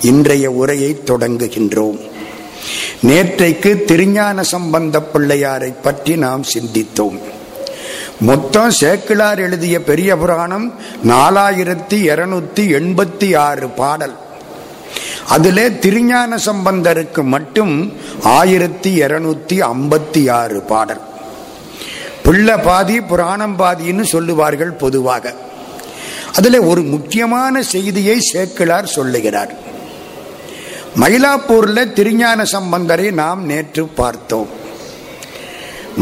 இன்றைய உரையை தொடங்குகின்றோம். நேற்றைக்கு திருஞான சம்பந்த பிள்ளையாரை பற்றி நாம் சிந்தித்தோம். மொத்தம் சேக்கிழார் எழுதிய பெரிய புராணம் நாலாயிரத்தி இருநூத்தி எண்பத்தி ஆறு பாடல். அதிலே திருஞான சம்பந்தருக்கு மட்டும் ஆயிரத்தி இருநூத்தி ஐம்பத்தி ஆறு பாடல். பிள்ளை பாதி புராணம் பாதின்னு சொல்லுவார்கள் பொதுவாக. அதில் ஒரு முக்கியமான செய்தியை சேக்கிழார் சொல்லுகிறார். மயிலாப்பூர்ல திருஞான சம்பந்தரை நாம் நேற்று பார்த்தோம்.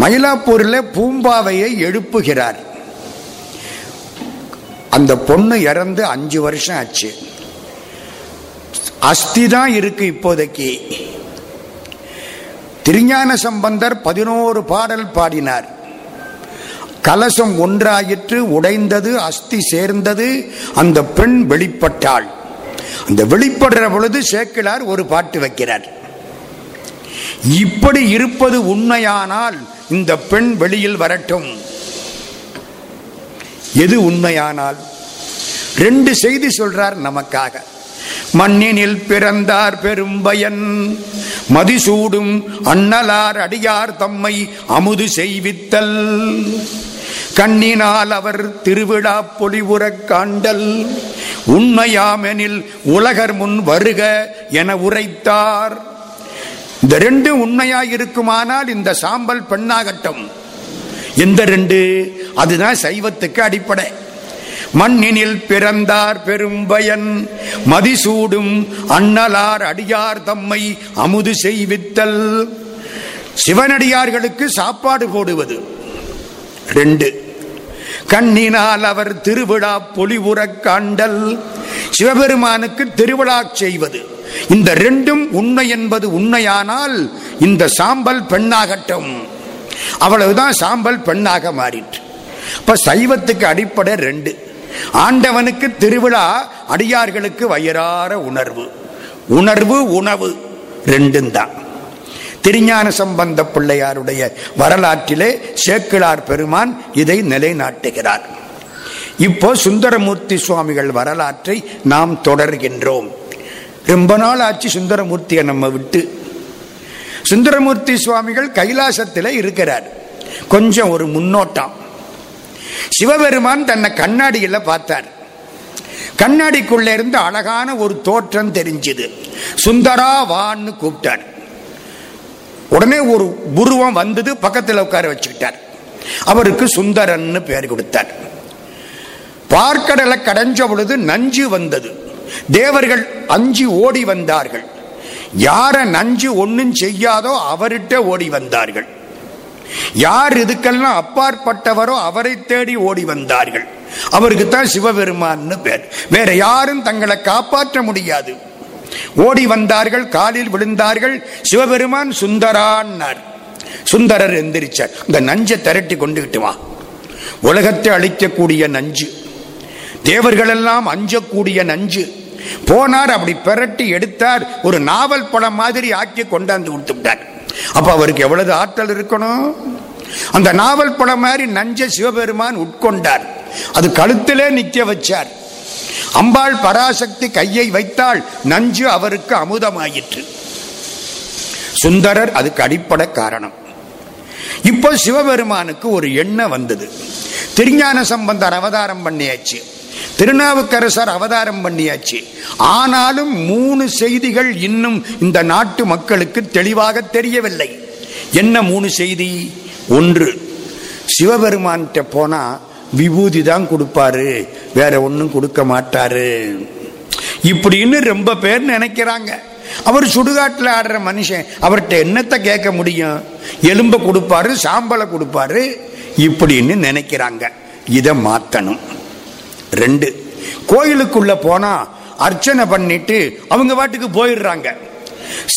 மயிலாப்பூர்ல பூம்பாவையை எழுப்புகிறார். அந்த பொண்ணு இறந்து அஞ்சு வருஷம் ஆச்சு. அஸ்தி தான் இருக்கு இப்போதைக்கு. திருஞான சம்பந்தர் பதினோரு பாடல் பாடினார். கலசம் ஒன்றாயிற்று உடைந்தது அஸ்தி சேர்ந்தது அந்த பெண் வெளிப்பட்டாள். அந்த வெளிப்படுற பொழுது சேக்கிழார் ஒரு பாட்டு வைக்கிறார். இப்படி இருப்பது உண்மையானால் இந்த பெண் வெளியில் வரட்டும். எது உண்மையானால்? ரெண்டு செய்தி சொல்றார் நமக்காக. மண்ணினில் பிறந்தார் பெரும்பயன் மதிசூடும் அண்ணலார் அடியார் தம்மை அமுது செய்வித்தல். கண்ணினால் அவர் திருவிழா பொலிவுறக் காண்டல். உண்மையாமெனில் உலகர் முன் வருக என உரைத்தார். இந்த ரெண்டு உண்மையாயிருக்குமானால் இந்த சாம்பல் பெண்ணாகட்டும். எந்த ரெண்டு அதுதான் சைவத்துக்கு அடிப்படை. மண்ணினில் பிறந்தார் பெரும்பயன் மதிசூடும் அண்ணலார் அடியார் தம்மை அமுது செய்வித்தல். சிவனடியார்களுக்கு சாப்பாடு போடுவது. ரெண்டு கண்ணினால் அவர் திருவிழா பொலிவுறக் காண்டல். சிவபெருமானுக்கு திருவிழா செய்வது. இந்த ரெண்டும் உண்மை என்பது உண்மையானால் இந்த சாம்பல் பெண்ணாகட்டும். அவ்வளவுதான் சாம்பல் பெண்ணாக மாறிற்று. இப்ப சைவத்துக்கு அடிப்படை ரெண்டு. ஆண்டவனுக்கு திருவிழா அடியார்களுக்கு வயிறார உணர்வு. உணர்வு உணவு ரெண்டும் தான் திருஞான சம்பந்த பிள்ளையாருடைய வரலாற்றிலே சேக்கிழார் பெருமான் இதை நிலைநாட்டுகிறார். இப்போ சுந்தரமூர்த்தி சுவாமிகள் வரலாற்றை நாம் தொடர்கின்றோம். ரொம்ப நாள் ஆச்சு சுந்தரமூர்த்தியை நம்ம விட்டு. சுந்தரமூர்த்தி சுவாமிகள் கைலாசத்தில் இருக்கிறார். கொஞ்சம் ஒரு முன்னோட்டம். சிவபெருமான் தன்னை கண்ணாடியில் பார்த்தார். கண்ணாடிக்குள்ள இருந்து அழகான ஒரு தோற்றம் தெரிஞ்சுது. சுந்தரா வான்னு கூப்பிட்டார். உடனே ஒரு உருவம் வந்தது பக்கத்தில் உட்கார வச்சுக்கிட்டார். அவருக்கு சுந்தரன்னு பெயர் கொடுத்தார். பார்க்கடலை கடைஞ்ச பொழுது நஞ்சு வந்தது. தேவர்கள் அஞ்சு ஓடி வந்தார்கள். யார நஞ்சு ஒன்னும் செய்யாதோ அவர்கிட்ட ஓடி வந்தார்கள். யார் இதுக்கெல்லாம் அப்பாற்பட்டவரோ அவரை தேடி ஓடி வந்தார்கள். அவருக்கு தான் சிவபெருமான்னு பேர். வேற யாரும் தங்களை காப்பாற்ற முடியாது. ஓடி வந்தார்கள் காலில் விழுந்தார்கள். சிவபெருமான் சுந்தரான்னார் சுந்தரர் எந்திரிச்சார். இந்த நஞ்சை திரட்டி கொண்டுகிட்டு வா. உலகத்தை அழிக்கக்கூடிய நஞ்சு. தேவர்களெல்லாம் அஞ்சக்கூடிய நஞ்சு. போனார் அப்படி பெரட்டி எடுத்தார். ஒரு நாவல் படம் மாதிரி ஆக்கி கொண்டாந்து கொடுத்து விட்டார் அப்ப அவருக்கு எவ்வளவு ஆற்றல் இருக்கணும்? அந்த நாவல் படம் மாதிரி நஞ்ச சிவபெருமான் உட்கொண்டார். அது கழுத்திலே நிக்க வச்சார். அம்பாள் பராசக்தி கையை வைத்தால் நஞ்சு அவருக்கு அமுதமாயிற்று. சுந்தரர் அதுக்கு அடிப்படை காரணம். இப்போ சிவபெருமானுக்கு ஒரு எண்ணம் வந்தது. திருஞான சம்பந்தர் அவதாரம் பண்ணியாச்சு. திருநாவுக்கரசர் அவதாரம் பண்ணியாச்சு. ஆனாலும் மூணு செய்திகள் இன்னும் இந்த நாட்டு மக்களுக்கு தெளிவாக தெரியவில்லை. என்ன மூணு செய்தி? ஒன்று சிவபெருமான்கிட்ட போனால் விபூதி தான் கொடுப்பாரு. வேற ஒன்றும் கொடுக்க மாட்டாரு. இப்படின்னு ரொம்ப பேர் நினைக்கிறாங்க. அவர் சுடுகாட்டில் ஆடுற மனுஷன் அவர்கிட்ட என்னத்தை கேட்க முடியும்? எலும்பை கொடுப்பாரு சாம்பலை கொடுப்பாரு. இப்படின்னு நினைக்கிறாங்க. இதை மாத்தணும். ரெண்டு கோயிலுக்குள்ள போனா அர்ச்சனை பண்ணிட்டு அவங்க பாட்டுக்கு போயிடுறாங்க.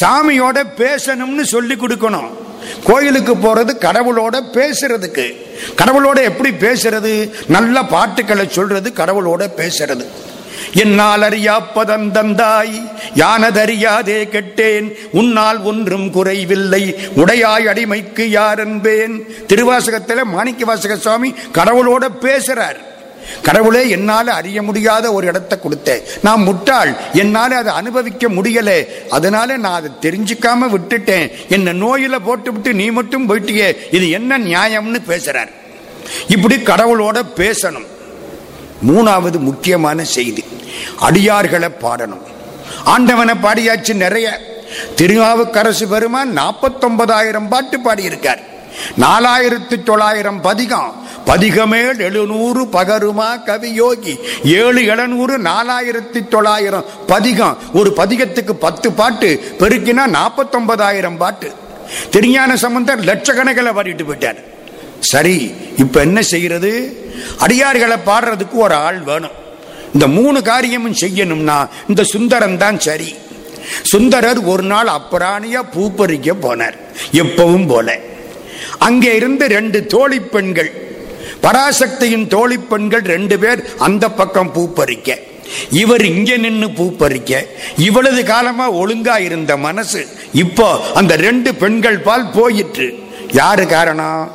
சாமியோட பேசணும்னு சொல்லி கொடுக்கணும். கோயிலுக்கு போறது கடவுளோட பேசுறதுக்கு. கடவுளோட எப்படி பேசுறது? நல்ல பாட்டுக்களை சொல்றது கடவுளோட பேசுறது. என்னால் அறியாப்பதன் தந்தாய் யானதறியாதே கெட்டேன் உன்னால் ஒன்றும் குறைவில்லை உடையாய் அடிமைக்கு யார் என்பேன். திருவாசகத்தில் மாணிக்க வாசக சுவாமி கடவுளோட பேசுறார். கடவுளே என்னால அறிய முடியாத ஒரு இடத்தை கொடுத்தேன். நான் முட்டாள். என்னால அதை அனுபவிக்க முடியல. அதனால நான் அதை தெரிஞ்சுக்காம விட்டுட்டேன். என்ன நோயில போட்டு விட்டு நீ மட்டும் போயிட்டியே. இது என்ன நியாயம்னு பேசுறார். இப்படி கடவுளோட பேசணும். மூணாவது முக்கியமான செய்தி. அடியார்களை பாடணும். ஆண்டவனை பாடியாச்சு நிறைய. திருநாவுக்கரசு பெருமான் நாற்பத்தொன்பதாயிரம் பாட்டு பாடியிருக்கார். நாலாயிரத்தி தொள்ளாயிரம் பதிகம். பதிகமேல் எழுநூறு பகருமா கவியோகி ஏழு எழுநூறு நாலாயிரத்தி தொள்ளாயிரம் பதிகம். ஒரு பதிகத்துக்கு பத்து பாட்டு பெருக்கினா நாற்பத்தொன்பதாயிரம் பாட்டு. திருஞான சம்பந்தர் லட்சக்கணக்கில் பாடிட்டு போயிட்டார். சரி இப்ப என்ன செய்யறது? அடியார்களை பாடுறதுக்கு ஒரு ஆள் வேணும். இந்த மூணு காரியமும் செய்யணும்னா இந்த சுந்தரம் தான் சரி. சுந்தரர் ஒரு நாள் அப்புறாணியா பூ பறிக்க போனார். எப்பவும் போல. அங்கே இருந்து ரெண்டு தோழி பெண்கள் பராசக்தியின் தோழி பெண்கள் ரெண்டு பேர் அந்த பக்கம் பூ பறிக்க. இவர் இங்க நின்று பூ பறிக்க. இவ்வளவு காலமா ஒழுங்கா இருந்த மனசு இப்போ அந்த ரெண்டு பெண்கள் பால் போயிற்று. யாரு காரணம்?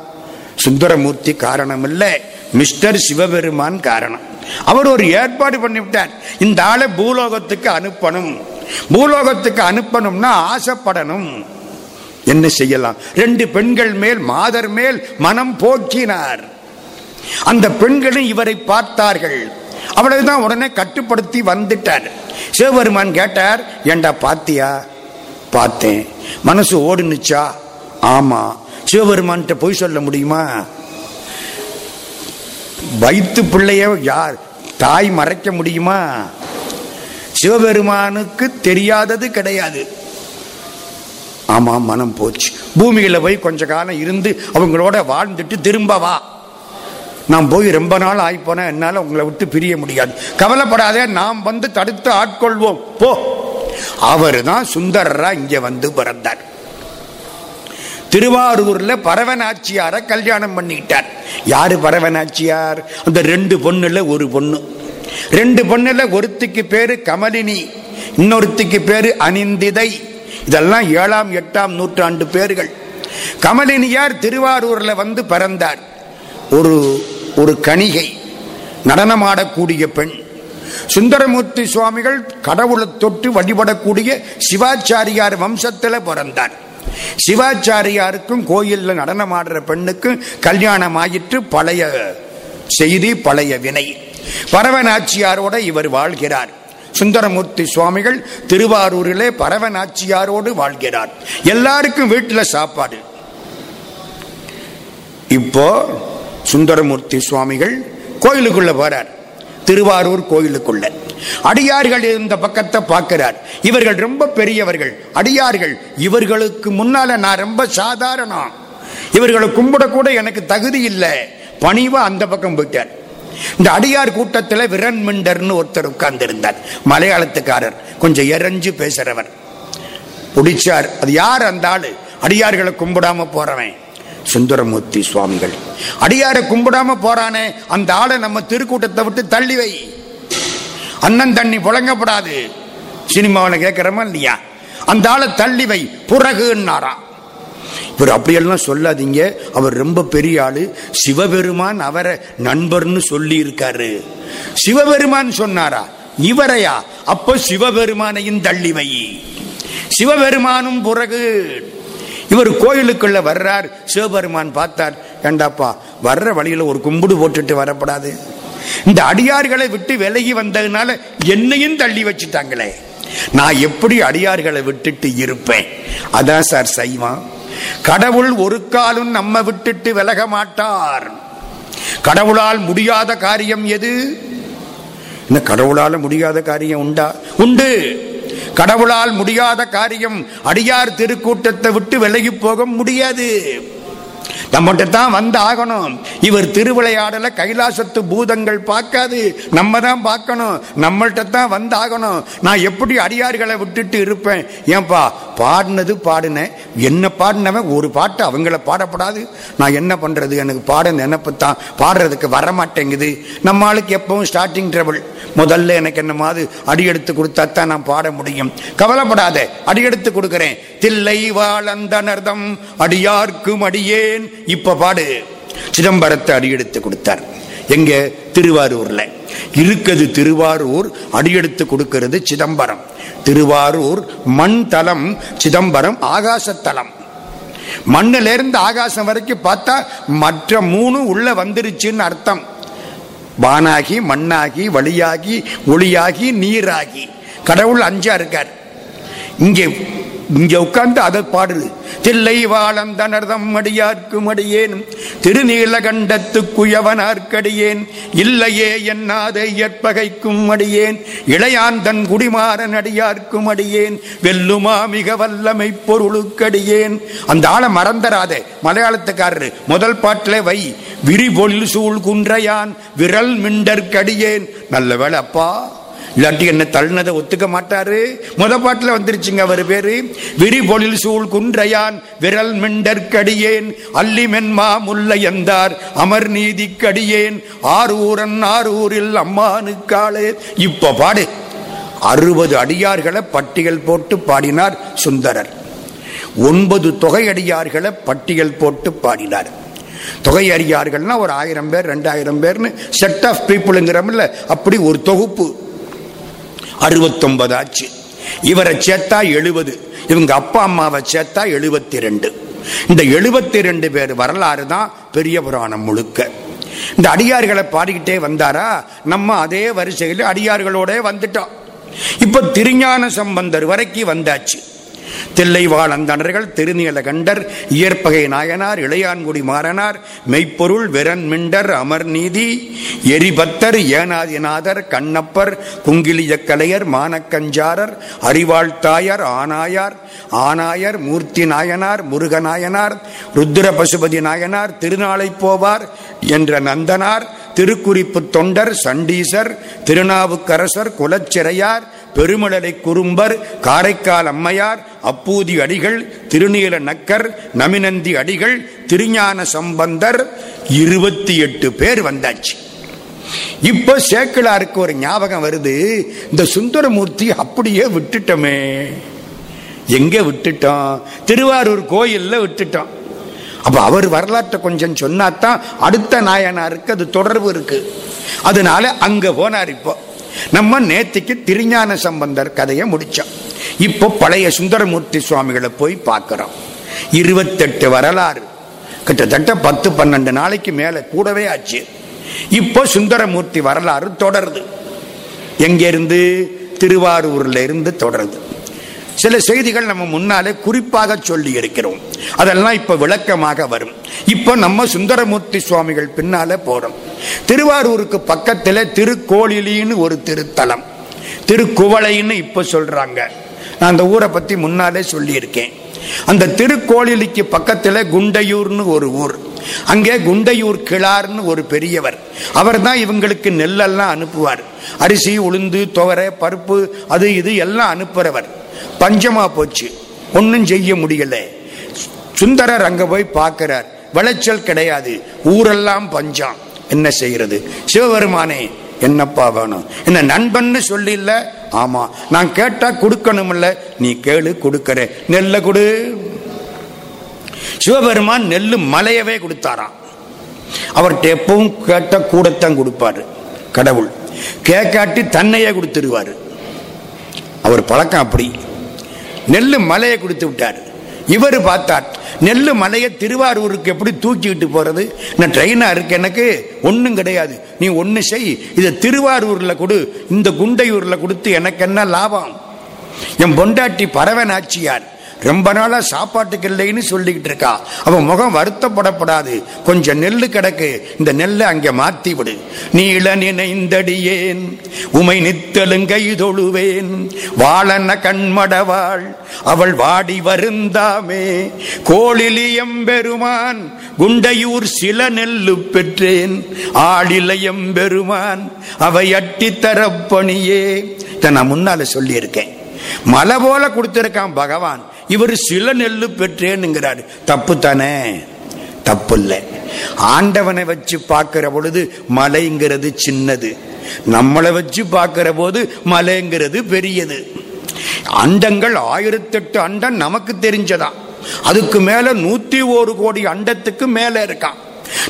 சுந்தரமூர்த்தி காரணம் இல்ல மிஸ்டர் சிவபெருமான் காரணம். அவர் ஒரு ஏற்பாடு பண்ணிவிட்டார். இந்த ஆளை பூலோகத்துக்கு அனுப்பணும். பூலோகத்துக்கு அனுப்பணும்னா ஆசைப்படணும். என்ன செய்யலாம்? ரெண்டு பெண்கள் மேல் மாதர் மேல் மனம் போக்கினார். அந்த பெண்களும் இவரை பார்த்தார்கள். அவ்வளவுதான் உடனே கட்டுப்படுத்தி வந்துட்டார். சிவபெருமான் கேட்டார் ஏண்டா பாத்தியா? பார்த்தேன். மனசு ஓடுனுச்சா? ஆமா. சிவபெருமான்கிட்ட போய் சொல்ல முடியுமா? வைத்து பிள்ளைய யார் தாய் மறைக்க முடியுமா? சிவபெருமானுக்கு தெரியாதது கிடையாது. ஆமா மனம் போச்சு. பூமியில போய் கொஞ்ச காலம் இருந்து அவங்களோட வாழ்ந்துட்டு திரும்ப வா. நான் போய் ரொம்ப நாள் ஆயிப்போனேன் என்னால் உங்களை விட்டு பிரிய முடியாது. கவலைப்படாதே நாம் வந்து தடுத்து ஆட்கொள்வோம். போ. அவர் தான் சுந்தரரா இங்க வந்து பிறந்தார். திருவாரூர்ல பரவநாச்சியார கல்யாணம் பண்ணிட்டார். யாரு பரவனாச்சியார் அந்த ரெண்டு பொண்ணுல ஒரு பொண்ணு. ரெண்டு பொண்ணுல ஒருத்திக்கு பேரு கமலினி இன்னொருத்திக்கு பேரு அனிந்திதை. இதெல்லாம் ஏழாம் எட்டாம் நூற்றாண்டு பேர்கள். கமலினியார் திருவாரூர்ல வந்து பிறந்தார். ஒரு ஒரு கணிகை நடனமாடக்கூடிய பெண். சுந்தரமூர்த்தி சுவாமிகள் கடவுளை தொட்டு வழிபடக்கூடிய சிவாச்சாரியார் வம்சத்தில் பிறந்தார். சிவாச்சாரியாருக்கும் கோயிலில் நடனமாடுற பெண்ணுக்கும் கல்யாணம் ஆயிற்று பழைய செய்தி பழைய வினை. பரவநாச்சியாரோட இவர் வாழ்கிறார். சுந்தரமூர்த்தி சுவாமிகள் திருவாரூரிலே பரவநாச்சியாரோடு வாழ்கிறார். எல்லாருக்கும் வீட்டில் சாப்பாடு. இப்போ சுந்தரமூர்த்தி சுவாமிகள் கோயிலுக்குள்ள போறார். திருவாரூர் கோயிலுக்குள்ள. அடியார்கள் இந்த பக்கத்தை பார்க்கிறார். இவர்கள் ரொம்ப பெரியவர்கள். அடியார்கள் இவர்களுக்கு முன்னால நான் ரொம்ப சாதாரணம். இவர்களை கும்பிடக்கூட எனக்கு தகுதி இல்லை. பணிவா அந்த பக்கம் போயிட்டார். இந்த அடியார் கூட்டத்தில் விரண்மிண்டர்னு ஒருத்தர் உட்கார்ந்து இருந்தார் மலையாளத்துக்காரர். கொஞ்சம் எரஞ்சு பேசுறவர். பிடிச்சார். அது யார் அந்த ஆளு? அடியார்களை கும்பிடாம போறவன். சுந்தரமூர்த்தி சுவாமிகள். அடியாரை கும்பிடாம போறானே அந்த ஆளை நம்ம திருக்கூட்டத்தை விட்டு தள்ளி வை. அண்ணன் தண்ணி புழங்கப்படாது. சினிமாவில் கேட்கிறோமா இல்லையா? அந்த ஆளை தள்ளி வை புறகுன்னாராம் இவர் அப்படியெல்லாம் சொல்லாதீங்க. அவர் ரொம்ப பெரிய ஆளு. சிவபெருமான் அவரை நண்பர்னு சொல்லி இருக்காரு சிவபெருமான் சொன்னாரா? இவரையா? அப்போ சிவபெருமானையும் தள்ளி வை. சிவபெருமானும் புறகு. இவர் கோயிலுக்குள்ள வர்றார். சிவபெருமான் பார்த்தார். ஏண்டாப்பா வர்ற வழியில ஒரு கும்பிடு போட்டுட்டு வரப்படாது. இந்த அடியார்களை விட்டு விலகி வந்ததுனால என்னையும் தள்ளி வச்சுட்டாங்களே. நான் எப்படி அடியார்களை விட்டுட்டு இருப்பேன்? அதான் சார் சைவம். கடவுள் ஒரு காலும் நம்ம விட்டுட்டு விலக மாட்டார். கடவுளால் முடியாத காரியம் எது? இந்த கடவுளால முடியாத காரியம் உண்டா? உண்டு. கடவுளால் முடியாத காரியம் அடியார் திருக்கூட்டத்தை விட்டு விலகி போக முடியாது. நம்மகிட்ட தான் வந்து ஆகணும் இவர் திருவிளையாடல கைலாசத்து பூதங்கள் பார்க்காது. நம்ம தான் பார்க்கணும். நம்மள்கிட்ட தான் வந்து ஆகணும் நான் எப்படி அடியார்களை விட்டுட்டு இருப்பேன்? ஏன்பா பாடினது பாடினேன் என்ன பாடினவன்? ஒரு பாட்டு அவங்கள பாடப்படாது. நான் என்ன பண்றது? எனக்கு பாட நினைப்பு தான் பாடுறதுக்கு வர மாட்டேங்குது நம்ம ஆளுக்கு எப்பவும் ஸ்டார்டிங் ட்ரபிள் முதல்ல எனக்கு என்ன மாதிரி அடி எடுத்து கொடுத்தா தான் நான் பாட முடியும். கவலைப்படாத. அடி எடுத்து கொடுக்கிறேன். தில்லை வாழந்தனர்தம் அடியார்க்கும் அடியே. அடியேன் இப்ப பாடு. சிதம்பரத்தை அடி எடுத்து கொடுத்தார். எங்க? திருவாரூர்ல. இருக்குது திருவாரூர் அடியெடுத்து கொடுக்கிறது சிதம்பரம். திருவாரூர் மண் தலம் சிதம்பரம் ஆகாசத்தலம் மண்ணில இருந்து ஆகாசம் வரைக்கும் பார்த்தா மற்ற மூணு உள்ள வந்துருச்சுன்னு அர்த்தம். வானாகி மண்ணாகி வழியாகி ஒளியாகி நீராகி. கடவுள் அஞ்சா இருக்கார் இங்கே இங்க உட்கார்ந்து அதை பாடுது. தில்லை வாழந்தனர்தம் அடியார்க்கும் அடியேன் திருநீலகண்டத்து குயவனார்க்கடியேன் இல்லையே என்னாதை ஏற்பகைக்கும் அடியேன் இளையாந்தன் குடிமாறன் அடியார்க்கும் அடியேன் வெல்லுமா மிக வல்லமை பொருளுக்கடியேன். அந்த ஆளை மறந்தராதே மலையாளத்துக்காரரு. முதல் பாட்டிலே வை விரிபொழில் சூழ் குன்றையான் விரல் மிண்டற்கடியேன். நல்ல வேலை அப்பா இல்லாட்டி என்ன தள்ளினதை ஒத்துக்க மாட்டாரு. முத பாட்டுல வந்துருச்சுங்க அவர் பேரு. விரிபொழில் சூழ் குன்றையான் விரல் மிண்டற்கடியேன் அல்லி மென்மா முல்லையந்தார் அமர் நீதிக்கடியேன் ஆரூரன் ஆரூரில் அம்மானுக்காளே. இப்ப பாடு. அறுபது அடியார்களை பட்டியல் போட்டு பாடினார் சுந்தரர். ஒன்பது தொகை அடியார்களை பட்டியல் போட்டு பாடினார். தொகை அடியார்கள்னா ஒரு ஆயிரம் பேர் ரெண்டாயிரம் பேர்னு செட் ஆஃப் பீப்புளுங்கிறமில்ல அப்படி ஒரு தொகுப்பு. அறுபத்தொன்பது ஆச்சு. இவரை சேர்த்தா எழுபது. இவங்க அப்பா அம்மாவை சேர்த்தா எழுபத்தி ரெண்டு இந்த எழுபத்தி ரெண்டு பேர் வரலாறு தான் பெரிய புராணம் முழுக்க. இந்த அடியார்களை பாடிக்கிட்டே வந்தாரா? நம்ம அதே வரிசையில் அடியார்களோட வந்துட்டோம். இப்ப திருஞான சம்பந்தர் வரைக்கும் வந்தாச்சு. தில்லைவாழ் தில்லைவாழந்தனர்கள் திருநீலகண்டர் இயற்பகை நாயனார் இளையான்குடி மாறனார் மெய்ப்பொருள் விரன் மிண்டர் அமர்நீதி எரிபத்தர் ஏனாதிநாதர் கண்ணப்பர் குங்கிலியக்கலையர் மானக்கஞ்சாரர் அறிவாழ்த்தாயர் ஆனாயார் ஆனாயர் மூர்த்தி நாயனார் முருகநாயனார் ருத்ர பசுபதி நாயனார் திருநாளை போவார் என்ற நந்தனார் திருக்குறிப்பு தொண்டர் சண்டீசர் திருநாவுக்கரசர் குலச்சிறையார் பெருமழலை குறும்பர் காரைக்கால் அம்மையார் அப்பூதி அடிகள் திருநீல நக்கர் நமினந்தி அடிகள் திருஞான சம்பந்தர் இருபத்தி எட்டு பேர் வந்தாச்சு. இப்ப சேக்கிழாருக்கு ஒரு ஞாபகம் வருது. இந்த சுந்தரமூர்த்தி அப்படியே விட்டுட்டோமே. எங்க விட்டுட்டோம் திருவாரூர் கோயில்ல விட்டுட்டோம் அப்போ அவர் வரலாற்றை கொஞ்சம் சொன்னாதான் அடுத்த நாயனாருக்கு அது தொடர்பு இருக்கு. அதனால அங்கே போனார் இப்போ. நம்ம நேத்திக்கு திருஞான சம்பந்தர் கதையை முடித்தோம் இப்போ பழைய சுந்தரமூர்த்தி சுவாமிகளை போய் பார்க்குறோம். இருபத்தெட்டு வரலாறு. கிட்டத்தட்ட பத்து பன்னெண்டு நாளைக்கு மேலே கூடவே ஆச்சு. இப்போ சுந்தரமூர்த்தி வரலாறு தொடருது. எங்கேருந்து? திருவாரூர்ல இருந்து தொடருது. சில செய்திகள் நம்ம முன்னாலே குறிப்பாக சொல்லி இருக்கிறோம். அதெல்லாம் இப்ப விளக்கமாக வரும். இப்ப நம்ம சுந்தரமூர்த்தி சுவாமிகள் பின்னால போறோம். திருவாரூருக்கு பக்கத்துல திருக்கோளிலின்னு ஒரு திருத்தலம். திருக்குவளைன்னு இப்ப சொல்றாங்க. நான் அந்த ஊரை பத்தி முன்னாலே சொல்லியிருக்கேன். அந்த திருக்கோளிலிக்கு பக்கத்துல குண்டையூர்னு ஒரு ஊர். அங்கே குண்டையூர் கிளார்னு ஒரு பெரியவர். அவர் தான் இவங்களுக்கு நெல்லெல்லாம் அனுப்புவார். அரிசி உளுந்து துவரை பருப்பு அது இது எல்லாம் அனுப்புறவர். பஞ்சமா போச்சு. ஒன்றும் செய்ய முடியல. சுந்தரர் அங்க போய் பார்க்கிறார். விளைச்சல் கிடையாது. ஊரெல்லாம் பஞ்சம். என்ன செய்யறது? சிவபெருமானே என்னப்பா வேணும்? என்ன நண்பன்னு சொல்லி ஆமா. நான் கேட்டா கொடுக்கணும்ல. நீ கேளு கொடுக்கற நெல்ல கொடு. சிவபெருமான் நெல்லு மலையவே கொடுத்தாராம். அவர்கிட்ட எப்பவும் கேட்ட கூடத்தான் கொடுப்பாரு கடவுள். கேட்காட்டி தன்னையே கொடுத்துருவாரு. அவர் பழக்கம் அப்படி. நெல் மலையை கொடுத்து விட்டார். இவர் பார்த்தார் நெல் மலையை திருவாரூருக்கு எப்படி தூக்கிட்டு போறது? நான் ட்ரெயினாக இருக்கு எனக்கு ஒன்றும் கிடையாது. நீ ஒன்று செய் இதை திருவாரூரில் கொடு இந்த குண்டையூரில் கொடுத்து எனக்கு என்ன லாபம்? என் பொண்டாட்டி பறவை நாச்சியார் ரொம்ப நாளா சாப்பாட்டுக்கு இல்லைன்னு சொல்லிக்கிட்டு இருக்கா. அவன் முகம் வருத்தப்படப்படாது. கொஞ்சம் நெல் கிடக்கு. இந்த நெல்லை அங்க மாத்தி விடு. நீள நினைந்தடியேன். உமை நித்தலுங்கை தொழுவேன். வாழன கண்மடவாள். அவள் வாடி வருந்தாமே. கோளிலியம் பெருமான். குண்டையூர் சில நெல்லு பெற்றேன். ஆளிலயம் பெருமான். அவை அட்டி தரப்பணியே. இதை நான் முன்னால சொல்லியிருக்கேன். மலை போல கொடுத்திருக்கான் பகவான். இவர் சில நெல்லு பெற்றேன்னுங்கிறாரு. தப்பு தானே தப்பு இல்லை ஆண்டவனை வச்சு பார்க்கிற பொழுது மலைங்கிறது சின்னது. நம்மளை வச்சு பார்க்கிற போது மலைங்கிறது பெரியது. அண்டங்கள் ஆயிரத்தெட்டு அண்டம் நமக்கு தெரிஞ்சதான் அதுக்கு மேல நூத்தி ஒரு கோடி அண்டத்துக்கு மேல இருக்கான்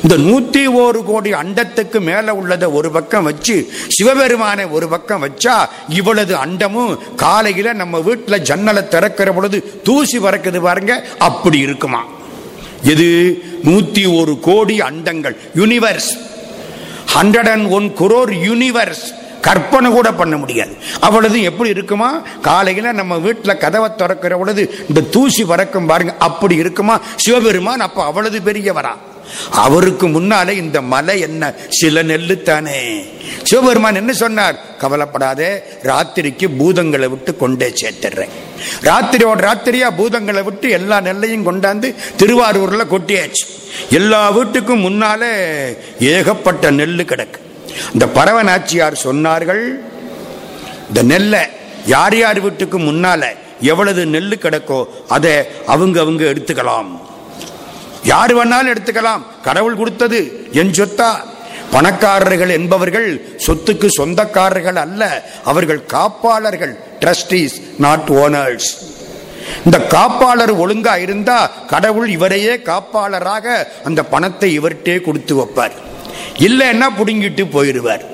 இந்த நூத்தி ஒரு கோடி அண்டத்துக்கு மேல உள்ளதை ஒரு பக்கம் வச்சு சிவபெருமானை ஒரு பக்கம் வச்சா இவ்வளவு அண்டமும் காலையில நம்ம வீட்டில் ஜன்னலை திறக்கிற பொழுது தூசி பறக்குது பாருங்க அப்படி இருக்குமா? இது நூத்தி ஒரு கோடி அண்டங்கள் universe hundred and one crore universe கற்பனை கூட பண்ண முடியாது. அவ்வளவு எப்படி இருக்குமா? காலையில நம்ம வீட்டில் கதவை திறக்கிற பொழுது இந்த தூசி பறக்கும் பாருங்க அப்படி இருக்குமா? சிவபெருமான் அப்ப அவ்வளவு பெரியவரா? அவருக்கு முன்னாலே இந்த மலை என்ன? சில நெல்லு தானே. சிவபெருமான் என்ன சொன்னார்? கவலைப்படாதே ராத்திரிக்கு பூதங்களை விட்டு கொண்டே சேர்த்துடுறேன் ராத்திரியோட ராத்திரியா பூதங்களை விட்டு எல்லா நெல்லையும் கொண்டாந்து திருவாரூர்ல கொட்டியாச்சு. எல்லா வீட்டுக்கும் முன்னாலே ஏகப்பட்ட நெல்லு கிடக்கு. இந்த பரவநாச்சியார் சொன்னார்கள் இந்த நெல்லை யார் யார் வீட்டுக்கு முன்னால எவ்வளவு நெல்லு கிடக்கோ அதை அவங்க அவங்க எடுத்துக்கலாம். யார் வேணாலும் எடுத்துக்கலாம். கடவுள் கொடுத்தது என் சொத்தா. பணக்காரர்கள் என்பவர்கள் சொத்துக்கு சொந்தக்காரர்கள் அல்ல. அவர்கள் காப்பாளர்கள் ட்ரஸ்டீஸ் நாட் ஓனர்ஸ் இந்த காப்பாளர் ஒழுங்கா இருந்தா கடவுள் இவரையே காப்பாளராக அந்த பணத்தை இவர்கிட்டே கொடுத்து வைப்பார். இல்லைன்னா புடுங்கிட்டு போயிடுவார்.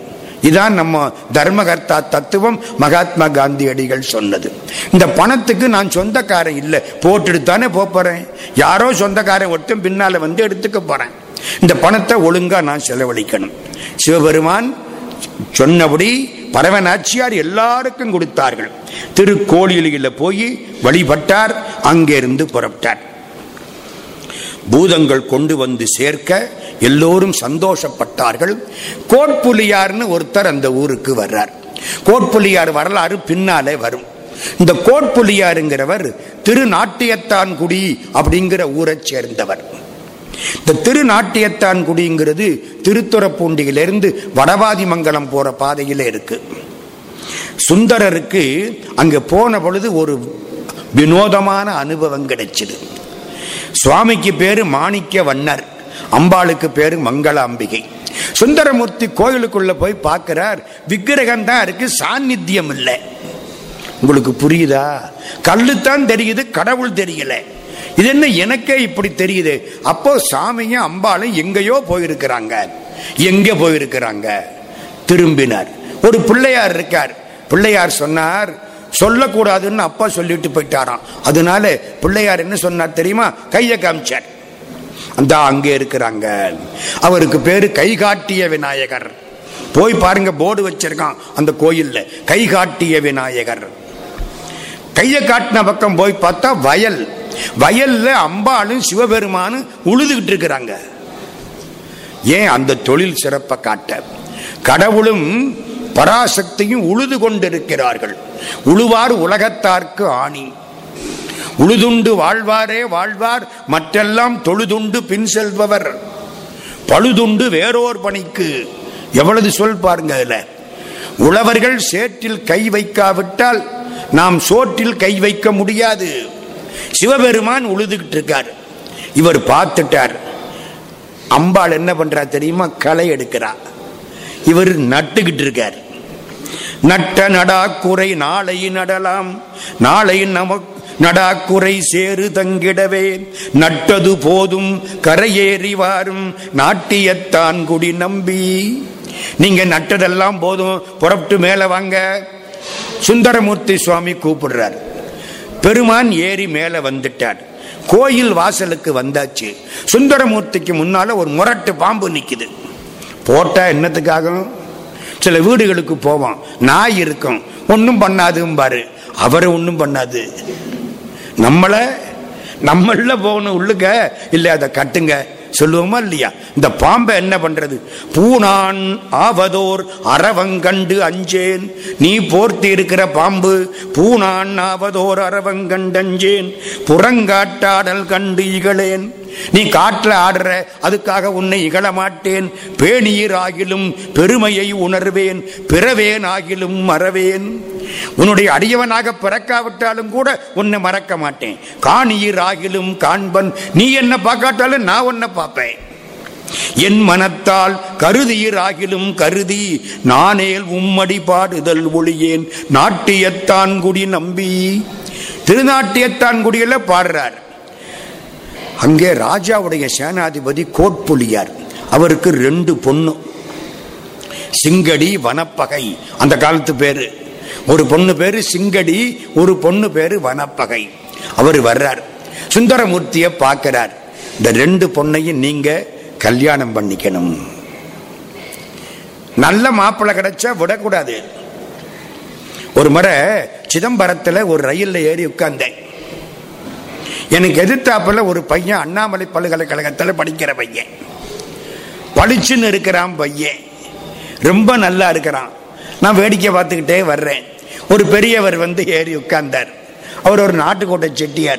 இதான் நம்ம தர்மகர்த்தா தத்துவம் மகாத்மா காந்தியடிகள் சொன்னது. இந்த பணத்துக்கு நான் சொந்தக்காரன் இல்லை. போட்டுட்டு தானே போறேன். யாரோ சொந்தக்காரன் ஒருத்தன் பின்னால வந்து எடுத்துக்க போறேன். இந்த பணத்தை ஒழுங்கா நான் செலவழிக்கணும். சிவபெருமான் சொன்னபடி பரவநாச்சியார் எல்லாருக்கும் கொடுத்தார்கள். திருக்கோழியில போய் வழிபட்டார். அங்கிருந்து புறப்பட்டார். பூதங்கள் கொண்டு வந்து சேர்க்க எல்லோரும் சந்தோஷப்பட்டார்கள். கோட்புலியார்னு ஒருத்தர் அந்த ஊருக்கு வர்றார். கோட்புலியார் வரலாறு பின்னாலே வரும். இந்த கோட்புலியாருங்கிறவர் திருநாட்டியத்தான்குடி அப்படிங்கிற ஊரை சேர்ந்தவர். இந்த திருநாட்டியத்தான்குடிங்கிறது திருத்துறப்பூண்டியிலிருந்து வடவாதிமங்கலம் போற பாதையில இருக்கு. சுந்தரருக்கு அங்க போன பொழுது ஒரு வினோதமான அனுபவம் கிடைச்சது. சுவாமிக்கு பேரு மாணிக்க வண்ணர் அம்பாளுக்கு பேரு மங்களாம்பிகை. சுந்தரமூர்த்தி கோயிலுக்குள்ள போய் பார்க்கிறார் விக்கிரகம் தான் இருக்கு சாநித்தியம் இல்லை. உங்களுக்கு புரியுதா? கல்லுத்தான் தெரியுது கடவுள் தெரியல. இது என்ன எனக்கே இப்படி தெரியுது? அப்போ சாமியும் அம்பாலும் எங்கேயோ போயிருக்கிறாங்க. எங்க போயிருக்கிறாங்க? திரும்பினார். ஒரு பிள்ளையார் இருக்கார். பிள்ளையார் சொன்னார் சொல்லக்கூடாதுன்னு அப்பா சொல்லிட்டு போயிட்டாராம். அதனால பிள்ளையார் என்ன சொன்னார் தெரியுமா? கையை காமிச்சார். அந்த அங்கே இருக்கிறாங்க. அவருக்கு பேரு கைகாட்டிய விநாயகர். போய் பாருங்க போர்டு வச்சிருக்கான் அந்த கோயில்ல. கைகாட்டிய விநாயகர். கையை காட்டின பக்கம் போய் பார்த்தா வயல். வயல்ல அம்பாளும் சிவபெருமானும் உழுதுகிட்டு இருக்கிறாங்க. ஏன் அந்த தொழில் சிறப்பை காட்ட? கடவுளும் பராசக்தியும் உழுது கொண்டிருக்கிறார்கள். உழுவார் உலகத்தார்க்கு ஆணி. உழுதுண்டு வாழ்வாரே வாழ்வார் மற்றெல்லாம் தொழுதுண்டு பின் செல்பவர். பழுதுண்டு வேறோர் பணிக்கு. எவ்வளவு சொல் பாருங்க அதுல. உழவர்கள் சேற்றில் கை வைக்காவிட்டால் நாம் சோற்றில் கை வைக்க முடியாது. சிவபெருமான் உழுதுகிட்டு இருக்கார். இவர் பார்த்துட்டார். அம்பாள் என்ன பண்றா தெரியுமா? களை எடுக்கிறா. இவர் நட்டுக்கிட்டு இருக்கார். நட்ட நடாக்குறை நாளை நடலாம். நாளை நமக்கு நடாக்குறை சேரு தங்கிடவே. நட்டது போதும் கரையேறி வாரும். நாட்டியத்தான் குடி நம்பி. நீங்க நட்டதெல்லாம் போதும். புறப்பட்டு மேல வாங்க. சுந்தரமூர்த்தி சுவாமி கூப்பிடுறார். பெருமான் ஏறி மேல வந்துட்டார். கோயில் வாசலுக்கு வந்தாச்சு. சுந்தரமூர்த்திக்கு முன்னால ஒரு முரட்டு பாம்பு நிக்குது. போட்டா என்னத்துக்காகும்? சில வீடுகளுக்கு போவோம். நாய் இருக்கும். ஒன்றும் பண்ணாதும் பாரு. அவரை ஒன்றும் பண்ணாது. நம்மள நம்மள போகணும் உள்ளுக்க. இல்லை அதை கட்டுங்க. சொல்லுவோமா இல்லையா? இந்த பாம்பை என்ன பண்றது? பூனான் ஆவதோர் அறவங்கண்டு அஞ்சேன். நீ போர்த்தி இருக்கிற பாம்பு பூனான் ஆவதோர் அறவங்கண்டு அஞ்சேன். புறங்காட்டாடல் கண்டு இகழேன். நீ காட்டில் ஆடுற அதுக்காக உன்னை இகழ மாட்டேன் பேணியர் ஆகிலும் பெருமையை உணர்வேன் பிறவேன் ஆகிலும் மறவேன். உன்னுடைய அடியவனாக பிறக்காவிட்டாலும் கூட உன்னை மறக்க மாட்டேன். காணியர் ஆகிலும் காண்பன் நீ என்ன பார்க்காட்டாலும் நான் உன்னை பார்ப்பேன். என் மனத்தால் கருதியர் ஆகிலும் கருதி நானேல் உம்மடி பாடுதல் ஒளியேன் நாட்டியத்தான் குடி நம்பி திருநாட்டியத்தான் குடியில பாடுறார். அங்கே ராஜாவுடைய சேனாதிபதி கோட்புலியார். அவருக்கு ரெண்டு பொண்ணு. சிங்கடி வனப்பகை. அந்த காலத்து பேரு. ஒரு பொண்ணு பேரு சிங்கடி ஒரு பொண்ணு பேரு வனப்பகை. அவர் வர்றார். சுந்தரமூர்த்திய பார்க்கிறார். இந்த ரெண்டு பொண்ணையும் நீங்க கல்யாணம் பண்ணிக்கணும். நல்ல மாப்பிள்ளை கிடைச்சா விடக்கூடாது. ஒரு முறை சிதம்பரத்தில் ஒரு ரயிலில் ஏறி உட்கார்ந்தேன். எனக்கு எதிர்த்தாப்புல ஒரு பையன் அண்ணாமலை பல்கலைக்கழகத்தில் படிக்கிற பையன். படிச்சுன்னு இருக்கிறான் பையன். ரொம்ப நல்லா இருக்கிறான். நான் வேடிக்கை பார்த்துக்கிட்டே வர்றேன். ஒரு பெரியவர் வந்து ஏறி உட்கார்ந்தார். அவர் ஒரு நாட்டுக்கோட்டை செட்டியார்.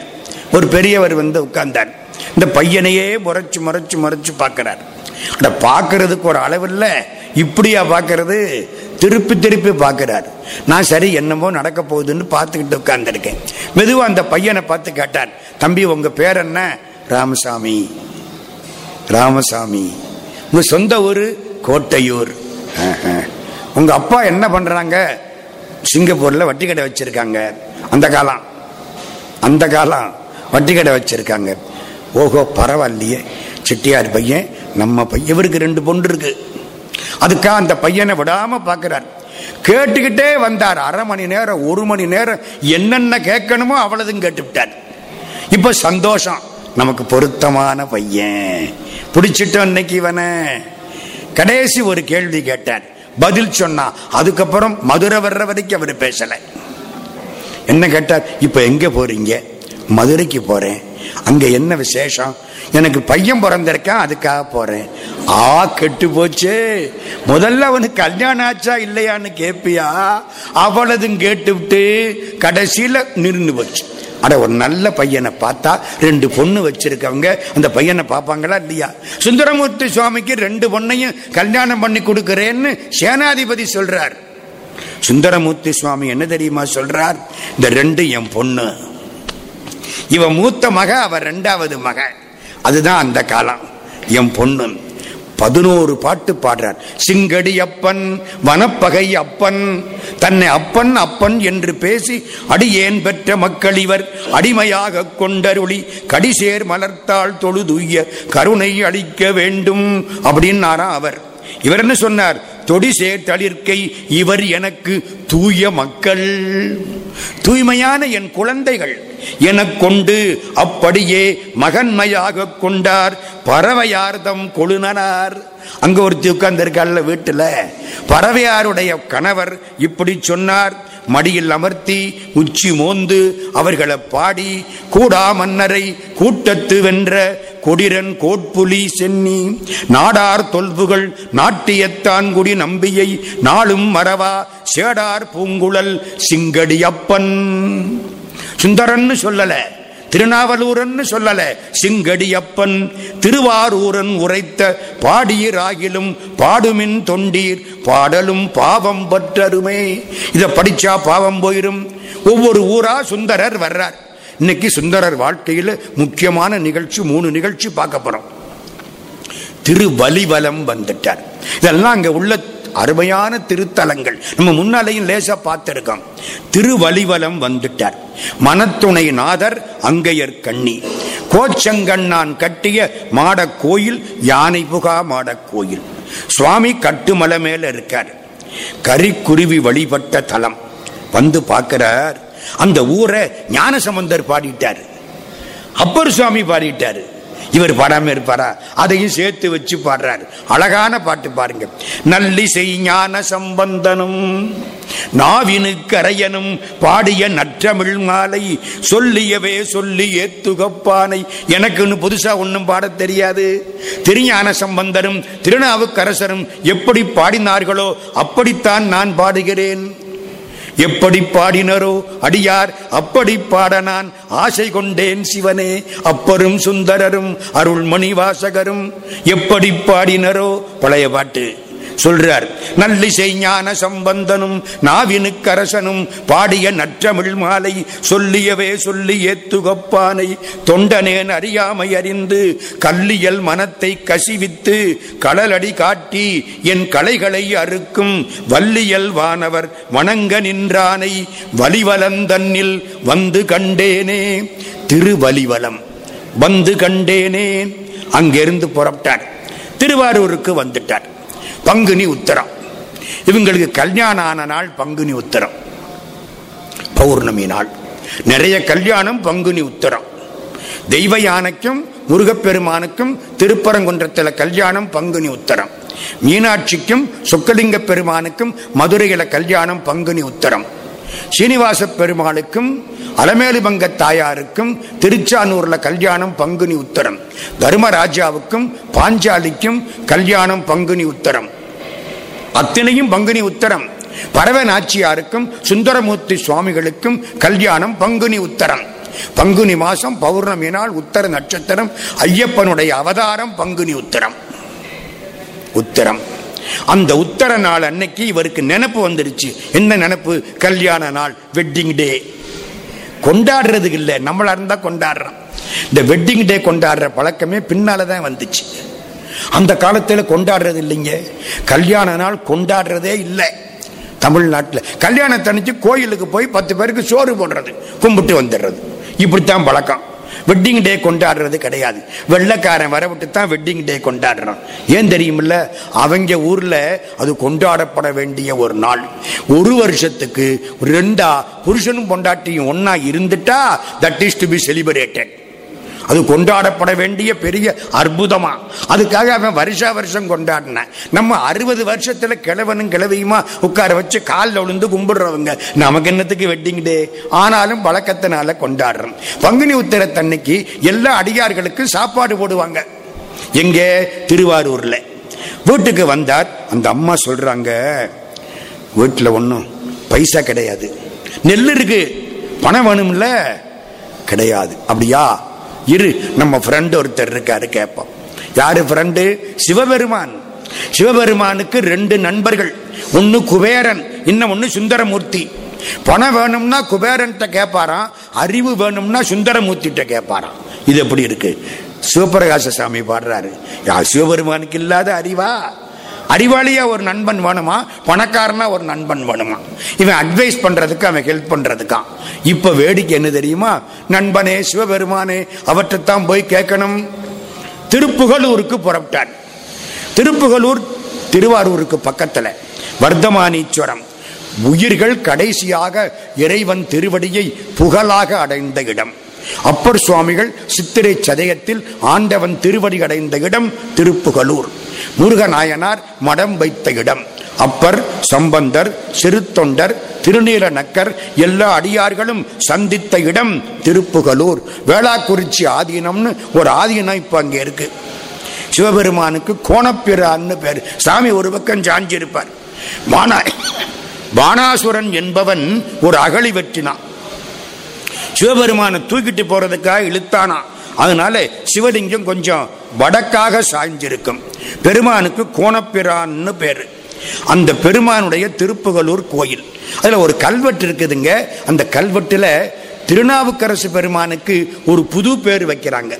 ஒரு பெரியவர் வந்து உட்கார்ந்தார். இந்த பையனையே முறைச்சு முறைச்சு முறைச்சு பார்க்குறார். அட பார்க்கறதுக்கு ஒரு அளவில் இப்படியா பார்க்கறது? திருப்பி திருப்பி பார்க்கிறார். நான் சரி என்னமோ நடக்க போகுதுன்னு பார்த்துக்கிட்டு உட்கார்ந்துருக்கேன். மெதுவாக அந்த பையனை பார்த்து கேட்டார் தம்பி உங்க பேர் என்ன? ராமசாமி. ராமசாமி. உங்க சொந்த ஊர்? கோட்டையூர். ஆஹா. உங்க அப்பா என்ன பண்றாங்க? சிங்கப்பூர்ல வட்டி கடை வச்சிருக்காங்க. அந்த காலம். அந்த காலம். வட்டி கடை வச்சிருக்காங்க. ஓஹோ பரவாயில்லையே. செட்டியார் பையன் நம்ம பையன் இவருக்கு ரெண்டு பொண்ணு இருக்கு. அதுக்காக அந்த பையனை விடாம பார்க்கிறார். கேட்டுக்கிட்டே வந்தார். அரை மணி நேரம் ஒரு மணி நேரம் என்னென்ன கேட்கணுமோ அவ்வளதும் கேட்டுவிட்டார் இப்ப சந்தோஷம். நமக்கு பொருத்தமான பையன். பிடிச்சிட்டோம் இன்னைக்கு இவனை. கடைசி ஒரு கேள்வி கேட்டார். பதில் சொன்னா அதுக்கப்புறம் மதுரை வர்ற வரைக்கும் அவர் பேசல. என்ன கேட்டார்? இப்ப எங்க போறீங்க? மதுரைக்கு போறேன். அங்க என்ன விசேஷம்? எனக்கு பையன் பிறந்திருக்கான் அதுக்காக போறேன். ஆ கெட்டு போச்சு. முதல்ல அவனுக்கு கல்யாணம் ஆச்சா இல்லையான்னு கேப்பியா? அவளதும் கேட்டுவிட்டு கடைசியில நின்று போச்சு. அட ஒரு நல்ல பையனை பார்த்தா ரெண்டு பொண்ணு வச்சிருக்கவங்க அந்த பையனை பார்ப்பாங்களா இல்லையா? சுந்தரமூர்த்தி சுவாமிக்கு ரெண்டு பொண்ணையும் கல்யாணம் பண்ணி கொடுக்கிறேன்னு சேனாதிபதி சொல்றார். சுந்தரமூர்த்தி சுவாமி என்ன தெரியுமா சொல்றார்? இந்த ரெண்டு என் பொண்ணு. இவன் மூத்த மக அவ ரெண்டாவது மக. அதுதான் அந்த காலம். என் பொண்ணு. பதினோரு பாட்டு பாடுறார். சிங்கடி அப்பன் வனப்பகை அப்பன் தன்னை அப்பன் அப்பன் என்று பேசி அடியேன் பெற்ற மக்கள் இவர் அடிமையாக கொண்டருளி கடிசேர் மலர்த்தாள் தொழுதுய்ய கருணை அளிக்க வேண்டும் அப்படின்னாராம் அவர். இவர் என்ன சொன்னார்? தொடி சேர்த்தளிர்க்கை இவர் எனக்கு தூய மக்கள். தூய்மையான என் குழந்தைகள் எனக் கொண்டு அப்படியே மகன்மையாக கொண்டார். பறவையார்தம் கொழுனனார் அங்க ஒருத்தி உட்கார்ந்திருக்காள்ல வீட்டுல. பறவையாருடைய கணவர் இப்படி சொன்னார். மடியில் அமர்த்தி உச்சி மோந்து அவர்களை பாடி கூடா மன்னரை கூட்டத்து வென்ற கொடிரன் கோட்புலி சென்னி நாடார் தொல்புகள் நாட்டியத்தான் குடி நம்பியை நாளும் மறவா சேடார் பூங்குழல் சிங்கடி அப்பன் சுந்தரன்னு சொல்லல. திருநாவலூரன் சொல்லல. சிங்கடியப்பன் திருவாரூரன் உரைத்த பாடியராகிலும் பாடுமின் தொண்டீர் பாடலும் பாவம் பற்றருமே. இதை படிச்சா பாவம் போயிரும். ஒவ்வொரு ஊரா சுந்தரர் வர்றார். இன்னைக்கு சுந்தரர் வாழ்க்கையில் முக்கியமான நிகழ்ச்சி மூணு நிகழ்ச்சி பார்க்க போறோம். திருவலிவலம் வந்துட்டார். இதெல்லாம் அங்க உள்ள அருமையான திருத்தலங்கள். நம்ம முன்னாலையும் லேசா பார்த்திருக்கோம். திருவழிவலம் வந்துட்டார். மனத்துணை நாதர் அங்கையர் கண்ணி. கோச்சங்கண்ணான் கட்டிய மாடக்கோயில் யானை புகா மாடக்கோயில். சுவாமி கட்டுமலை மேல இருக்கார். கரிக்குருவி வழிபட்ட தலம். வந்து பார்க்கிறார். அந்த ஊரை ஞானசம்பந்தர் பாடிட்டார். அப்பர் சுவாமி பாடிட்டாரு. இவர் பாடாமல் இருப்பாரா? அதையும் சேர்த்து வச்சு பாடுறாரு. அழகான பாட்டு பாருங்க. நல்லிசை ஞான சம்பந்தனும் நாவினுக்கரையனும் பாடிய நற்றமிழ் மாலை சொல்லியவே சொல்லி ஏத்துகப்பானை. எனக்குன்னு புதுசா ஒன்றும் பாட தெரியாது. திருஞான சம்பந்தரும் திருநாவுக்கரசரும் எப்படி பாடினார்களோ அப்படித்தான் நான் பாடுகிறேன். எப்படி பாடினரோ அடியார் அப்படி பாட நான் ஆசை கொண்டேன் சிவனே அப்பரும் சுந்தரரும் அருள்மணி வாசகரும் எப்படி பாடினரோ பழைய பாட்டு. சொல்றார். நல்லிசை ஞான சம்பந்தனும் நாவினுக்கரசனும் பாடிய நற்றமிழ் மாலை சொல்லியவே சொல்லி ஏத்துகப்பானை தொண்டனேன் அறியாமை அறிந்து கல்லியல் மனத்தை கசிவித்து களலடி காட்டி என் கலைகளை அறுக்கும் வல்லியல் வானவர் வணங்க நின்றானை வலிவலந்தன்னில் வந்து கண்டேனே திருவலிவலம் வந்து கண்டேனே. அங்கிருந்து புறப்பட்டார். திருவாரூருக்கு வந்துட்டார். பங்குனி உத்தரம். இவங்களுக்கு கல்யாணம் ஆன நாள் பங்குனி உத்தரம். பௌர்ணமி நாள். நிறைய கல்யாணம் பங்குனி உத்தரம். தெய்வ யானைக்கும் முருகப்பெருமானுக்கும் திருப்பரங்குன்றத்தில் கல்யாணம் பங்குனி உத்தரம். மீனாட்சிக்கும் சொக்கலிங்க பெருமானுக்கும் மதுரையில கல்யாணம் பங்குனி உத்தரம். சீனிவாச பெருமாளுக்கும் அலமேலுமங்க தாயாருக்கும் திருச்சானூர்ல கல்யாணம் பங்குனி உத்தரம். தர்மராஜாவுக்கும் பாஞ்சாலிக்கும் கல்யாணம் பங்குனி உத்தரம். அத்தனையும் பங்குனி உத்தரம். பரவ நாச்சியாருக்கும் சுந்தரமூர்த்தி சுவாமிகளுக்கும் கல்யாணம் பங்குனி உத்தரம். பங்குனி மாசம் பௌர்ணமி நாள் உத்தர நட்சத்திரம் ஐயப்பனுடைய அவதாரம் பங்குனி உத்தரம். உத்தரம். அந்த உத்தர நாள் அன்னைக்கு இவருக்கு நினப்பு வந்துருச்சு. என்ன நினப்பு? கல்யாண நாள் வெட்டிங் டே கொண்டாடுறது இல்லை நம்மளா இருந்தா கொண்டாடுறோம். இந்த வெட்டிங் டே கொண்டாடுற பழக்கமே பின்னால தான் வந்துச்சு. அந்த காலத்தில் கொண்டாடுறது இல்லைங்க. கல்யாண நாள் கொண்டாடுறதே இல்லை. தமிழ்நாட்டில். கல்யாணத்தனிச்சு கோயிலுக்கு போய் பத்து பேருக்கு சோறு போடுறது கும்பிட்டு வந்துடுறது. இப்படித்தான் பழக்கம். வெட்டிங் டே கொண்டாடுறது கிடையாது. வெள்ளக்காரன் வரவிட்டு தான் வெட்டிங் டே கொண்டாடுறான். ஏன் தெரியுமில்ல? அவங்க ஊர்ல அது கொண்டாடப்பட வேண்டிய ஒரு நாள். ஒரு வருஷத்துக்கு ரெண்டா புருஷனும் பொண்டாட்டியும் ஒன்னா இருந்துட்டா that is to be celebrated அது கொண்டாடப்பட வேண்டிய பெரிய அற்புதமா. அதுக்காக அவன் வருஷா வருஷம் கொண்டாடின. நம்ம அறுபது வருஷத்துல கிழவனும் கிழவியுமா உட்கார வச்சு காலில் விழுந்து கும்பிடுறவங்க. நமக்கு என்னத்துக்கு வெட்டிங் டே ஆனாலும் வழக்கத்தினால கொண்டாடுறோம். பங்குனி உத்தரத்தன்னைக்கு எல்லா அடியார்களுக்கும் சாப்பாடு போடுவாங்க. எங்க? திருவாரூர்ல. வீட்டுக்கு வந்தார். அந்த அம்மா சொல்றாங்க வீட்டில் ஒன்றும் பைசா கிடையாது. நெல் இருக்கு. பணம் வேணும்ல? கிடையாது. அப்படியா? இரு நம்ம ஃப்ரெண்டு ஒருத்தர் இருக்காரு கேட்போம். யாரு ஃப்ரெண்டு சிவபெருமான். சிவபெருமானுக்கு ரெண்டு நண்பர்கள். ஒன்னு குபேரன் இன்னும் ஒன்னு சுந்தரமூர்த்தி. பணம் வேணும்னா குபேரன்கிட்ட கேட்பாராம் அறிவு வேணும்னா சுந்தரமூர்த்திகிட்ட கேட்பாராம். இது எப்படி இருக்கு? சிவபிரகாச சாமி பாடுறாரு. சிவபெருமானுக்கு இல்லாத அறிவா? அறிவாளியா ஒரு நண்பன் வேணுமா? பணக்காரனா ஒரு நண்பன் வேணுமா? இவன் அட்வைஸ் பண்றதுக்கு அவன் ஹெல்ப் பண்ணுறதுக்கான் இப்ப வேடிக்கை என்ன தெரியுமா? நண்பனே சிவபெருமானே அவற்றைத்தான் போய் கேட்கணும். திருப்புகலூருக்கு புறப்பட்டான் திருப்புகலூர் திருவாரூருக்கு பக்கத்துல வர்த்தமானீஸ்வரம் உயிர்கள் கடைசியாக இறைவன் திருவடியை புகழாக அடைந்த இடம். அப்பர் சுவாமிகள் சித்திரை சதயத்தில் ஆண்டவன் திருவடி அடைந்த இடம் திருப்புகலூர். முருகநாயனார் மடம் வைத்த இடம். அப்பர் சம்பந்தர் சிறுத்தொண்டர் திருநீல நக்கர் எல்லா அடியார்களும் சந்தித்த இடம் திருப்புகலூர். வேளாக்குறிச்சி ஆதீனம்னு ஒரு ஆதீனம் இப்ப அங்கே இருக்கு. சிவபெருமானுக்கு கோணப்பிரான்னு பேர். சாமி ஒரு பக்கம் சாஞ்சிருப்பார். பானா பானாசுரன் என்பவன் ஒரு அகழி வெட்டினான். சிவபெருமானை தூக்கிட்டு போறதுக்காக இழுத்தானா? அதனால சிவலிங்கம் கொஞ்சம் வடக்காக சாய்ஞ்சிருக்கும் பெருமானுக்கு கோணப்பிரான்னு பேரு. அந்த பெருமானுடைய திருப்புகலூர் கோயில். அதுல ஒரு கல்வெட்டு இருக்குதுங்க. அந்த கல்வெட்டுல திருநாவுக்கரசு பெருமானுக்கு ஒரு புது பேர் வைக்கிறாங்க.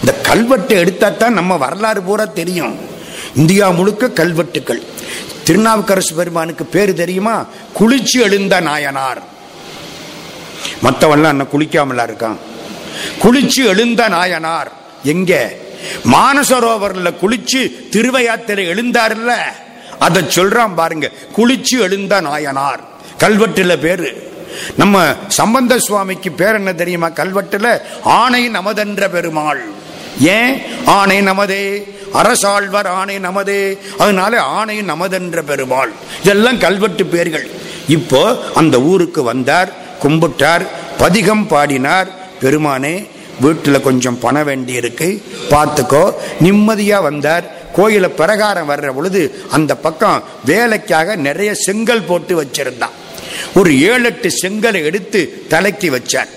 இந்த கல்வெட்டை எடுத்தா தான் நம்ம வரலாறு பூரா தெரியும். இந்தியா முழுக்க கல்வெட்டுக்கள் திருநாவுக்கரசு பெருமானுக்கு பேர் தெரியுமா? குளிச்சு எழுந்த நாயனார். மற்றவன்லாம் என்ன குளிக்காமலா இருக்கான்? குளிச்சு எழுந்த நாயனார் எங்க? மானசரோவர்ல குளிச்சு திருவையாத்திரை எழுந்தார்ல? அதை சொல்றான் பாருங்க குளிச்சு எழுந்த நாயனார். கல்வெட்டுல பேரு. நம்ம சம்பந்த சுவாமிக்கு பேர் என்ன தெரியுமா? கல்வெட்டுல ஆணை நமதென்ற பெருமாள். ஏன்? ஆணை நமதே அரசாழ்வர் ஆணை நமதே. அதனால ஆணை நமதென்ற பெருமாள். இதெல்லாம் கல்வெட்டு பேர்கள். இப்போ அந்த ஊருக்கு வந்தார் கும்பிட்டார் பதிகம் பாடினார். பெருமானே வீட்டில் கொஞ்சம் பண வேண்டி இருக்கு பார்த்துக்கோ. நிம்மதியாக வந்தார். கோயில பிரகாரம் வர்ற பொழுது அந்த பக்கம் வேலைக்காக நிறைய செங்கல் போட்டு வச்சிருந்தான். ஒரு ஏழு எட்டு செங்கலை எடுத்து தலைக்கு வச்சார்.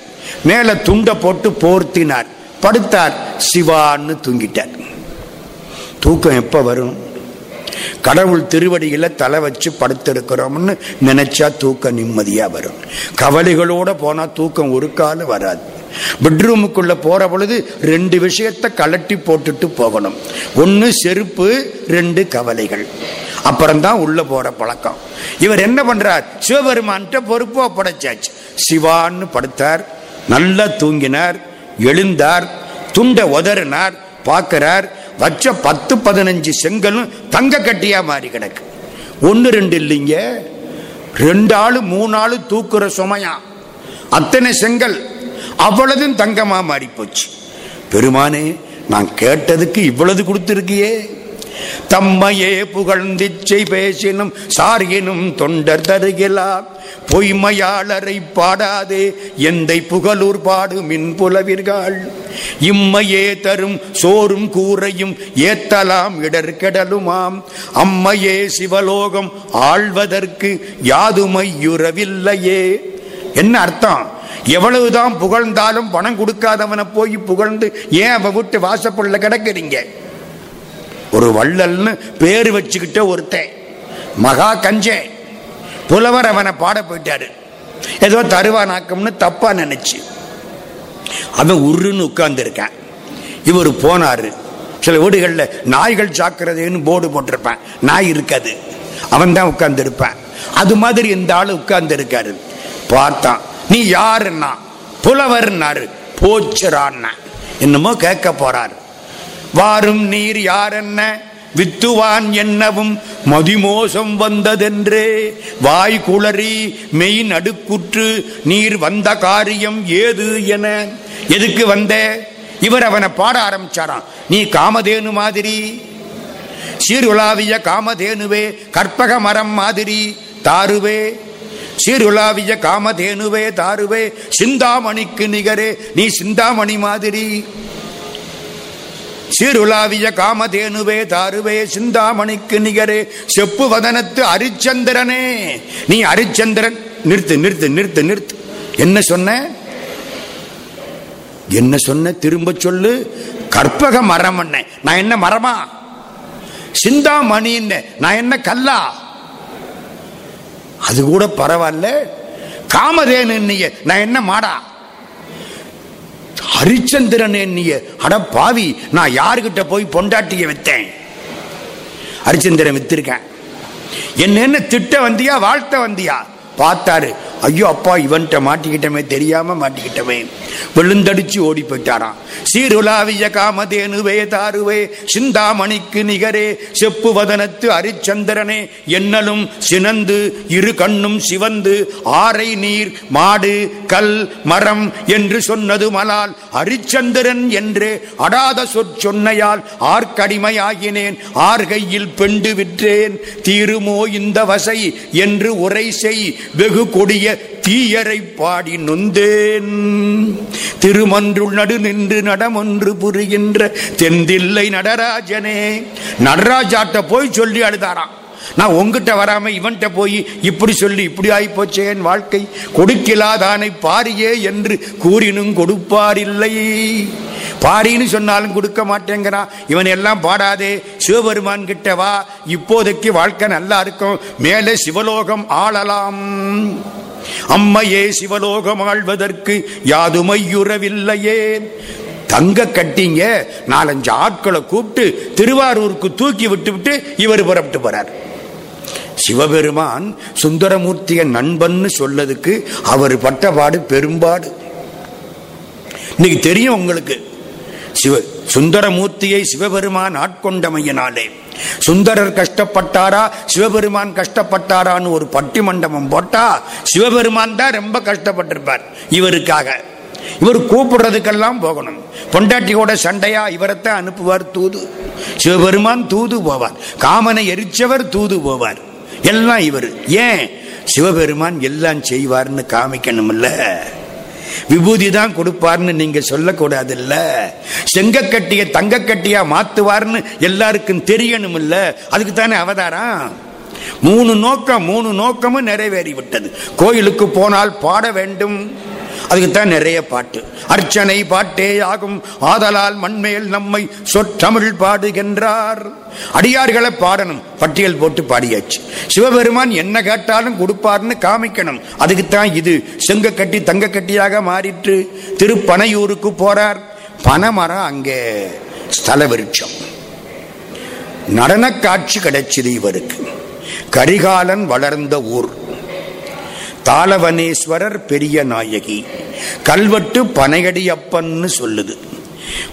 மேலே துண்டை போட்டு போர்த்தினார். படுத்தார். சிவான்னு தூங்கிட்டார். தூக்கம் எப்போ வரும்? கடவுள் திருவடியில தலை வச்சு படுத்திருக்கிறோம்னு நினைச்சா தூக்கம் நிம்மதியா வரும். கவலைகளோட போனா தூக்கம் ஒரு காலம் வராது. பெட்ரூமுக்குள்ள போற பொழுது ரெண்டு விஷயத்தை கலட்டி போட்டுட்டு போகணும். ஒன்னு செருப்பு ரெண்டு கவலைகள். அப்புறம்தான் உள்ள போற பழக்கம். இவர் என்ன பண்றார்? சிவபெருமான்கிட்ட பொறுப்போ படைச்சாச்சு. சிவான்னு படுத்தார். நல்லா தூங்கினார். எழுந்தார். துண்டை உதறினார். பார்க்கிறார். வச்ச பத்து பதினஞ்சு செங்கலும் தங்க கட்டியா மாறி கிடக்கு. ஒன்று ரெண்டு இல்லைங்க. ரெண்டு ஆளு மூணு ஆளு தூக்குற சுமையா? அத்தனை செங்கல். அவ்வளதும் தங்கமா மாறி போச்சு பெருமானே நான் கேட்டதுக்கு இவ்வளவு கொடுத்துருக்கியே. தம்மையே புகழ்ந்திச்சை பேசினும் சார்கினும் தொண்டர் தருகிறார் பொய்மையாளரை பாடாதே எந்தை புகழூர் பாடு மின் புலவிர்கள். இம்மையே தரும் சோறும் கூரையும் ஏத்தலாம் இடர்கடலுமாம். அம்மையே சிவலோகம் ஆழ்வதற்கு யாதுமையுறவில்லையே. என்ன அர்த்தம்? எவ்வளவுதான் புகழ்ந்தாலும் பணம் கொடுக்காதவனை போய் புகழ்ந்து ஏன் அவன் விட்டு வாசப்புள்ள கிடக்குறீங்க? ஒரு வள்ளல்னு பேர் வச்சுக்கிட்ட ஒருத்தன். மகா கஞ்சே. புலவர் அவனை பாட போயிட்டாரு. ஏதோ தருவானாக்கம்னு தப்பா நினைச்சு. அவன் உருன்னு உட்கார்ந்துருக்கான். இவர் போனாரு. சில வீடுகளில் நாய்கள் சாக்குறதுன்னு போர்டு போட்டிருப்பேன். நாய் இருக்காது. அவன் தான் உட்கார்ந்துருப்பான். அது மாதிரி இந்த ஆள் உட்கார்ந்துருக்காரு. பார்த்தான். நீ யாருன்னா? புலவர்னாரு. போச்சுறான்னா என்னமோ கேட்க போறாரு. வாரும் நீர் யாரென்ன? வித்துவான் என்னவும் மதிமோசம் வந்ததென்றே. வாய் குளறி மெய் நடுக்குற்று நீர் வந்த காரியம் ஏது என? எதுக்கு வந்த? இவர் அவனை பாட ஆரம்பிச்சாராம். நீ காமதேனு மாதிரி. சீருலாவிய காமதேனுவே கற்பக மரம் மாதிரி தாருவே. சீருலாவிய காமதேனுவே தாருவே. சிந்தாமணிக்கு நிகரே நீ சிந்தாமணி மாதிரி. சீருலாவிய காமதேனுவே தாருவே சிந்தாமணிக்கு நிகரே. செப்பு வதனத்து அரிச்சந்திரனே. நீ அரிச்சந்திரன் நிறுத்து நிறுத்து நிறுத்து நிறுத்து. என்ன சொன்ன? என்ன சொன்ன? திரும்ப சொல்லு. கற்பக மரம் என்ன நான் என்ன மரமா? சிந்தாமணி நான் என்ன கல்லா? அது கூட பரவாயில்ல. காமதேனு நான் என்ன மாடா? ஹரிச்சந்திரன் எண்ணிய அட பாவி நான் யாருக்கிட்ட போய் பொண்டாட்டிய வித்தேன்? ஹரிச்சந்திரன் வித்திருக்கேன். என்னென்ன திட்ட வந்தியா வாழ்த்த வந்தியா? பார்த்தாரு. ஐயோ அப்பா இவன்கிட்ட மாட்டிக்கிட்டமே தெரியாம மாட்டிக்கிட்டமே. விழுந்தடிச்சு ஓடி போயிட்டாராம். சீருலாவிய காமதேனுவே தாருவே சிந்தாமணிக்கு நிகரே செப்பு வதனத்து அரிச்சந்திரனே என்னலும் சினந்து இரு கண்ணும் சிவந்து ஆரை நீர் மாடு கல் மரம் என்று சொன்னது மலால். அரிச்சந்திரன் என்று அடாத சொற்சொன்னையால் ஆர்க்கடிமையாகினேன். ஆர்கையில் பெண்டு விற்றேன். தீருமோ இந்த வசை என்று உரை செய். வெகு கொடிய தீயரை பாடி நொந்தேன். திருமன்றுள் நடு நின்று நடமொன்று புரிகின்ற தெந்தில்லை நடராஜனே. நடராஜாட்ட போய் சொல்லி அழுதாராம். நான் உங்ககிட்ட வராம இவன்கிட்ட போய் இப்படி சொல்லி இப்படி ஆயிப்போச்சே என் வாழ்க்கை. கொடுக்கலாதானை பாரியே என்று கூறினும் கொடுப்பாரில்லை பாடின்னு சொன்னாலும் கொடுக்க மாட்டேங்கிறான் இவன் எல்லாம் பாடாதே. சிவபெருமான் கிட்ட வா. இப்போதைக்கு வாழ்க்கை நல்லா இருக்கும். மேலே சிவலோகம் ஆளலாம். அம்மையே சிவலோகம் ஆழ்வதற்கு யாதுமையுறவில்லையே. தங்க கட்டிங்க. நாலஞ்சு ஆட்களை கூப்பிட்டு திருவாரூருக்கு தூக்கி விட்டு விட்டு இவர் புறப்பட்டு போறார். சிவபெருமான் சுந்தரமூர்த்திய நண்பன்னு சொல்லதுக்கு அவர் பட்டபாடு பெரும்பாடு. இன்னைக்கு தெரியும் உங்களுக்கு. சிவ சுந்தரமூர்த்தியை சிவபெருமான் ஆட்கொண்டமையினாலே. சுந்தரர் கஷ்டப்பட்டாரா? சிவபெருமான் கஷ்டப்பட்டாரான்னு ஒரு பட்டி மண்டபம் போட்டா சிவபெருமான் தான் ரொம்ப கஷ்டப்பட்டிருப்பார் இவருக்காக. இவர் கூப்பிடுறதுக்கெல்லாம் போகணும். பொண்டாட்டியோட சண்டையா இவரைத்தான் அனுப்புவார் தூது. சிவபெருமான் தூது போவார். காமனை எரிச்சவர் தூது போவார். எல்லாம் இவர். ஏன்? சிவபெருமான் எல்லாம் செய்வார்னு காமிக்கணும்ல. விபூதி தான் கொடுப்பார்னு நீங்க சொல்லக்கூடாது இல்ல செங்கக்கட்டியை தங்கக்கட்டியா மாத்துவார்னு எல்லாருக்கும் தெரியணும் இல்ல அதுக்கு தானே அவதாரம்? மூணு நோக்கம் மூணு நோக்கமும் நிறைவேறி விட்டது கோயிலுக்கு போனால் பாட வேண்டும். அதுக்குத்தான் நிறைய பாட்டு. அர்ச்சனை பாட்டே ஆகும். ஆதலால் மண்மேல் நம்மை சொற்றமிழ் பாடுகின்றார். அடியார்களை பாடணும். பட்டியல் போட்டு பாடியாச்சு. சிவபெருமான் என்ன கேட்டாலும் கொடுப்பார்னு காமிக்கணும். அதுக்குத்தான் இது செங்க கட்டி தங்க கட்டியாக மாறிட்டு திருப்பனையூருக்கு போறார். பனைமரம் அங்கே ஸ்தல விருட்சம் நடன காட்சி கிடைச்சது இவருக்கு. கரிகாலன் வளர்ந்த ஊர். தாளவனேஸ்வரர் பெரிய நாயகி. கல்வெட்டு பனையடியப்பன்னு சொல்லுது.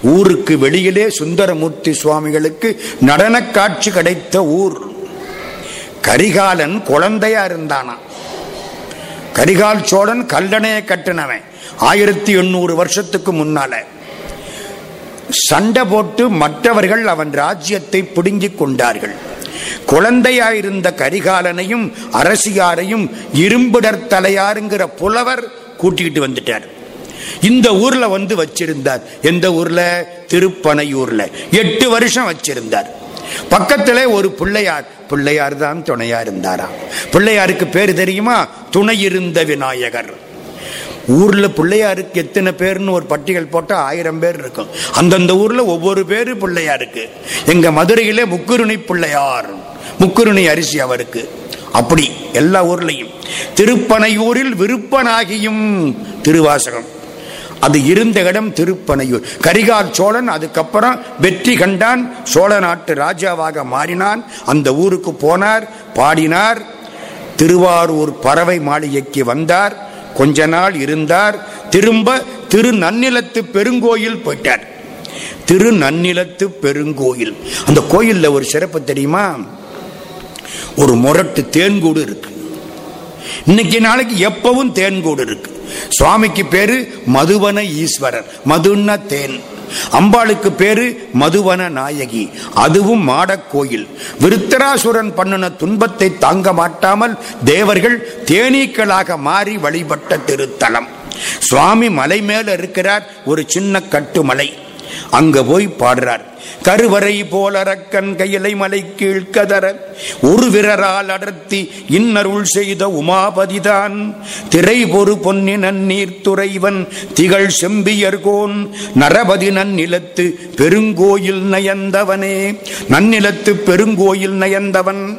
ஊருக்கு வெளியிலே சுந்தரமூர்த்தி சுவாமிகளுக்கு நடன காட்சி கிடைத்த ஊர். கரிகாலன் குழந்தையா இருந்தானா? கரிகால் சோழன் கல்லணையை கட்டினவன் ஆயிரத்தி எண்ணூறு வருஷத்துக்கு முன்னால. சண்டை போட்டு மற்றவர்கள் அவன் ராஜ்யத்தை பிடுங்கிக் கொண்டார்கள். குழந்தையாயிருந்த கரிகாலனையும் அரசியாரையும் இரும்பிடர் தலையாருங்கிற புலவர் கூட்டிட்டு வந்துட்டார். இந்த ஊர்ல வந்து வச்சிருந்தார். எந்த ஊர்ல? திருப்பனையூர்ல. எட்டு வருஷம் வச்சிருந்தார். பக்கத்துல ஒரு பிள்ளையார். பிள்ளையார் தான் துணையா இருந்தாராம். பிள்ளையாருக்கு பேர் தெரியுமா? துணை இருந்த விநாயகர். ஊர்ல பிள்ளையாருக்கு எத்தனை பேர்னு ஒரு பட்டியல் போட்டா ஆயிரம் பேர் இருக்கும். அந்தந்த ஊர்ல ஒவ்வொரு பேரு பிள்ளையாருக்கு. எங்க மதுரையிலே முக்குருணி பிள்ளையார் முக்குருணி அரிசி அவருக்கு. அப்படி எல்லா ஊர்லையும். திருப்பனையூரில் விருப்பனாகியும் திருவாசகம். அது இருந்த இடம் திருப்பனையூர். கரிகால் சோழன் அதுக்கப்புறம் வெற்றி கண்டான் சோழ நாட்டு ராஜாவாக மாறினான் அந்த ஊருக்கு போனார் பாடினார் திருவாரூர் பறவை மாளிகைக்கு வந்தார் கொஞ்ச நாள் இருந்தார் திரும்ப திரு நன்னிலத்து பெருங்கோயில் போயிட்டார். திரு நன்னிலத்து பெருங்கோயில். அந்த கோயில்ல ஒரு சிறப்பு தெரியுமா? ஒரு முரட்டு தேன்கூடு இருக்கு. இன்னைக்கு நாளைக்கு எப்பவும் தேன்கூடு இருக்கு. சுவாமிக்கு பேரு மதுவன ஈஸ்வரர் மதுன்னா தேன். அம்பாளுக்கு பேரு மதுவன நாயகி. அதுவும் மாடக் கோயில். விருத்தராசுரன் பண்ணின துன்பத்தை தாங்க மாட்டாமல் தேவர்கள் தேனீக்களாக மாறி வழிபட்ட திருத்தலம். சுவாமி மலை மேல இருக்கிறார் ஒரு சின்ன கட்டுமலை. அங்க போய் பாடுறார். கருவறை போலரக்கன் கையிலை மலை கீழ்கதற ஒரு விரரால் அடர்த்தி இன்னருள் செய்த உமாபதிதான். திரை பொறு பொன்னினன் நீர்த்துறைவன் திகழ் செம்பியர்கோன் நரபதி நன்னிலத்து பெருங்கோயில் நயந்தவனே. நன்னிலத்து பெருங்கோயில் நயந்தவன்.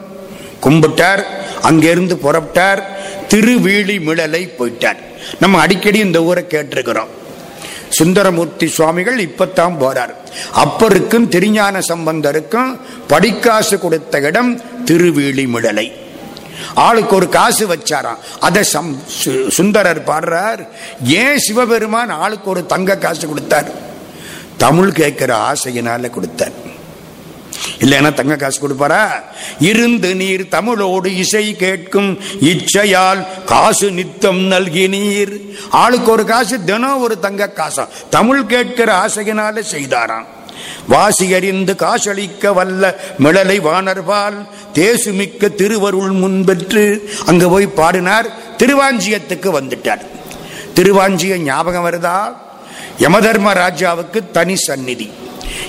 கும்பிட்டார் அங்கிருந்து புறப்பட்டார் திருவீழி மிழலை போயிட்டார். நம்ம அடிக்கடி இந்த ஊரை கேட்டிருக்கிறோம். சுந்தரமூர்த்தி சுவாமிகள் இப்பத்தான் போறார். அப்பருக்கும் திருஞான சம்பந்தருக்கும் படிக்காசு கொடுத்த இடம் திருவீழிமிடலை. ஆளுக்கு ஒரு காசு வச்சாராம். அதை சம் சுந்தரர் பாடுறார். ஏன் சிவபெருமான் ஆளுக்கு ஒரு தங்க காசு கொடுத்தார்? தமிழ் கேட்கிற ஆசையினால கொடுத்தார். இல்லைன்னா தங்க காசு கொடுப்பாரா? இருந்து நீர் தமிழோடு இசை கேட்கும் இச்சையால் காசு நித்தம் நல்கி நீர். ஆளுக்கு ஒரு காசு தினம் ஒரு தங்க காசம் தமிழ் கேட்கிற ஆசையினால செய்தாராம். வாசி அறிந்து காசளிக்க வல்ல மிளலை வானர்பால் தேசுமிக்க திருவருள் முன்பெற்று அங்க போய் பாடினார். திருவாஞ்சியத்துக்கு வந்துட்டார். திருவாஞ்சிய ஞாபகம் வருதா? யமதர்ம ராஜாவுக்கு தனி சந்நிதி.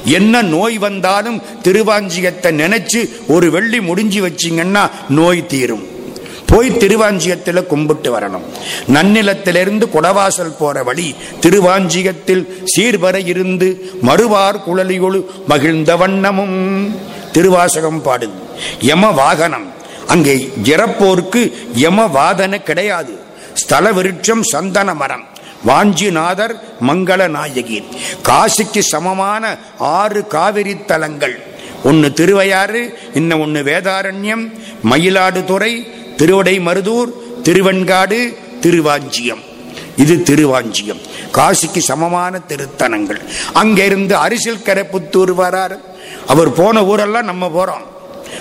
என்ன நோய் வந்தாலும் திருவாஞ்சியத்தை நினைச்சு ஒரு வெள்ளி முடிஞ்சு வச்சிங்கன்னா நோய் தீரும். போய் திருவாஞ்சியத்தில் கும்பிட்டு வரணும். நன்னிலத்திலிருந்து குடவாசல் போற வழி திருவாஞ்சியத்தில் சீர்வர இருந்து மறுவார் குழலியொழு மகிழ்ந்த வண்ணமும் திருவாசகம் பாடுது யம வாகனம். அங்கே இறப்போருக்கு யம வாதன கிடையாது. ஸ்தல விருட்சம் சந்தன மரம். வாஞ்சிநாதர் மங்கள நாயகி. காசிக்கு சமமான ஆறு காவிரி தலங்கள். ஒன்று திருவையாறு இன்னும் ஒன்று வேதாரண்யம் மயிலாடுதுறை திருவடை மருதூர் திருவெண்காடு திருவாஞ்சியம். இது திருவாஞ்சியம். காசிக்கு சமமான திருத்தலங்கள் அங்கிருந்து அரிசில் கரைப்புத்தூர் வரார். அவர் போன ஊரெல்லாம் நம்ம போகிறோம்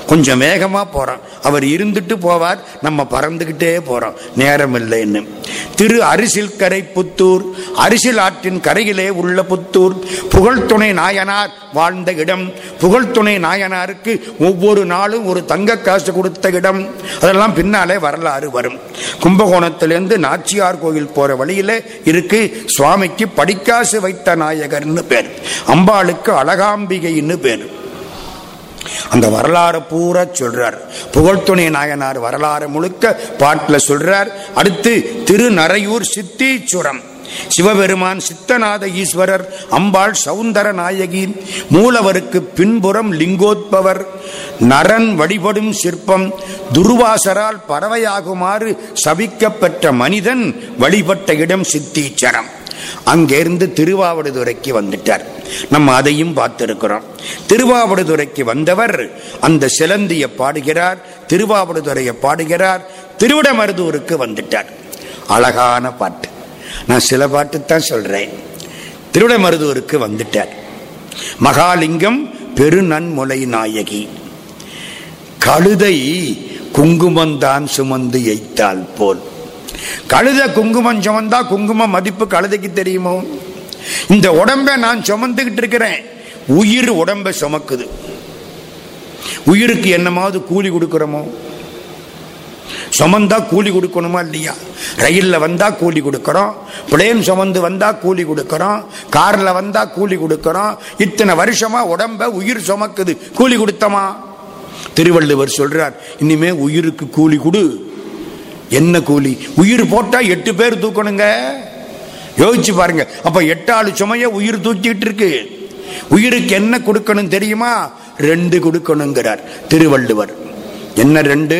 கொஞ்சம் வேகமாக போகிறோம் அவர் இருந்துட்டு போவார் நம்ம பறந்துக்கிட்டே போகிறோம் நேரம் இல்லைன்னு திரு அரிசில் கரை புத்தூர் அரிசில் ஆற்றின் கரையிலே உள்ள புத்தூர் புகழ்துணை நாயனார் வாழ்ந்த இடம். புகழ்துணை நாயனாருக்கு ஒவ்வொரு நாளும் ஒரு தங்க காசு கொடுத்த இடம். அதெல்லாம் பின்னாலே வரலாறு வரும். கும்பகோணத்திலேருந்து நாச்சியார் கோயில் போகிற வழியில் இருக்கு சுவாமிக்கு படிக்காசு வைத்த நாயகர்னு பேர். அம்பாளுக்கு அழகாம்பிகைன்னு பேர். அந்த வரலாறு பூரா சொல்றார். புகழ்துணை நாயனார் வரலாறு முழுக்க பாட்டில் சொல்றார். அடுத்து திருநரையூர் சித்தீச்சுரம். சிவபெருமான் சித்தநாத ஈஸ்வரர் அம்பாள் சவுந்தர நாயகி மூலவருக்கு பின்புறம் லிங்கோத்பவர் நரன் வழிபடும் சிற்பம் துர்வாசரால் பறவையாகுமாறு சபிக்கப்பெற்ற மனிதன் வழிபட்ட இடம் சித்தீச்சரம். அங்கிருந்து திருவாவடுதுறைக்கு வந்துட்டார். நம்ம அதையும் பார்த்திருக்கிறோம். திருவாவடுதுறைக்கு வந்தவர் அந்த சிலந்திய பாடுகிறார் திருவாவடுதுறையை பாடுகிறார் திருவிடமருதூருக்கு வந்துட்டார். அழகான பாட்டு. நான் சில பாட்டு தான் சொல்றேன். திருவிடமருதூருக்கு வந்துட்டார். மகாலிங்கம் பெருநன்முலை நாயகி. கழுதை குங்குமந்தான் சுமந்து எய்த்தால் போல். கழுத குங்குமம் சுமந்தா குங்குமம் மதிப்பு கழுதைக்கு தெரியுமோ? இந்த உடம்பை நான் சுமந்துகிட்டு இருக்கிறேன். உயிர் உடம்பை சுமக்குது. உயிருக்கு என்னமாவது கூலி கொடுக்கிறோமோ? சுமந்தா கூலி கொடுக்கணுமா இல்லையா? ரயில்ல வந்தா கூலி கொடுக்கறோம். பிளேன் சுமந்து வந்தா கூலி கொடுக்கறோம். கார்ல வந்தா கூலி கொடுக்கறோம். இத்தனை வருஷமா உடம்ப உயிர் சுமக்குது. கூலி கொடுத்தமா? திருவள்ளுவர் சொல்றார் இனிமே உயிருக்கு கூலி கொடு. என்ன கூலி? உயிர் போட்டா எட்டு பேர் தூக்கணுங்க. யோசிச்சு பாருங்க. அப்ப எட்டாளு சுமைய உயிர் தூக்கிட்டு இருக்கு உயிருக்கு என்ன கொடுக்கணும் தெரியுமா? ரெண்டு கொடுக்கணுங்கிறார் திருவள்ளுவர். என்ன ரெண்டு?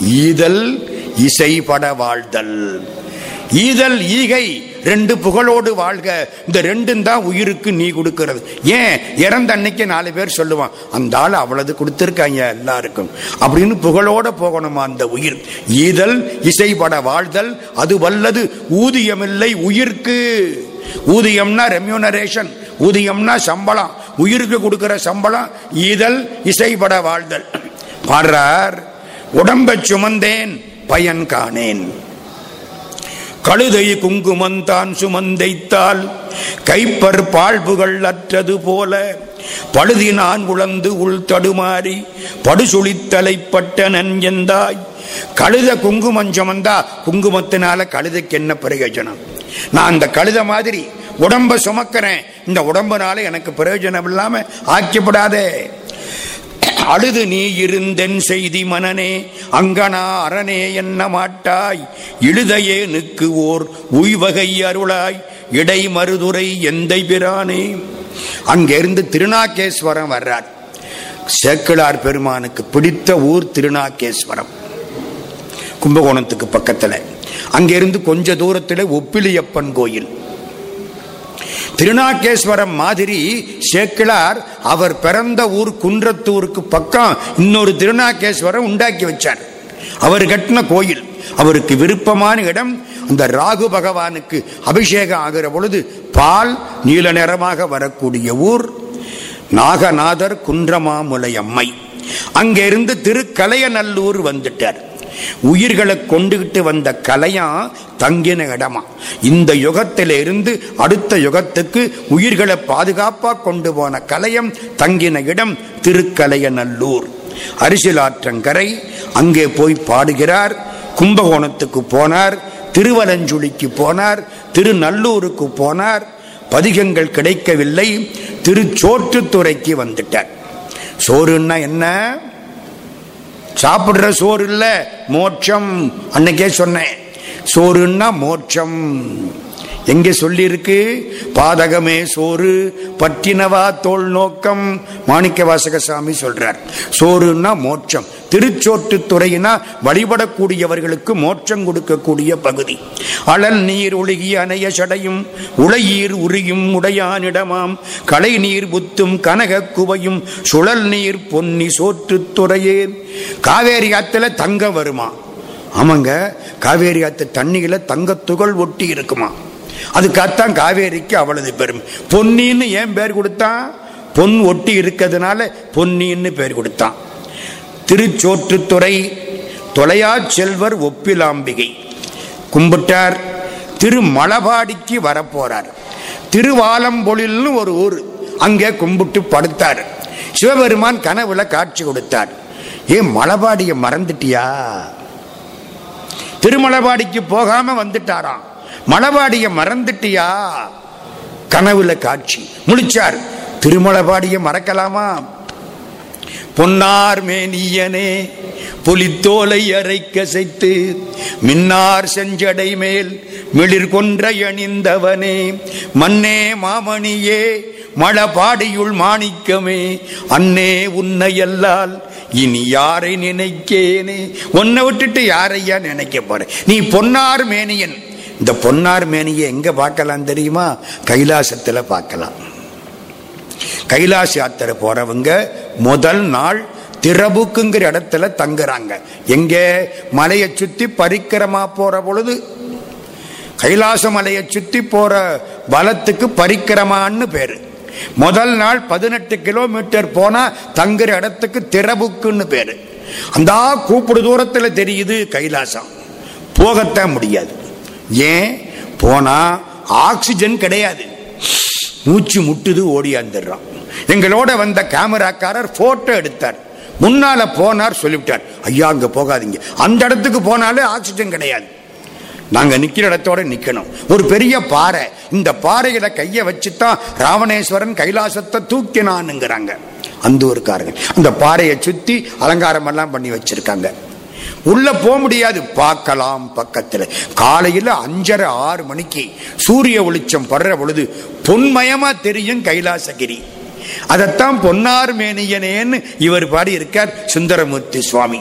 ஈதல் இசைபட வாழ்தல். ஈதல் ஈகை ரெண்டு புகழோடு வாழ்க. இந்த ரெண்டும் தான் உயிருக்கு நீ கொடுக்கிறது. ஏன்? இறந்த அன்னைக்கு நாலு பேர் சொல்லுவான் அந்த ஆள் அவ்வளவு கொடுத்துருக்காங்க எல்லாருக்கும். அப்படின்னு புகழோட போகணுமா அந்த உயிர். ஈதல் இசைப்பட வாழ்தல் அது வல்லது ஊதியமில்லை உயிர்க்கு. ஊதியம்னா ரெம்யூனரேஷன் ஊதியம்னா சம்பளம். உயிருக்கு கொடுக்கிற சம்பளம் ஈதல் இசைப்பட வாழ்தல். பாடுறார் உடம்பை சுமந்தேன் பயன் காணேன். கழுதை குங்குமந்தான் சுமந்தைத்தால் கைப்பர் பாழ்புகள் அற்றது போல பழுதி நான் உழந்து உள் தடுமாறி படுசுழித்தலைப்பட்ட நஞ்சந்தாய் கழுத குங்குமம் சுமந்தா குங்குமத்தினால கழுதைக்கு என்ன பிரயோஜனம்? நான் அந்த கழுத மாதிரி உடம்ப சுமக்கிறேன். இந்த உடம்புனால எனக்கு பிரயோஜனம் இல்லாம ஆக்கப்படாதே. அழுது நீ இருந்தென் செய்தி மனனே அங்கனா அரணே என்ன மாட்டாய்? இழுதையே நிற்கு ஓர் உய்வகை அருளாய் இடை மருதுரை எந்தை பிரானே? அங்கிருந்து திருநாகேஸ்வரம் வர்றார். சேக்கிழார் பெருமானுக்கு பிடித்த ஊர் திருநாகேஸ்வரம். கும்பகோணத்துக்கு பக்கத்தில். அங்கிருந்து கொஞ்ச தூரத்தில் ஒப்பிலியப்பன் கோயில். திருநாகேஸ்வரம் மாதிரி சேக்கிழார் அவர் பிறந்த ஊர் குன்றத்தூருக்கு பக்கம் இன்னொரு திருநாகேஸ்வரம் உண்டாக்கி வச்சார். அவர் கட்டின கோயில் அவருக்கு விருப்பமான இடம் அந்த ராகு பகவானுக்கு அபிஷேகம் ஆகிற பொழுது பால் நீல நிறமாக வரக்கூடிய ஊர் நாகநாதர் குன்றமாமுலை அம்மை. அங்கிருந்து திருக்கலையநல்லூர் வந்துட்டார். உயிர்களை கொண்டுகிட்டு வந்த கலையா தங்கின இடமா? இந்த யுகத்தில இருந்து அடுத்த யுகத்துக்கு உயிர்களை பாதுகாப்பா கொண்டு போன கலையம் தங்கின இடம் திருக்கலையநல்லூர். அரிசிலாற்றங்கரை அங்கே போய் பாடுகிறார். கும்பகோணத்துக்கு போனார். திருவலஞ்சுழிக்கு போனார். திருநல்லூருக்கு போனார். பதிகங்கள் கிடைக்கவில்லை. திருச்சோற்றுத்துறைக்கு வந்துட்டார். சோறுன்னா என்ன? சாப்பிடுற சோறு இல்லை மோட்சம். அன்னைக்கே சொன்னேன். சோறுன்னா மோட்சம். எங்கே சொல்லியிருக்கு? பாதகமே சோறு பட்டினவா தோல் நோக்கம்? மாணிக்க வாசகசாமி சொல்றார். சோறுன்னா மோட்சம். திருச்சோட்டு துறையினா வழிபடக்கூடியவர்களுக்கு மோட்சம் கொடுக்கக்கூடிய பகுதி. அழல் நீர் ஒழுகி அணைய சடையும் உளையீர் உரியும் உடையானிடமாம். களை நீர் புத்தும் கனக குவையும் சுழல் நீர் பொன்னி சோற்று துறையே. காவேரி ஆத்துல தங்கம் வருமா? ஆமாங்க காவேரி ஆத்து தண்ணியில தங்கத்துகள் ஒட்டி இருக்குமா? அதுக்காகத்தான் காவேரிக்கு அவ்வளவு பெருமை. பொன்னின்னு ஏன் பேர் கொடுத்தான் பொன் ஒட்டி இருக்கிறதுனால பொன்னின்னு பேர் கொடுத்தான். திருச்சோற்றுத்துறை தொலையா செல்வர் ஒப்பிலாம்பிகை. கும்பிட்டார். திருமலபாடிக்கு வரப்போறார். திருவாலம்பொழில்னு ஒரு ஊர். அங்கே கும்பிட்டு படுத்தார். சிவபெருமான் கனவுல காட்சி கொடுத்தார். ஏன் மலபாடியை மறந்துட்டியா? திருமலபாடிக்கு போகாம வந்துட்டாராம். மலபாடிய மறந்துட்டியா? கனவுல காட்சி. முழிச்சார். திருமலபாடிய மறக்கலாமா? பொன்னார் மேனியனே புலித்தோலை அரைக்கசைத்து மின்னார் செஞ்சடை மேல் மிளிர் கொன்ற அணிந்தவனே மன்னே மாமணியே மழபாடியுள் மாணிக்கமே அன்னே உன்னையல்லால் இனி யாரை நினைக்கேனே? உன்னை விட்டுட்டு யாரையா நினைக்க போற? நீ பொன்னார் மேனியன். இந்த பொன்னார் மேனியை எங்க பார்க்கலாம் தெரியுமா? கைலாசத்தில் பார்க்கலாம். கைலாச யாத்திரை போறவங்க முதல் நாள் திரபுக்குங்கிற இடத்துல தங்குறாங்க. எங்க? மலையை சுத்தி பரிக்கிரமா போற பொழுது. கைலாச மலையை சுத்தி போற வலத்துக்கு பரிக்கிரமான்னு பேரு. முதல் நாள் பதினெட்டு கிலோமீட்டர் போனா தங்குற இடத்துக்கு திரபுக்குன்னு பேரு. அந்த கூப்பிடு தூரத்துல தெரியுது கைலாசம். போகத்தான் முடியாது. ஏன்? போனா ஆக்சிஜன் கிடையாது. மூச்சு முட்டுது ஓடியாந்துடுறான் எங்களோட வந்த கேமராக்காரர் போட்டோ எடுத்தார். முன்னால போனார் சொல்லிவிட்டார். ஐயா அங்க போகாதீங்க. அந்த இடத்துக்கு போனாலே ஆக்சிஜன் கிடையாது. நாங்க நிக்கிற இடத்தோட நிக்கணும். ஒரு பெரிய பாறை. இந்த பாறையில கைய வச்சுதான் ராவணேஸ்வரன் கைலாசத்தை தூக்கினான்னுங்கிறாங்க. அந்த ஊருக்காரங்க. அந்த பாறையை சுத்தி அலங்காரம் எல்லாம் பண்ணி வச்சிருக்காங்க. உள்ள போக முடியாது. பார்க்கலாம் பக்கத்துல. காலையில அஞ்சரை ஆறு மணிக்கு சூரிய ஒளிச்சம் படுற பொழுது பொன்மயமா தெரியும் கைலாசகிரி. அதைத்தான் பொன்னார் மேனியனேன்னு இவர் பாடி இருக்கார் சுந்தரமூர்த்தி சுவாமி.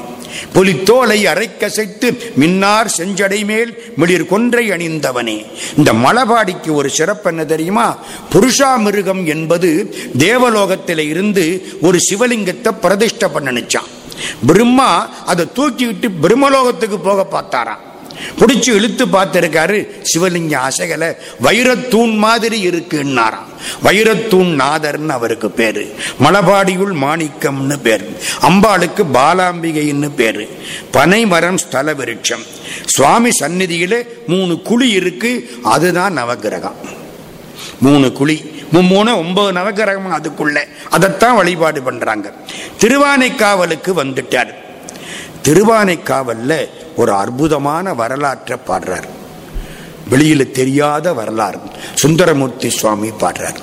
புலித்தோலை அரைக்கசைத்து மின்னார் செஞ்சடை மேல் மிளிர் கொன்றை அணிந்தவனே. இந்த மலபாடிக்கு ஒரு சிறப்பு என்ன தெரியுமா? புருஷா மிருகம் என்பது தேவலோகத்தில் இருந்து ஒரு சிவலிங்கத்தை பிரதிஷ்டை பண்ணனுச்சான் பிரம்மா அதை தூக்கிவிட்டு பிரம்மலோகத்துக்கு போக பார்த்தாராம். பிடிச்சு இழுத்து பார்த்திருக்காரு சிவலிங்க அசைகளை வைரத்தூண் மாதிரி இருக்குன்னாராம். வைரத்தூண் நாதர்னு அவருக்கு பேரு. மலபாடியுள் மாணிக்கம்னு பேரு. அம்பாளுக்கு பாலாம்பிகைன்னு பேரு. பனைமரம் ஸ்தல விருட்சம். சுவாமி சந்நிதியில மூணு குழி இருக்கு அதுதான் நவகிரகம். மூணு குழி. மும்மூணு ஒன்பது நவகிரகம் அதுக்குள்ள. அதைத்தான் வழிபாடு பண்றாங்க. திருவானைக்காவலுக்கு வந்துட்டார். திருவானைக்காவல்ல ஒரு அற்புதமான வரலாற்றை பாடுறார். வெளியில தெரியாத வரலாறு. சுந்தரமூர்த்தி சுவாமி பாடுறார்.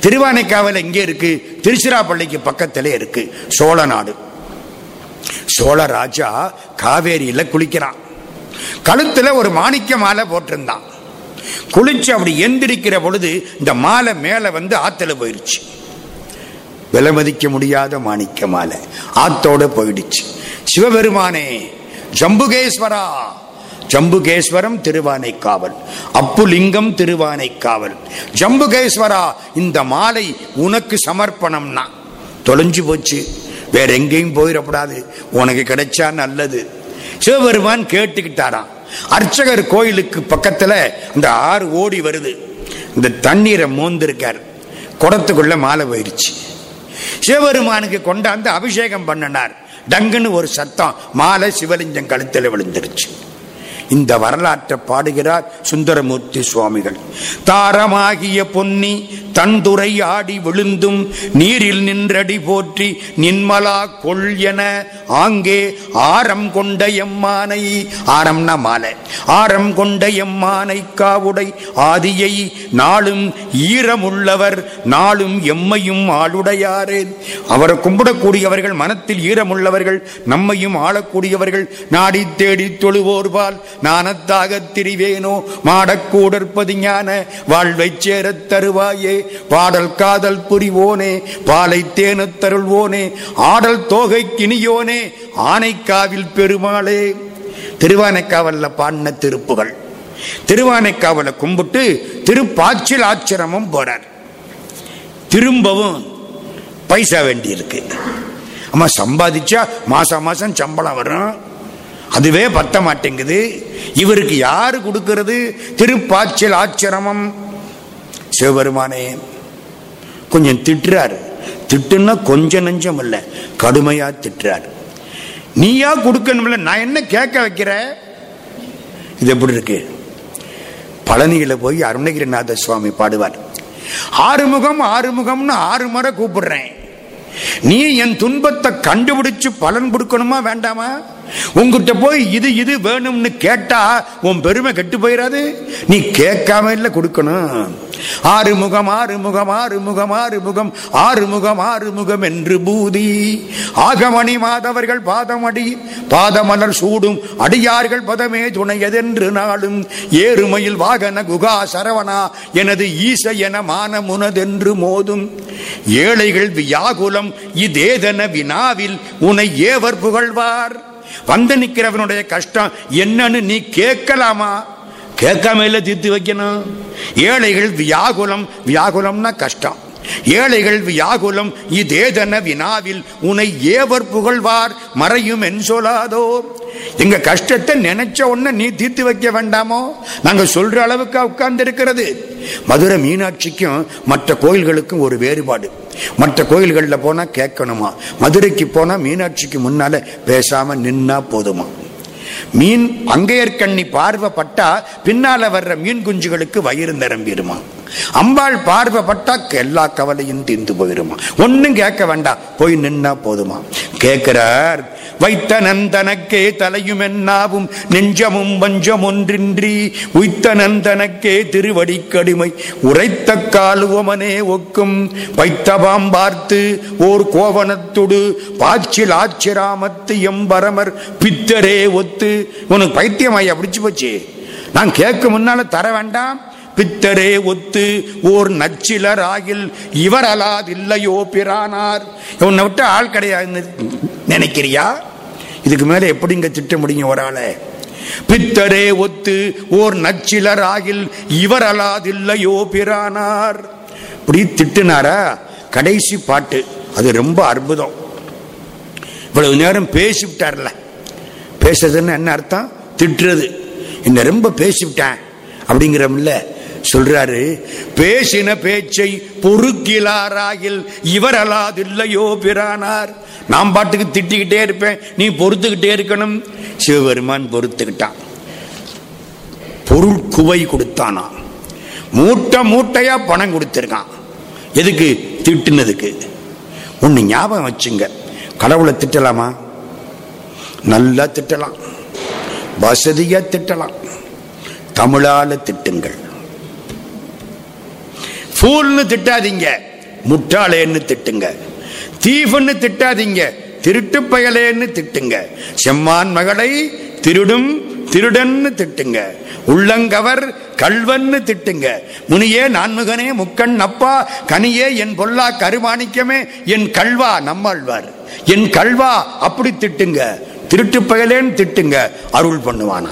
திருவானைக்காவல் எங்கே இருக்கு? திருச்சிராப்பள்ளிக்கு பக்கத்தில் இருக்கு. சோழ நாடு. சோழ ராஜா காவேரியில குளிக்கிறான். கழுத்துல ஒரு மாணிக்க மாலை போட்டிருந்தான். குளிச்சு அப்படி எந்திரிக்கிற பொழுது இந்த மாலை மேல வந்து ஆத்துல போயிருச்சு. விலை மதிக்க முடியாத மாணிக்க மாலை. ஆத்தோட போயிடுச்சு. சிவபெருமானே ஜம்புகேஸ்வரா! ஜம்புகேஸ்வரம் திருவானைக்காவல் அப்புலிங்கம் திருவானைக்காவல் ஜம்புகேஸ்வரா இந்த மாலை உனக்கு சமர்ப்பணம்னா. தொலைஞ்சு போச்சு. வேற எங்கேயும் போயிடக்கூடாது உனக்கு கிடைச்சா நல்லது. சிவபெருமான் கேட்டுக்கிட்டாராம். அர்ச்சகர் கோயிலுக்கு பக்கத்துல இந்த ஆறு ஓடி வருது. இந்த தண்ணீரை மோந்திருக்கார். குடத்துக்குள்ள மாலை போயிருச்சு. சிவபெருமானுக்கு கொண்டாந்து அபிஷேகம் பண்ணினார். டங்குன்னு ஒரு சத்தம். மாலை சிவலிங்கம் கழுத்தில் விழுந்துருச்சு. இந்த வரலாற்றை பாடுகிறார் சுந்தரமூர்த்தி சுவாமிகள். தாரமாகிய பொன்னி தந்துரை ஆடி விழுந்தும் நீரில் நின்றடி போற்றி நின்மலா கொள் என ஆங்கே ஆரம் கொண்ட எம்மானை ஆரம்னா மாலை. ஆரம் கொண்ட எம்மானை காவுடை ஆதியை நாளும் ஈரமுள்ளவர் நாளும் எம்மையும் ஆளுடையாரே. அவரை கும்பிடக்கூடியவர்கள் மனத்தில் ஈரமுள்ளவர்கள் நம்மையும் ஆளக்கூடியவர்கள். நாடி தேடி தொழுவோர்பால் நானத்தாக திரிவேனோ? மாடக்கூடற்பது ஞான வாழ்வைச் சேரத் தருவாயே? பாடல் காதல் புரிவோனே? பாலை தேனத் தருள்வோனே? ஆடல் தோகை கிணியோனே? ஆனைக்காவில் பெருமாளே. திருவானைக்காவல்ல பாடின திருப்புகள். திருவானைக்காவலை கும்பிட்டு திருப்பாச்சில் ஆச்சிரமம் போறார். திரும்பவும் பைசா வேண்டி இருக்கு அம்மா சம்பாதிச்சா மாசம் மாசம் சம்பளம் வரும். அதுவே பத்த மாட்டேங்குது இவருக்கு யாரு கொடுக்கிறது? திருப்பாச்சல் ஆச்சிரமம். சிவபெருமானே கொஞ்சம் திட்டுறாரு. திட்டுன்னா கொஞ்சம் நஞ்சம் இல்லை கடுமையா திட்டுறாரு. நீயா கொடுக்கணும்ல நான் என்ன கேட்க வைக்கிற? இது எப்படி இருக்கு? பழனியில போய் அருணகிரிநாத சுவாமி பாடுவார். ஆறுமுகம் ஆறுமுகம்னு ஆறு முறை கூப்பிடுறேன். நீ என் துன்பத்தை கண்டுபிடிச்சு பலன் கொடுக்கணுமா வேண்டாமா? உங்ககிட்ட போய் இது இது வேணும்னு கேட்டா உன் பெருமை கெட்டு போயிடாது நீ கேட்காம இல்லை கொடுக்கணும். ஆறு முகம் ஆறு முகம் ஆறு முகம் ஆறு முகம் ஆறு முகம் ஆறு முகம் என்று பூதி. ஆகமணி மாதவர்கள் பாதமடி பாதமலர் சூடும் அடியார்கள் பதமே துணையதென்று நாளும். ஏறுமையில் வாகன குகா சரவணா எனது ஈச என மானமுனதென்று மோதும். ஏழைகள் வியாகுலம் இதேதன வினாவில் உனை ஏவர் புகழ்வார். வந்து நிற்கிறவனுடைய கஷ்டம் என்னன்னு நீ கேட்கலாமா? கேட்காம இல்லை தீர்த்து வைக்கணும். ஏழைகள் வியாகுலம் வியாகுலம்னா கஷ்டம். ஏழைகள் வியாகுலம் இதேதன வினாவில் உன்னை ஏவர் புகழ்வார் மறையும் என் சொல்லாதோ. எங்க கஷ்டத்தை நினைச்ச உடனே நீ தீர்த்து வைக்க வேண்டாமோ? நாங்க சொல்ற அளவுக்கு உட்கார்ந்து இருக்கிறது மதுரை மீனாட்சிக்கும் மற்ற கோயில்களுக்கும் ஒரு வேறுபாடு. மற்ற கோயில்களில் போனா கேட்கணுமா? மதுரைக்கு போனா மீனாட்சிக்கு முன்னால பேசாம நின்னா போதுமா? மீன் அங்கையர்கண்ணி பார்வைப்பட்டா பின்னால வர்ற மீன் குஞ்சுகளுக்கு வயிறு நிரம்பிடுமா? அம்பாள் பார்வைப்பட்டா எல்லா கவலையும் தீர்ந்து போயிருமா? ஒன்னும் கேட்க வேண்டாம். போய் நின்னா போதுமா? கேட்கிறார் வைத்த நந்தனக்கே தலையும் என்னாவும் நெஞ்சமும் வஞ்சம் ஒன்றின்றி உய்த்த நந்தனக்கே திருவடி கடிமை உரைத்த காலுவமனே ஒக்கும் வைத்தபாம் பார்த்து ஓர் கோவணத்துடு பாச்சில் ஆச்சிராமத்து எம்பரமர் பித்தரே ஒத்து. உனக்கு பைத்தியமாயா? பிடிச்சு போச்சு. நான் கேட்க முன்னால தர வேண்டாம். பித்தரே ஒத்து ஓர் நச்சிலர் ஆகில் இவர் அலாதில்லையோ பிரானார். உன்னை விட்டு ஆள் கிடையாது நினைக்கிறியா? இதுக்கு மேல எப்படிங்க திட்ட முடியும் ஒரு ஆளை? பித்தரே ஒத்து ஓர் நச்சிலர் ஆகில் இவர் அலாதில்லையோ பிரானார். இப்படி திட்டுனாரா? கடைசி பாட்டு. அது ரொம்ப அற்புதம். இவ்வளவு நேரம் பேசிவிட்டார்ல. பேசுறதுன்னு என்ன அர்த்தம்? திட்டுறது. என்ன ரொம்ப பேசிவிட்டேன். அப்படிங்கிறமில்ல. சொல்றாரு பேசின பேச்சை பொறுக்கிலாராகில் இவர் அலாதில்லையோ பிரானார். நான் பாட்டுக்கு திட்டிக்கிட்டே இருப்பேன் நீ பொறுத்துக்கிட்டே இருக்கணும். சிவபெருமான் பொறுத்துக்கிட்டான். பொருள் குவை கொடுத்தானா. மூட்டை மூட்டையா பணம் கொடுத்துருக்கான். எதுக்கு? திட்டுனதுக்கு. ஒன்று ஞாபகம் வச்சுங்க. கடவுளை திட்டலாமா? நல்லா திட்டலாம். வசதியா திட்டலாம். தமிழால திட்டுங்கள். ஃபூல்னு திட்டாதீங்க. முட்டாளேன்னு திட்டுங்க. தீஃபுன்னு திட்டாதீங்க. திருட்டு பயலேன்னு திட்டுங்க. செம்மான் மகளை திருடும் திருடன்னு திட்டுங்க. உள்ளங்கவர் கல்வன்னு திட்டுங்க. முனியே நான்முகனே முக்கண் அப்பா கனியே என் பொல்லா கருமாணிக்கமே என் கல்வா நம்மாழ்வார். என் கல்வா அப்படி திட்டுங்க. திருட்டு பயலேன்னு திட்டுங்க. அருள் பண்ணுவானா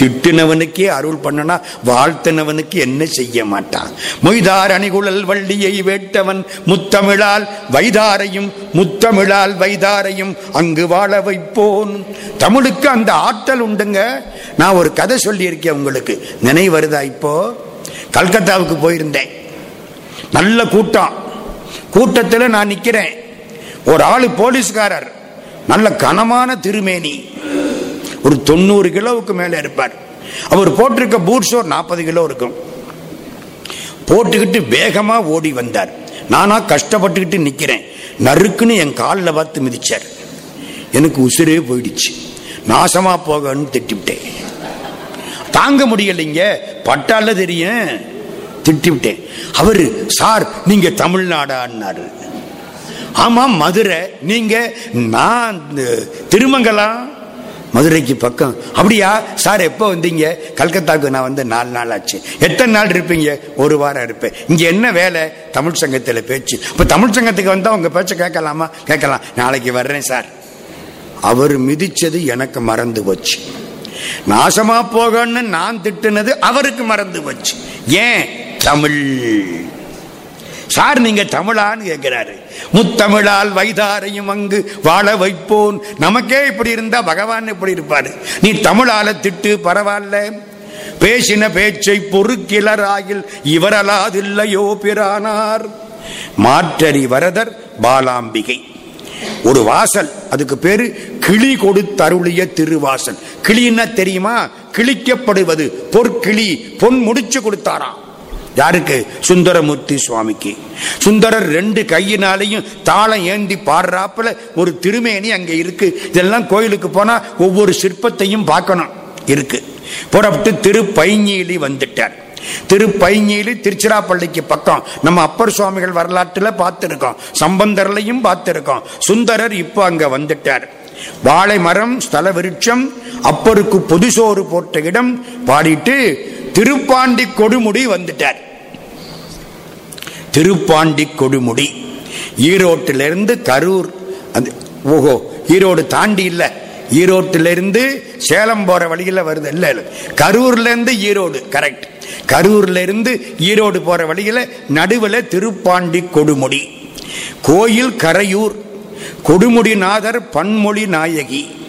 திட்டினவனுக்கே அருள் பண்ணனா வாழ்த்தினவனுக்கு என்ன செய்ய மாட்டான்? மொய்தார் அணிகுழல் வள்ளியை வேட்டவன் முத்தமிழால் வைதாரையும் முத்தமிழால் வைதாரையும் அங்கு வாழ வைப்போன். தமிழுக்கு அந்த ஆற்றல் உண்டுங்க. நான் ஒரு கதை சொல்லியிருக்கேன் உங்களுக்கு. நினைவு வருதா இப்போ? கல்கத்தாவுக்கு போயிருந்தேன். நல்ல கூட்டம். கூட்டத்தில் நான் நிற்கிறேன் ஒரு ஆள் போலீஸ்காரர். நல்ல கனமான திருமேனி. ஒரு தொண்ணூறு கிலோவுக்கு மேலே இருப்பார். அவர் போட்டிருக்க பூட்ஸ் ஒரு நாற்பது கிலோ இருக்கும். போட்டுக்கிட்டு வேகமாக ஓடி வந்தார். நானா கஷ்டப்பட்டுக்கிட்டு நிற்கிறேன் நறுக்குன்னு என் காலில் பார்த்து மிதிச்சார். எனக்கு உசுரே போயிடுச்சு. நாசமாக போகன்னு திட்டிவிட்டேன். தாங்க முடியலைங்க. பட்டால தெரியும். திட்டிவிட்டேன். அவர் சார் நீங்க தமிழ்நாடான்னாரு. ஆமாம் மதுரை. நீங்க நான் திருமங்கலம். மதுரைக்கு பக்கம். அப்படியா? சார் எப்போ வந்தீங்க? கல்கத்தாவுக்கு நான் வந்து நாலு நாள் ஆச்சு. எத்தனை நாள் இருப்பீங்க? ஒரு வாரம் இருப்பேன். இங்கே என்ன வேலை? தமிழ் சங்கத்தில் பேச்சு. இப்போ தமிழ் சங்கத்துக்கு வந்தால் உங்கள் பேச்சை கேட்கலாமா? கேட்கலாம். நாளைக்கு வர்றேன் சார். அவர் மிதிச்சது எனக்கு மறந்து போச்சு. நாசமா போகணும்னு நான் திட்டுனது அவருக்கு மறந்து போச்சு. ஏன்? தமிழ். சார் நீங்க தமிழான்னு கேட்கிறாரு. முத்தமிழால் வைதாரையும் அங்கு வாழ வைப்போன். நமக்கே இப்படி இருந்தா பகவான் இப்படி இருப்பாரு. நீ தமிழால திட்டு பரவாயில்ல பேசின பேச்சை பொறுக்கிளராயில் இவரலாதில்லையோ பிரானார். மாற்றறி வரதர் பாலாம்பிகை. ஒரு வாசல் அதுக்கு பேரு கிளி கொடுத்தருளிய திருவாசல். கிளின்னா தெரியுமா? கிழிக்கப்படுவது பொற்கிளி பொன் முடிச்சு கொடுத்தாராம். யாருக்கு? சுந்தரமூர்த்தி சுவாமிக்கு. சுந்தரர் ரெண்டு கையினாலையும் தாளம் ஏந்தி பாடுறாப்புல ஒரு திருமேனி அங்கே இருக்கு. இதெல்லாம் கோயிலுக்கு போனா ஒவ்வொரு சிற்பத்தையும் பார்க்கணும். இருக்கு. புறப்பட்டு திருப்பைஞீலி வந்துட்டார். திருப்பைங்கிலி திருச்சிராப்பள்ளிக்கு பக்கம். நம்ம அப்பர் சுவாமிகள் வரலாற்றுல பார்த்திருக்கோம். சம்பந்தர்லையும் பார்த்திருக்கோம். சுந்தரர் இப்போ அங்க வந்துட்டார். வாழை மரம் ஸ்தல விருட்சம் அப்பருக்கு பொதுசோறு போட்ட இடம் பாடிட்டு திருப்பாண்டி கொடுமுடி வந்துட்டார். திருப்பாண்டி கொடுமுடி. ஈரோட்டிலிருந்து கரூர் அந்த ஓஹோ ஈரோடு தாண்டி இல்லை. ஈரோட்டிலிருந்து சேலம் போற வழியில வருது இல்ல இல்லை. கரூர்ல இருந்து ஈரோடு கரெக்ட் கரூர்ல இருந்து ஈரோடு போற வழியில நடுவில் திருப்பாண்டி கொடுமுடி. கோயில் கரையூர். கொடுமுடிநாதர் பன்மொழி நாயகி.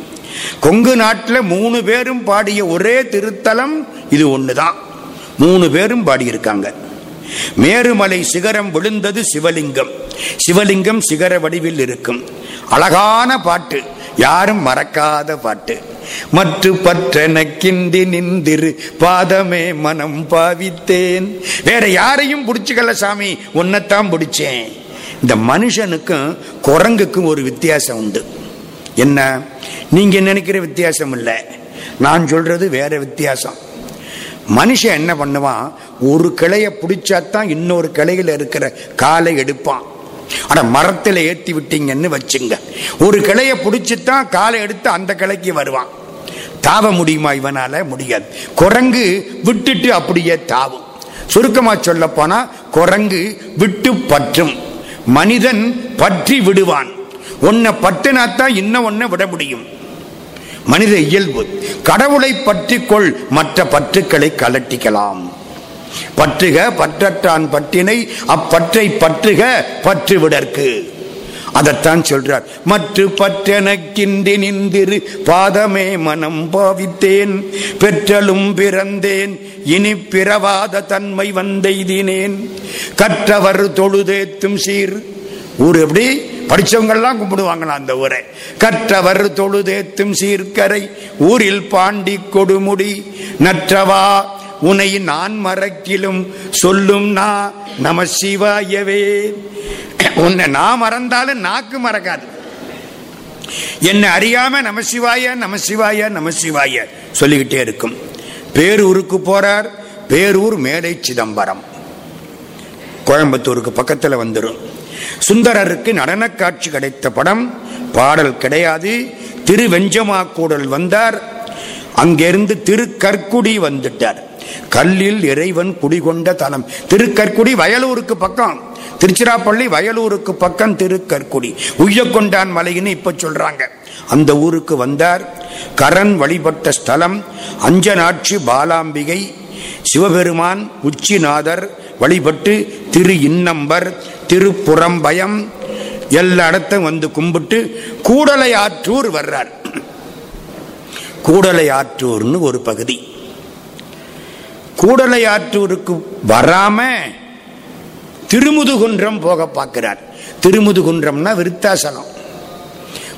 கொங்கு நாட்டில் மூணு பேரும் பாடிய ஒரே திருத்தலம் இது ஒண்ணுதான். மூணு பேரும் பாடியிருக்காங்க. மேருமலை சிகரம் விழுந்தது சிவலிங்கம். சிவலிங்கம் சிகர வடிவில் இருக்கும். அழகான பாட்டு. யாரும் மறக்காத பாட்டு. மற்ற பற்றனக்கின்றி நின்றிரு. பாதமே மனம் பாவித்தேன். வேற யாரையும் பிடிச்சுக்கல சாமி. உன்னைத்தான் பிடிச்சேன். இந்த மனுஷனுக்கும் குரங்குக்கும் ஒரு வித்தியாசம் உண்டு. என்ன? நீங்க நினைக்கிற வித்தியாசம் இல்லை. நான் சொல்றது வேற வித்தியாசம். மனுஷன் என்ன பண்ணுவான்? ஒரு கிளைய பிடிச்சாத்தான் இன்னொரு கிளையில இருக்கிற காலை எடுப்பான். ஆனா மரத்துல ஏத்தி விட்டீங்கன்னு வச்சுங்க. ஒரு கிளைய பிடிச்சுதான் காலை எடுத்து அந்த கிளைக்கு வருவான். தாவ முடியுமா இவனால? முடியாது. குரங்கு விட்டுட்டு அப்படியே தாவும். சுருக்கமா சொல்ல போனா குரங்கு விட்டு பற்றும். மனிதன் பற்றி விடுவான். உன்னை பற்றினாத்தான் இன்னும் ஒன்ன விட முடியும். மனித இயல்பு கடவுளை பற்றிக்கொள் மற்ற பற்றுக்களை கலட்டிக்கலாம். பற்றுக பற்றற்றான் பற்றினை அப்பற்றை பற்றுக பற்று விடற்கு அதைத்தான் சொல்றார். மற்ற பற்றெனக்கின்றி நின்றிரு பாதமே மனம் பாவித்தேன் பெற்றலும் பிறந்தேன் இனி பிறவாத தன்மை வந்தெய்தினேன். கற்றவர் தொழுதேத்தும் சீர். ஊர் எப்படி? படிச்சவங்கெல்லாம் கும்பிடுவாங்களாம் அந்த ஊரை? கற்றவர் தொழுதேத்தும் சீர்கரை ஊரில் பாண்டி கொடுமுடி நற்றவா உனை நான் மறக்கிலும் சொல்லும் நா நம சிவாயவே. உன்னை நான் மறந்தாலும் நாக்கு மறக்காது. என்னை அறியாம நம சிவாய நம சிவாய நம சிவாய சொல்லிக்கிட்டே இருக்கும். பேரூருக்கு போறார் பேரூர் மேலை சிதம்பரம். கோயம்புத்தூருக்கு பக்கத்தில் வந்துடும் சுந்தரருக்கு நடன காட்சி கிடைத்த படம் பாடல் கிடையாது. திருவெஞ்சமா கூடல் வந்தார் அங்கிருந்து திருக்கற்குடி வந்துட்டார். கல்லில் இறைவன் குடிகொண்ட தலம். திருக்கற்குடி வயலூருக்கு பக்கம். திருச்சிராப்பள்ளி வயலூருக்கு பக்கம் திருக்கற்குடி. உய்யக்கொண்டான் மலைன்னு இப்ப சொல்றாங்க. அந்த ஊருக்கு வந்தார். கரண் வழிபட்ட ஸ்தலம். அஞ்சனாட்சி பாலாம்பிகை. சிவபெருமான் உச்சிநாதர் வழிபட்டு திரு இன்னம்பர் திருப்புறம்பயம் எல்லா இடத்தையும் வந்து கும்பிட்டு கூடலை ஆற்றூர் வர்றார். கூடலை ஆற்றூர்னு ஒரு பகுதி. கூடலை ஆற்றூருக்கு வராம திருமுதுகுன்றம் போக பார்க்கிறார். திருமுதுகுன்றம்னா விருத்தாசலம்.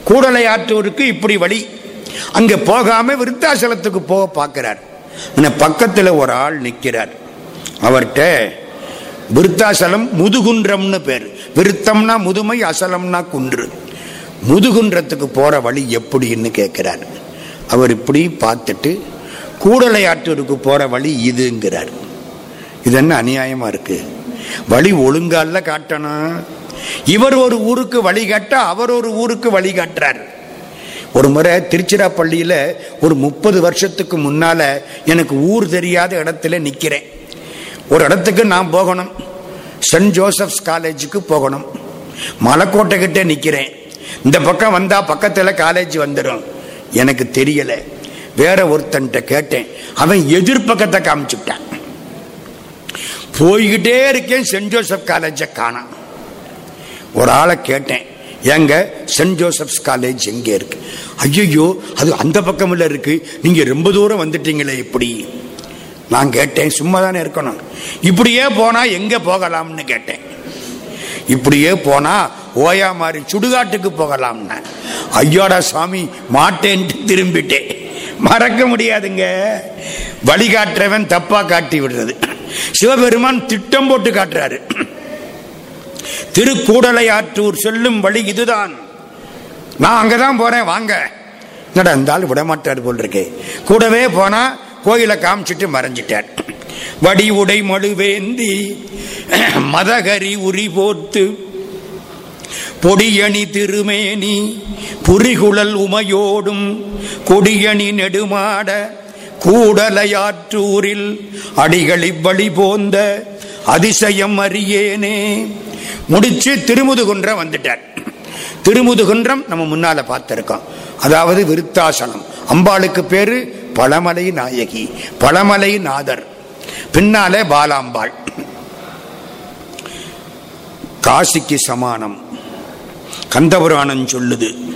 கூடலை ஆற்றூருக்கு இப்படி வழி. அங்க போகாம விருத்தாசலத்துக்கு போக பார்க்கிறார். பக்கத்தில் ஒரு ஆள் நிற்கிறார் அவர்கிட்ட விருத்தாசலம் முதுகுன்றம்னு பேர். விருத்தம்னா முதுமை அசலம்னா குன்று. முதுகுன்றத்துக்கு போற வழி எப்படின்னு கேட்கிறார். அவர் இப்படி பார்த்துட்டு கூடலையாற்றூருக்கு போகிற போற வழி இதுங்கிறார். இது என்ன அநியாயமா இருக்கு? வழி ஒழுங்கால காட்டணும். இவர் ஒரு ஊருக்கு வழிகாட்ட அவர் ஒரு ஊருக்கு வழிகாட்டுறார் ஒரு முறை திருச்சிராப்பள்ளியில் ஒரு முப்பது வருஷத்துக்கு முன்னால எனக்கு ஊர் தெரியாத இடத்துல நிற்கிறேன் ஒரு இடத்துக்கு நான் போகணும். சென்ட் ஜோசப்ஸ் காலேஜுக்கு போகணும். மலைக்கோட்டை கிட்டே நிற்கிறேன் இந்த பக்கம் வந்தால் பக்கத்தில் காலேஜ் வந்துடும் எனக்கு தெரியல. வேற ஒருத்தன்ட்ட கேட்டேன். அவன் எதிர்பக்கத்தை காமிச்சுட்டான் போய்கிட்டே இருக்கேன் சென்ட் ஜோசப் காலேஜை காணாம் ஒரு ஆளை கேட்டேன். எங்க சென்ட் ஜோசப்ஸ் காலேஜ் எங்க இருக்கு? ஐயோ அது அந்த பக்கமில்ல இருக்கு. நீங்க ரொம்ப தூரம் வந்துட்டீங்களே இப்படி. நான் கேட்டேன் சும்மா தானே இருக்கணும். இப்படியே போனா எங்க போகலாம்னு கேட்டேன். இப்படியே போனா ஓயா மாதிரி சுடுகாட்டுக்கு போகலாம்னு ஐயோடா சாமி மாட்டேன்ட்டு திரும்பிட்டேன் மறக்க முடியாதுங்க. வழிகாட்டுறவன் தப்பா காட்டி விடுறது. சிவபெருமான் திட்டம் போட்டு காட்டுறாரு. திருக்கூடலை ஆற்றூர் செல்லும் வழி இதுதான். நான் அங்கதான் போறேன் வாங்க. நடந்தால் விடமாட்டார் போல் இருக்கே கூடவே போனா கோயிலை காமிச்சிட்டு மறைஞ்சிட்டார். வடி உடை மழுவேந்தி மதகரி உரி போர்த்து பொடியணி திருமேனி புரிகுழல் உமையோடும் கொடியணி நெடுமாட கூடலையாற்றூரில் அடிகளி வழி போந்த அதிசயம் அறியேனே. முடிச்சு திருமுதுகுன்றம் வந்துட்டார். திருமுதுகுன்றம் நம்ம முன்னால பார்த்திருக்கோம். அதாவது விருத்தாசனம். அம்பாளுக்கு பேரு பழமலை நாயகி பழமலை நாதர். பின்னாலே பாலாம்பாள். காசிக்கு சமானம். கந்தபுராணம் சொல்லுது.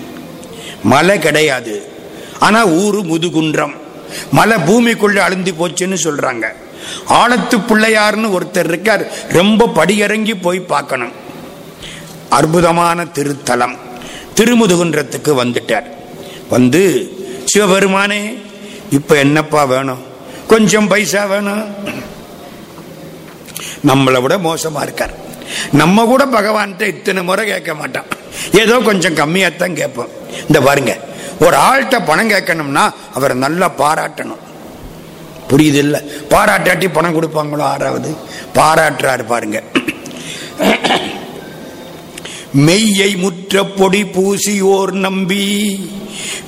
மலை கிடையாது. ஆனா ஊரு முதுகுன்றம். மலை பூமிக்குள்ள அழுந்தி போச்சுன்னு சொல்றாங்க. ஆழத்து பிள்ளையார்னு ஒருத்தர் இருக்கார். ரொம்ப படியிறங்கி போய் பார்க்கணும். அற்புதமான திருத்தலம். திருமுதுகுன்றத்துக்கு வந்துட்டார். வந்து சிவபெருமானே இப்ப என்னப்பா வேணும்? கொஞ்சம் பைசா வேணும்? நம்மளை விட மோசமா இருக்கார். நம்ம கூட பகவான்கிட்ட இத்தனை முறை கேட்க மாட்டான். ஏதோ கொஞ்சம் கம்மியாகத்தான் கேட்போம். இந்த பாருங்க ஒரு ஆள்கிட்ட பணம் கேட்கணும்னா அவரை நல்லா பாராட்டணும். புரியுது இல்ல பாராட்டாட்டி பணம் கொடுப்பாங்களோ? ஆறாவது. பாராட்டுறாரு பாருங்க. மெய்யை முற்ற பொடி பூசியோர் நம்பி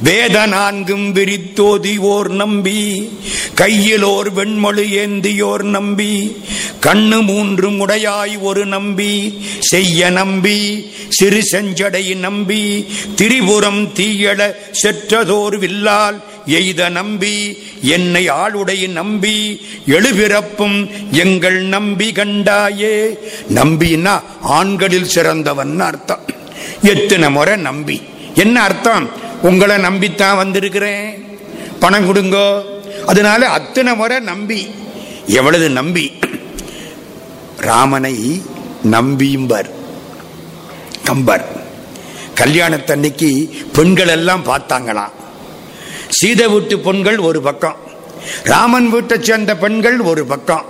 வேத நான்கும் விரித்தோதியோர் நம்பி கையிலோர் வெண்மொழி ஏந்தியோர் நம்பி கண்ணு மூன்றும் உடையாய் ஒரு நம்பி செய்ய நம்பி சிறு செஞ்சடை நம்பி திரிபுரம் தீயட செற்றதோர் வில்லால் எய்த நம்பி என்னை ஆளுடைய நம்பி எழுபிறப்பும் எங்கள் நம்பி கண்டாயே. நம்பின்னா ஆண்களில் சிறந்தவன் அர்த்தம். எத்தனை முறை நம்பி. என்ன அர்த்தம்? உங்களை நம்பித்தான் வந்திருக்கிறேன். பணம் கொடுங்கோ. அதனால அத்தனை முறை நம்பி. எவ்வளவு நம்பி? ராமனை நம்பியும்பர். கம்பர். கல்யாணத்தன்னைக்கு பெண்கள் எல்லாம் பார்த்தாங்களாம். சீதை வீட்டு பெண்கள் ஒரு பக்கம் ராமன் வீட்டை சேர்ந்த பெண்கள் ஒரு பக்கம்.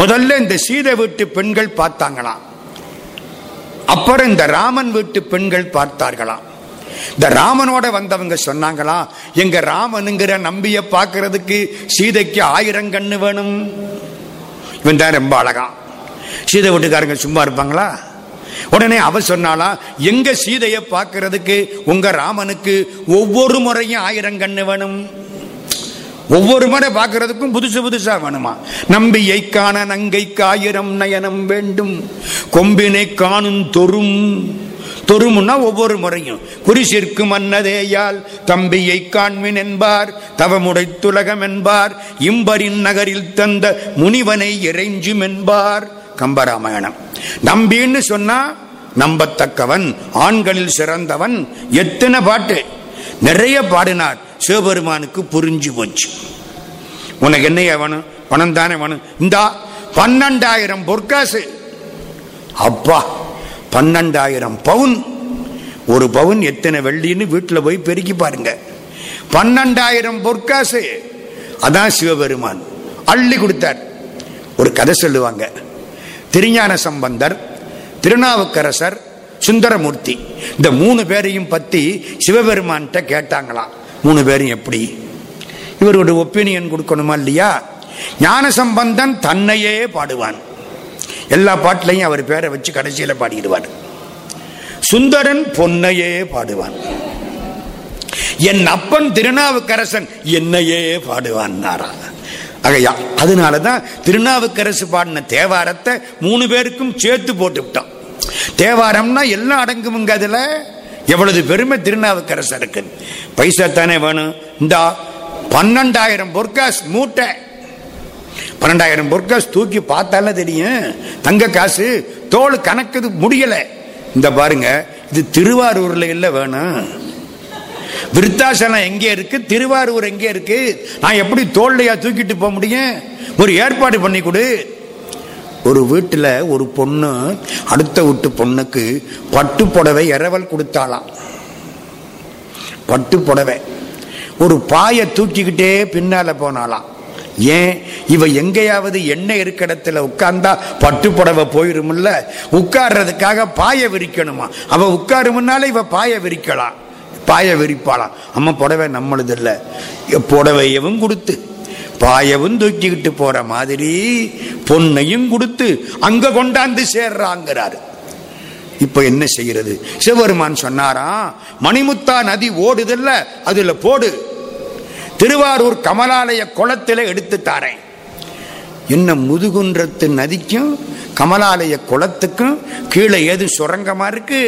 முதல்ல இந்த சீதை வீட்டு பெண்கள் பார்த்தாங்களாம். அப்புறம் இந்த ராமன் வீட்டு பெண்கள் பார்த்தார்களாம். இந்த ராமனோட வந்தவங்க சொன்னாங்களாம் எங்க ராமனுங்கிற நம்பிய பார்க்கறதுக்கு சீதைக்கு ஆயிரம் கண்ணு வேணும். இவன் தான் ரொம்ப அழகான் சீதை வீட்டுக்காரங்க சும்மா இருப்பாங்களா? உடனே அவ சொன்னாலா எங்க சீதைய பார்க்கறதுக்கு உங்க ராமனுக்கு ஒவ்வொரு முறையும் ஆயிரம் கண்ணு வேணும். ஒவ்வொரு முறை பார்க்கறதுக்கும் புதுசு புதுசா வேணுமா? நம்பியை காண நங்கை காயிரம் நயனம் வேண்டும். கொம்பினை காணும் தொரும். தொருமுன்னா ஒவ்வொரு முறையும். குறிசிற்கு மன்னதேயால் தம்பியை காண்மின் என்பார் தவமுடை துலகம் என்பார் இம்பரின் நகரில் தந்த முனிவனை இறைஞ்சும் என்பார். கம்பராமாயணம். நம்பின்னு சொன்னா நம்பத்தக்கவன் ஆண்களில் சிறந்தவன் எத்தனை பாட்டு. நிறைய பாடினார் சிவபெருமானுக்கு புரிஞ்சு போச்சு. உனக்கு என்னைய வேணும்? பணம் தானே வேணும்? இந்தா பன்னெண்டாயிரம் பொற்காசு. அப்பா பன்னெண்டாயிரம் பவுன். ஒரு பவுன் எத்தனை வெள்ளின்னு வீட்டில் போய் பெருக்கி பாருங்க. பன்னெண்டாயிரம் பொற்காசு. அதான் சிவபெருமான். அள்ளி கொடுத்தார். ஒரு கதை சொல்லுவாங்க. திருஞான சம்பந்தர் திருநாவுக்கரசர் சுந்தரமூர்த்தி. இந்த மூணு பேரையும் பற்றி சிவபெருமான்கிட்ட கேட்டாங்களாம். மூணு பேரும் எப்படி? இவர் ஒரு ஒப்பீனியன் கொடுக்கணுமா இல்லையா? ஞான சம்பந்தன் தன்னையே பாடுவான். எல்லா பாட்டிலையும் அவர் பேரை வச்சு கடைசியில் பாடிடுவார். சுந்தரன் பொன்னையே பாடுவான். என் அப்பன் திருநாவுக்கரசன் என்னையே பாடுவான் ஆகையா அதனாலதான் திருநாவுக்கரசு பாடின தேவாரத்தை மூணு பேருக்கும் சேர்த்து போட்டு விட்டோம். தேவாரம்னா எல்லாம் அடங்குமுங்க அதில். எவ்வளவு பெருமை திருநாவுக்கரசருக்கு பைசா தானே வேணும். இந்த பன்னெண்டாயிரம் பொற்காஸ் மூட்டை. பன்னெண்டாயிரம் பொற்காஸ் தூக்கி பார்த்தாலே தெரியும். தங்க காசு தோல் கணக்குது முடியலை. இந்த பாருங்க இது திருவாரூரில் இல்லை வேணும். விருத்தாசனம் எங்கே இருக்கு? திருவாரூர் எங்கே இருக்கு? நான் எப்படி தோல்லையா தூக்கிட்டு போக முடியும்? ஒரு ஏற்பாடு பண்ணி கொடு. ஒரு வீட்டுல ஒரு பொண்ணு அடுத்த வீட்டு பொண்ணுக்கு பட்டு புடவை இரவல் கொடுத்தாளாம். பட்டு புடவை. ஒரு பாயை தூக்கிக்கிட்டே பின்னால போனாலாம் ஏன்? இவ எங்கேயாவது எண்ணெய் இருக்க இடத்துல உட்கார்ந்தா பட்டு புடவை போயிருமில்ல? உட்கார்றதுக்காக பாய விரிக்கணுமா? அவ உட்காருமுன்னால இவ பாய விரிக்கலாம். பாய விரிப்பாளாம் அம்மா புடவை நம்மளது இல்லை புடவையவும் கொடுத்து? பாயவும் தூக்கிக்கிட்டு போற மாதிரி பொண்ணையும் கொடுத்து அங்க கொண்டாந்து சேர்றாங்கிறாரு. இப்ப என்ன செய்யறது? சிவபெருமான் சொன்னாராம் மணிமுத்தா நதி ஓடுதில்ல அதுல போடு. திருவாரூர் கமலாலய குளத்தில எடுத்து தாரேன். என்ன முதுகுன்றத்து நதிக்கும் கமலாலய குளத்துக்கும் கீழே ஏது சுரங்கமா இருக்கு?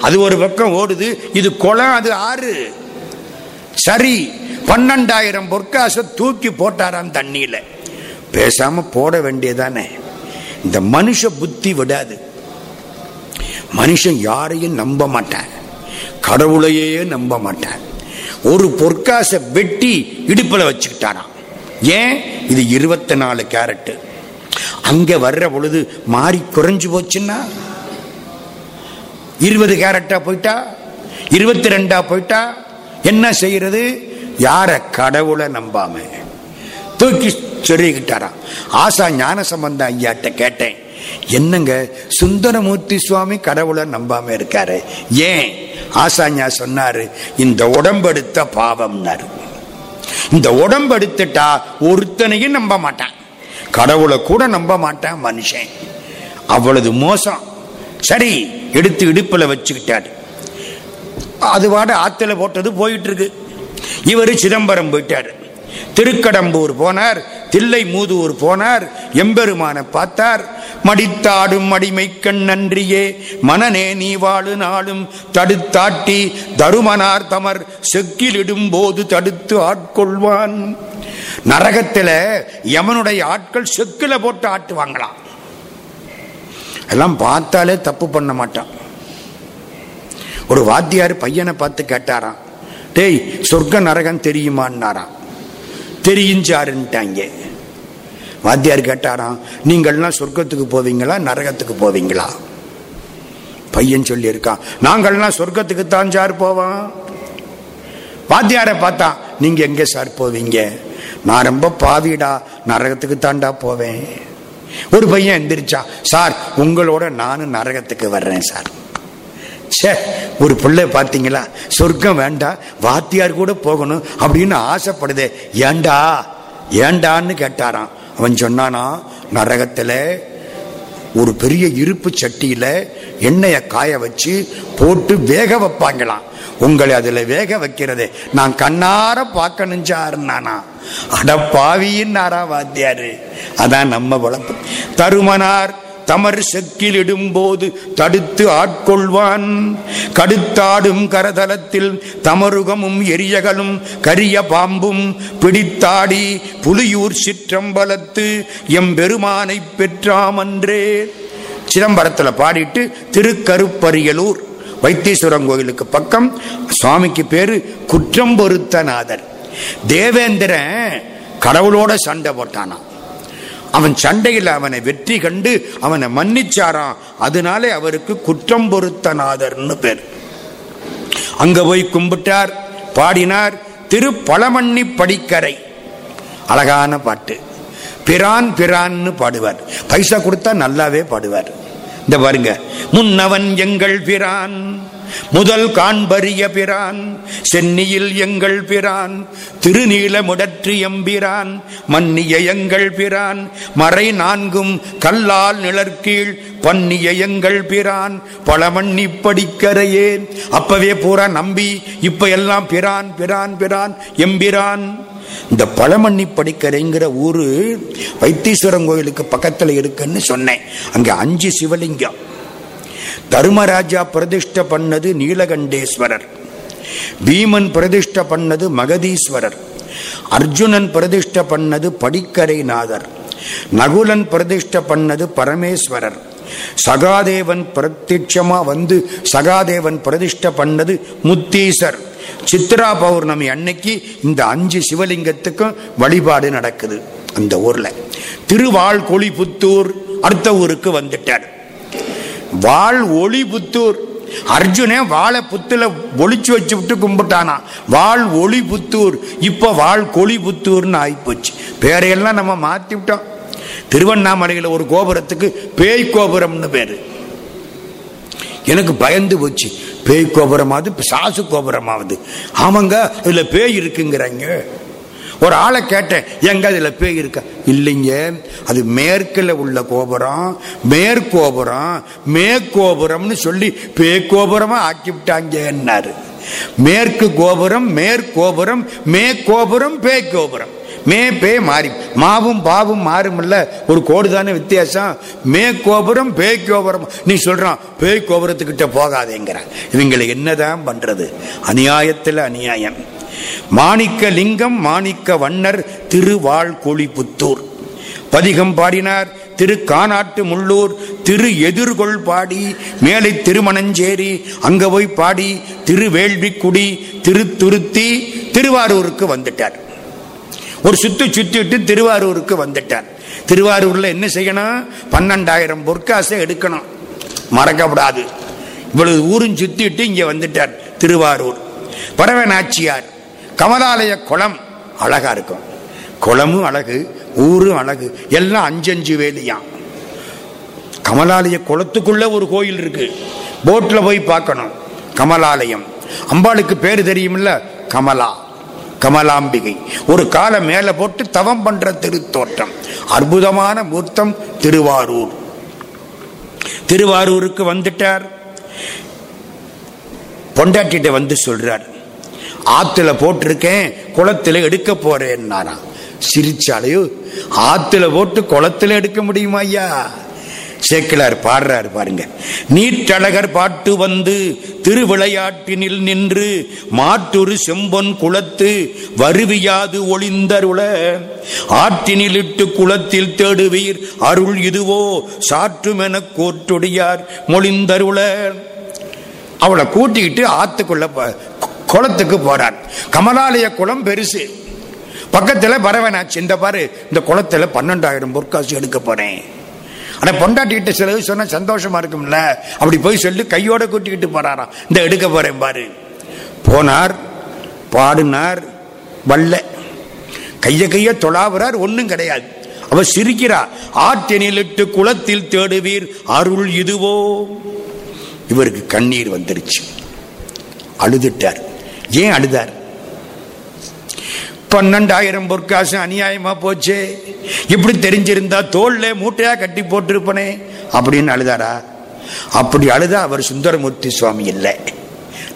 அது ஒரு பக்கம் ஓடுது இது குளம் அது ஆறு. சரி பன்னெண்டாயிரம் பொற்காசை தூக்கி போட்டாராம் தண்ணியில. பேசாம போட வேண்டியதானே. இந்த மனுஷ புத்தி விடாது. மனுஷன் யாரையும் நம்ப மாட்டான். கடவுளையே நம்ப மாட்டான். ஒரு பொற்காசை வெட்டி இடுப்புல வச்சுக்கிட்டாராம். ஏன்? இது இருபத்தி நாலு கேரட்டு. அங்க வர்ற பொழுது மாறி குறைஞ்சு போச்சுன்னா? இருபது கேரட்டா போயிட்டா? இருபத்தி ரெண்டா போயிட்டா? என்ன செய்யறது? யார கடவுளை நம்பாம? தூக்கி சொல்லிக்கிட்டாராம் ஆசா ஞான சம்பந்த ஐயாட்ட கேட்டேன். என்னங்க சுந்தரமூர்த்தி சுவாமி கடவுளை நம்பாம இருக்காரு? ஏன்? ஆசாஞா சொன்னாரு இந்த உடம்பெடுத்த பாவம்னாரு. இந்த உடம்படுத்துட்டா ஒருத்தனையும் நம்ப மாட்டான். கடவுளை கூட நம்ப மாட்டான் மனுஷன். அவ்வளவு மோசம். சரி எடுத்து இடுப்பில் வச்சுக்கிட்டாரு. அது வாட ஆத்துல போட்டது போயிட்டு இருக்கு இவர் சிதம்பரம் போயிட்டாரு. திருக்கடம்பூர் போனார் தில்லை மூதூர் போனார் எம்பெருமான பார்த்தார். மடித்தாடும் மடிமைக்கண் நன்றியே மனநே நீ வாழு நாளும் தடுத்தாட்டி தருமனார் தமர் செக்கிலிடும் போது தடுத்து ஆட்கொள்வான். நரகத்தில் யமனுடைய ஆட்கள் செக்கில போட்டு ஆட்டுவாங்களாம். எல்லாம் பார்த்தாலே தப்பு பண்ண மாட்டான். ஒரு வாத்தியார் பையனை பார்த்து கேட்டாராம் டேய் சொர்க்க நரகம் தெரியுமான்னாராம். தெரியுஞ்சாருன்ட்டாங்க. வாத்தியார் கேட்டாராம் நீங்கள்லாம் சொர்க்கத்துக்கு போவீங்களா நரகத்துக்கு போவீங்களா? பையன் சொல்லியிருக்கான் நாங்கள்லாம் சொர்க்கத்துக்கு தான் சார் போவோம். வாத்தியாரை பார்த்தா நீங்க எங்க சார் போவீங்க? நான் ரொம்ப பாவிடா நரகத்துக்கு தாண்டா போவேன். ஒரு பையன் எந்திரிச்சா சார் உங்களோட நானும் நரகத்துக்கு வர்றேன் சார். சே ஒரு பிள்ளை பார்த்தீங்களா? சொர்க்கம் வேண்டாம் வாத்தியார் கூட போகணும் அப்படின்னு ஆசைப்படுதே. ஏண்டா? ஏண்டான்னு கேட்டாராம். அவன் சொன்னானா நரகத்துல ஒரு பெரிய இருப்பு சட்டியில எண்ணெயை காய வச்சு போட்டு வேக வைப்பாங்களாம். உங்களை அதில் வேக வைக்கிறதே. நான் கண்ணார பார்க்கணும் சாருனானா அட நாரா வாத்தியாரு அதான் நம்ம வளர்ப்பு தருமனார் தமர் செக்கில் இடும்போது தடுத்து ஆட்கொள்வான். கடுத்தாடும் கரதலத்தில் தமருகமும் எரியகலும் கரிய பாம்பும் பிடித்தாடி புலியூர் சிற்றம்பலத்து எம்பெருமானை பெற்றாமன்றே. சிதம்பரத்தில் பாடிட்டு திருக்கருப்பரியலூர். வைத்தீஸ்வரன் கோயிலுக்கு பக்கம் சுவாமிக்கு பேரு குற்றம் பொருத்தநாதர் தேவேந்திரன் கடவுளோட சண்டை போட்டானா அவன் சண்டையில் அவனை வெற்றி கண்டு அவனை மன்னிச்சாராம். அதனாலே அவருக்கு குற்றம் பொருத்தநாதர்னு பேர். அங்க போய் கும்பிட்டார் பாடினார் திரு பழமண்ணி படிக்கரை. அழகான பாட்டு. பிரான் பிரான்னு பாடுவார். பைசா கொடுத்தா நல்லாவே பாடுவார். இந்த பாருங்க. முன்னவன் எங்கள் பிரான் முதல் காண்பரிய பிரான் சென்னியில் எங்கள் பிரான் திருநீலமுடற்றி எம்பிரான் மன்னிய எங்கள் பிரான் மறை நான்கும் கல்லால் நிழற்கீழ் பன்னிய எங்கள் பிரான் பழமண்ணி படிக்கரையே அப்பவே பூரா நம்பி இப்ப எல்லாம் பிரான் பிரான் பிரான் எம்பிரான். இந்த பழமண்ணி படிக்கரைங்கிற ஊரு வைத்தீஸ்வரன் கோயிலுக்கு பக்கத்துல இருக்குன்னு சொன்னேன். அங்க அஞ்சு சிவலிங்கம். தர்மராஜா பிரதிஷ்ட பண்ணது நீலகண்டேஸ்வரர். பீமன் பிரதிஷ்ட பண்ணது மகதீஸ்வரர். அர்ஜுனன் பிரதிஷ்ட பண்ணது படிக்கரைநாதர். நகுலன் பிரதிஷ்ட பண்ணது பரமேஸ்வரர். சகாதேவன் பிரத்யட்சமா வந்து சகாதேவன் பிரதிஷ்ட பண்ணது முத்தீசர். சித்ரா பௌர்ணமி அன்னைக்கு இந்த அஞ்சு சிவலிங்கத்துக்கும் வழிபாடு நடக்குது. அந்த ஊர்ல. திருவாள் புத்தூர் அடுத்த ஊருக்கு வந்துட்டார். வாழ் ஒளி புத்தூர் அர்ஜுனே வாழை புத்துல ஒளிச்சு வச்சு விட்டு கும்பிட்டானா. வாழ் ஒளி புத்தூர் இப்ப வாழ் கொளி புத்தூர்னு ஆயிப்போச்சு. பேரையெல்லாம் நம்ம மாத்தி விட்டோம் திருவண்ணாமலையில் ஒரு கோபுரத்துக்கு பேய் கோபுரம்னு பேரு. எனக்கு பயந்து போச்சு. பேய் கோபுரமாவது சாசு கோபுரமாவது. ஆமாங்க இதில் பேய் இருக்குங்கிறாங்க. ஒரு ஆளை கேட்டேன் எங்க அதுல பேய் இருக்க? இல்லைங்க அது மேற்கில் உள்ள கோபுரம் மேற்கோபுரம் மேற்கோபுரம்னு சொல்லி பேக்கோபுரமா ஆக்கி விட்டாங்கன்னாரு மேற்கு கோபுரம் மேற்கோபுரம் மேற்கோபுரம் பேக்கோபுரம் மே பே மாறி. மாவும் பாவும் மாறும்ல ஒரு கோடு தானே வித்தியாசம். மே கோபுரம் பேய் கோபுரம் நீ சொல்றான் பேய் கோபுரத்துக்கிட்ட போகாதேங்கிறான். இவங்களை என்னதான் பண்றது? அநியாயத்தில் அநியாயம். மாணிக்க லிங்கம் மாணிக்க வண்ணர் திருவாழ் புத்தூர் பதிகம் பாடினார் திரு காநாட்டு முள்ளூர் திரு எதிர்கொள் பாடி மேலை திருமணஞ்சேரி அங்க போய் பாடி திருவேள்விக்குடி திருத்துருத்தி திருவாரூருக்கு வந்துட்டார். ஒரு சுத்து சுத்திட்டு திருவாரூருக்கு வந்துட்டார். திருவாரூர்ல என்ன செய்யணும்? பன்னெண்டாயிரம் பொற்காசை எடுக்கணும். மறக்கப்படாது. இவ்வளவு ஊரும் சுத்திட்டு இங்க வந்துட்டார் திருவாரூர். பரவநாச்சியார். கமலாலய குளம் அழகா இருக்கும். குளமும் அழகு ஊரும் அழகு. எல்லாம் அஞ்சஞ்சு வேலியாம் கமலாலய குளத்துக்குள்ள ஒரு கோயில் இருக்கு. போட்ல போய் பார்க்கணும். கமலாலயம். அம்பாளுக்கு பேர் தெரியுமில்ல? கமலா. கமலாம்பிகை. ஒரு காலை மேல போட்டு தவம் பண்ற திருத்தோட்டம். அற்புதமான மூர்த்தம் திருவாரூர். திருவாரூருக்கு வந்துட்டார். பொண்டாட்டிட்ட வந்து சொல்றார் ஆத்துல போட்டிருக்கேன் குளத்துல எடுக்க போறேன்னாராம். சிரிச்சாலையோ ஆத்துல போட்டு குளத்துல எடுக்க முடியுமா ஐயா? சேக்கிலார் பாடுறாரு பாருங்க. நீற்றழகர் பாட்டு வந்து திருவிளையாட்டினில் நின்று மாட்டுரு செம்பொன் குளத்து வருவியாது ஒளிந்தருள. ஆற்றினில் இட்டு குளத்தில் தேடுவீர் அருள் இதுவோ சாற்றுமென கோற்றுடையார் மொழிந்தருள. அவளை கூட்டிக்கிட்டு ஆத்துக்குள்ள குளத்துக்கு போறார். கமலாலய குளம் பெருசு. பக்கத்துல பரவனாச்சு. இந்த பாரு இந்த குளத்துல பன்னெண்டாயிரம் பொற்காசு எடுக்க போறேன். ஆனா பொண்டாட்டிகிட்ட சிலது சொன்னா சந்தோஷமா இருக்கும்ல. அப்படி போய் சொல்லி கையோட கூட்டிக்கிட்டு போறாராம். இந்த எடுக்க போறேன் பாரு. போனார் பாடினார் வல்ல. கைய கைய தொழாவுறார் ஒன்றும் கிடையாது. அவர் சிரிக்கிறார் ஆற்றெனிலிட்டு குளத்தில் தேடுவீர் அருள் இதுவோ? இவருக்கு கண்ணீர் வந்துருச்சு. அழுதுட்டார். ஏன் அழுதார்? பன்னெண்டாயிரம் பொற்காசு அநியாயமா போச்சே. இப்படி தெரிஞ்சிருந்தா தோல்ல மூட்டையா கட்டி போட்டிருப்பனே. அப்படின்னு அழுதாரா? அப்படி அழுதா அவர் சுந்தரமூர்த்தி சுவாமி இல்லை.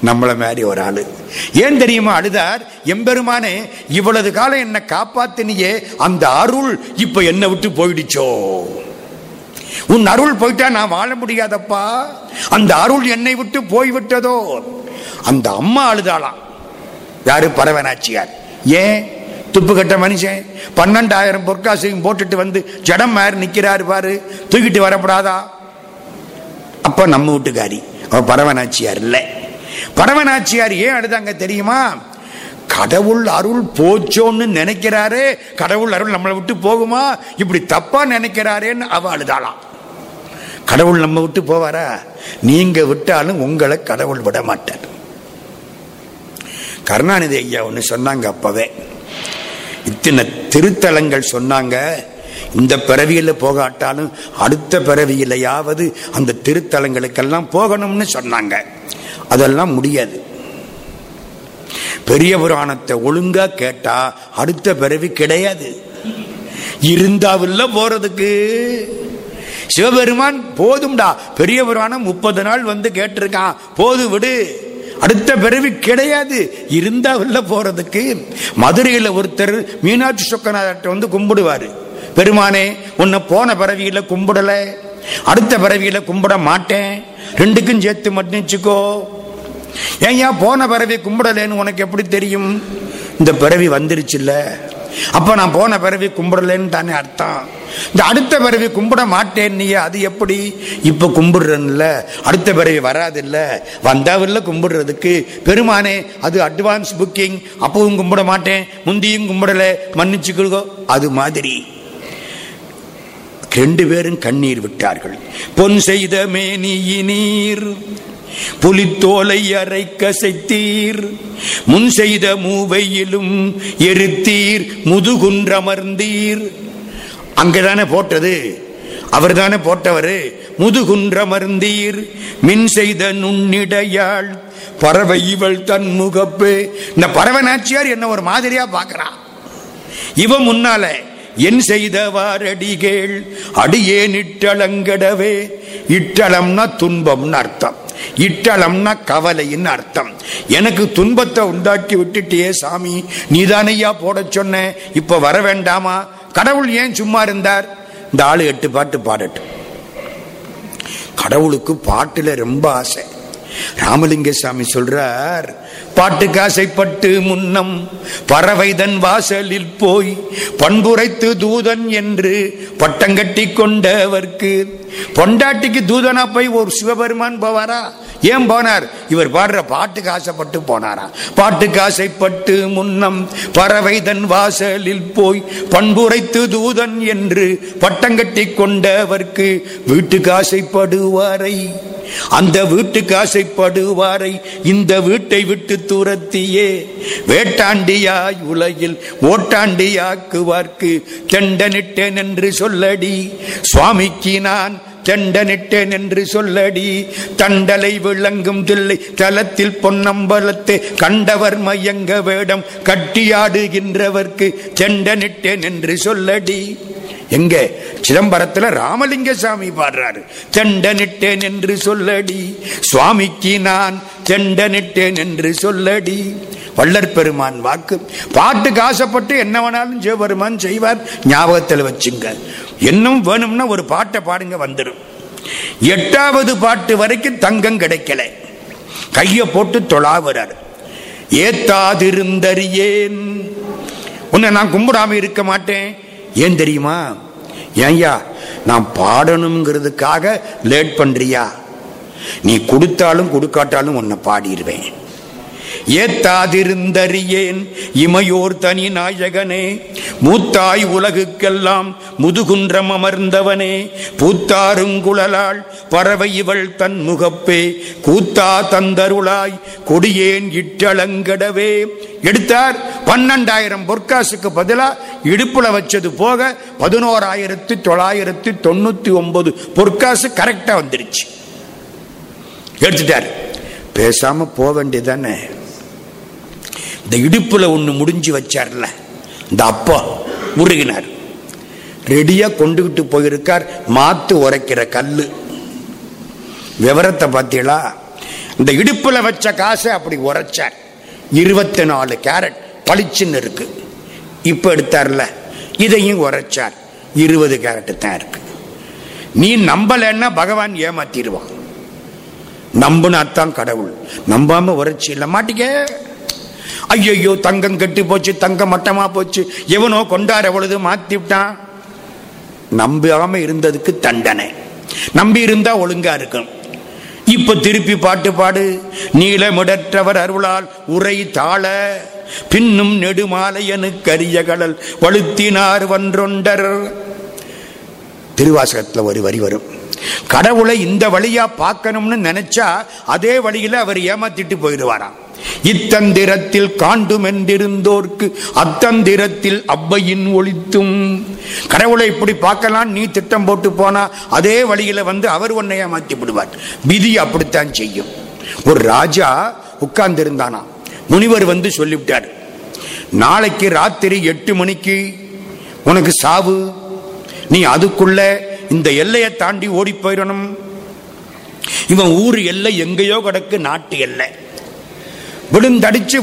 நம்மள மாதிரி ஒரு ஆளு. ஏன் தெரியுமா அழுதார்? எம்பெருமானே இவ்வளவு காலம் என்னை காப்பாத்தினியே அந்த அருள் இப்ப என்னை விட்டு போயிடுச்சோ? உன் அருள் போயிட்டா நான் வாழ முடியாதப்பா. அந்த அருள் என்னை விட்டு போய்விட்டதோ? அந்த அம்மா அழுதாளாம். யாரு? பரவனாச்சியார் ஏன்? துப்பு கட்ட மனுஷன். பன்னெண்டாயிரம் பொற்காசையும் போட்டுட்டு வந்து ஜடம் மாறி நிற்கிறாரு பாரு. தூக்கிட்டு வரப்படாதா? அப்ப நம்ம வீட்டுக்காரி. அவ பரவனாச்சியார் இல்லை. பரவனாச்சியார் ஏன் அழுதாங்க தெரியுமா? கடவுள் அருள் போச்சோன்னு நினைக்கிறாரே. கடவுள் அருள் நம்மளை விட்டு போகுமா? இப்படி தப்பா நினைக்கிறாரேன்னு அவ அழுதாளாம். கடவுள் நம்ம விட்டு போவாரா? நீங்க விட்டாலும் உங்களை கடவுள் விட மாட்டார் கருணாநிதி ஐயா ஒன்று சொன்னாங்க அப்பவே. இத்தனை திருத்தலங்கள் சொன்னாங்க. இந்த பிறவியில் போகாட்டாலும் அடுத்த பிறவியிலையாவது அந்த திருத்தலங்களுக்கெல்லாம் போகணும்னு சொன்னாங்க. அதெல்லாம் முடியாது. பெரிய புராணத்தை ஒழுங்கா கேட்டா அடுத்த பிறவி கிடையாது. இருந்தாவில்ல போறதுக்கு. சிவபெருமான் போதும்டா. பெரிய புராணம் முப்பது நாள் வந்து கேட்டிருக்கான். போது விடு. அடுத்த பிறவி கிடையாது. இருந்தா உள்ள போறதுக்கு. மதுரையில் ஒருத்தர் மீனாட்சி சொக்கநாதர்கிட்ட வந்து கும்பிடுவாரு. பெருமானே உன்னை போன பிறவியில கும்பிடல. அடுத்த பிறவியில கும்பிட மாட்டேன். ரெண்டுக்கும் சேர்த்து மன்னிச்சுக்கோ ஏன் போன பிறவி கும்பிடலேன்னு உனக்கு எப்படி தெரியும்? இந்த பிறவி வந்துருச்சுல்ல. அப்போ நான் போன பிறவி கும்பிடலன்னு தானே அர்த்தம். இந்த அடுத்த பிறவி கும்பிட மாட்டேன் நீ அது எப்படி? இப்போ கும்பிடுறன்ல அடுத்த பிறவி வராது இல்ல வந்தாவில்ல கும்பிடுறதுக்கு. பெருமானே அது அட்வான்ஸ் புக்கிங் அப்பவும் கும்பிட மாட்டேன் முந்தியும் கும்பிடல. மன்னிச்சுக்கோ அது மாதிரி. ரெண்டு பேரும் கண்ணீர் விட்டார்கள். பொன் செய்த மேனியினீர். புலித்தோலை அரைக்க செய்தீர் முன் செய்த மூவையிலும் எரித்தீர். முதுகுன்றமர்ந்தீர் அங்கதானே போட்டது. அவர் தானே போட்டவர் முதுகுன்றமர்ந்தீர் மின் செய்த நுண்ணிடையாள். பறவை இவள் தன் முகப்பு. இந்த பறவை நாச்சியார் என்ன ஒரு மாதிரியா பார்க்கறான். இவ முன்னால என் செய்தவாரடிகேள் அடியே நிட்டளங்கடவே இட்டளம்னா துன்பம்னு அர்த்தம். இட்டளம்னா கவலைன்னு அர்த்தம். எனக்கு துன்பத்தை உண்டாக்கி விட்டுட்டியே சாமி. நீதானையா போட சொன்ன. இப்ப வர வேண்டாமா? கடவுள் ஏன் சும்மா இருந்தார்? இந்த ஆளு எட்டு பாட்டு பாடட்டும். கடவுளுக்கு பாட்டுல ரொம்ப ஆசை. ராமலிங்க சாமி சொல்றார் பாட்டுக்காசைப்பட்டு முன்னம் பறவைதன் வாசலில் போய் பண்புரைத்து தூதன் என்று பட்டங்கட்டி கொண்டவர்க்கு. பொண்டாட்டிக்கு தூதனா போய் ஒரு சிவபெருமான் போவாரா? ஏன் போனார்? இவர் பாடுற பாட்டுக்கு ஆசைப்பட்டு போனாரா? பாட்டுக்கு ஆசைப்பட்டு முன்னம் பறவை தன் வாசலில் போய் பண்புரைத்து தூதன் என்று பட்டங்கட்டி கொண்டவர்க்கு வீட்டுக்கு ஆசைப்படுவாரை அந்த வீட்டுக்கு ஆசைப்படுவாரை இந்த வீட்டை விட்டு துரத்தியே வேட்டாண்டியாய் உலகில் ஓட்டாண்டியாக்குவார்க்கு தெண்டனிட்டேன் என்று சொல்லடி. சுவாமிக்கு நான் தெண்டனிட்டேன் என்று சொல்லடி தண்டலை விளங்கும் தில்லை தலத்தில் பொன்னம்பலத்தை கண்டவர் மயங்க வேடம் கட்டியாடுகின்றவர்க்கு தெண்டனிட்டேன் என்று சொல்லடி. எங்க? சிதம்பரத்துல ராமலிங்க சாமி பாடுறாரு. தெண்டனிட்டேன் என்று சொல்லடி. சுவாமிக்கு நான் தெண்டனிட்டேன் என்று சொல்லடி. வள்ளற் பெருமான் வாக்கு. பாட்டுக்கு ஆசைப்பட்டு என்ன வேணாலும் சிவபெருமான் செய்வார். ஞாபகத்தில் வச்சுங்க. இன்னும் வேணும்னா ஒரு பாட்டை பாடுங்க வந்துடும் எட்டாவது பாட்டு வரைக்கும் தங்கம் கிடைக்கல. கைய போட்டு தொழாவுறார் ஏத்தாதிருந்தறியேன். உன்னை நான் கும்பிடாம இருக்க மாட்டேன். ஏன் தெரியுமா? ஏன்யா நான் பாடணுங்கிறதுக்காக லேட் பண்றியா? நீ கொடுத்தாலும் கொடுக்காட்டாலும் உன்னை பாடிடுவேன் ஏத்தாதிருந்தறியேன் இமையோர் தனி நாயகனே மூத்தாய் உலகுக்கெல்லாம் முதுகுன்றம் அமர்ந்தவனே பூத்தாருங்குழலாள் பறவை இவள் தன் முகப்பே கூத்தா தந்தருளாய் கொடியேன் இட்டளங்கடவே. எடுத்தார் பன்னெண்டாயிரம் பொற்காசுக்கு பதிலா இடுப்புல வச்சது போக பதினோராயிரத்தி தொள்ளாயிரத்தி தொண்ணூத்தி ஒன்பது பொற்காசு கரெக்டா வந்துருச்சு. எடுத்துட்டார். பேசாம போக வேண்டியதானே இந்த இடுப்புல ஒன்று முடிஞ்சு வச்சார்ல. இந்த அப்பா உருகினார். ரெடியா கொண்டுகிட்டு போயிருக்கார். மாத்து உரைக்கிற கல்லு. விவரத்தை பார்த்தீங்களா? இந்த இடுப்புல வச்ச காசை அப்படி உரைச்சார். இருபத்தி நாலு கேரட் பளிச்சுன்னு இருக்கு. இப்ப எடுத்தார்ல. இதையும் உரைச்சார். இருபது கேரட்டு தான் இருக்கு. நீ நம்பலன்னா பகவான் ஏமாத்திடுவான். நம்புனாத்தான் கடவுள். நம்பாம உரைச்சி இல்ல மாட்டிக்க. ஐயோ தங்கம் கெட்டு போச்சு தங்கம் மட்டமா போச்சு. எவனோ கொண்டார் எவ்வளவு மாத்திவிட்டான் நம்பாம இருந்ததுக்கு தண்டனை. நம்பி இருந்தா ஒழுங்கா இருக்கும். இப்ப திருப்பி பாட்டு பாடு. நீளமிடற்றவர் அருளால் உரை தாழ பின்னும் நெடுமாலையனு கரிய கடல். வலுத்தினார் வன்றொண்டர். திருவாசகத்துல ஒரு வரி வரும். கடவுளை இந்த வழியா பார்க்கணும்னு நினைச்சா அதே வழியில அவர் ஏமாத்திட்டு போயிடுவாராம். இத்தந்திரத்தில் காண்டும் என்றிருந்தோர்க்கு அத்தந்திரத்தில் அவ்வையின் ஒழித்தும். கடவுளை இப்படி பார்க்கலாம் நீ திட்டம் போட்டு போனா அதே வழியில வந்து அவர் உன்னை ஏமாத்தி விடுவார் விதி அப்படித்தான் செய்யும். ஒரு ராஜா உட்கார்ந்திருந்தானா? முனிவர் வந்து சொல்லிவிட்டார் நாளைக்கு ராத்திரி எட்டு மணிக்கு உனக்கு சாவு. நீ அதுக்குள்ள இந்த எல்லையை தாண்டி ஓடி போயிடணும் இவன் ஊர் எல்லை எங்கேயோ கிடக்கு நாட்டு எல்லை. விழுந்தடிச்சு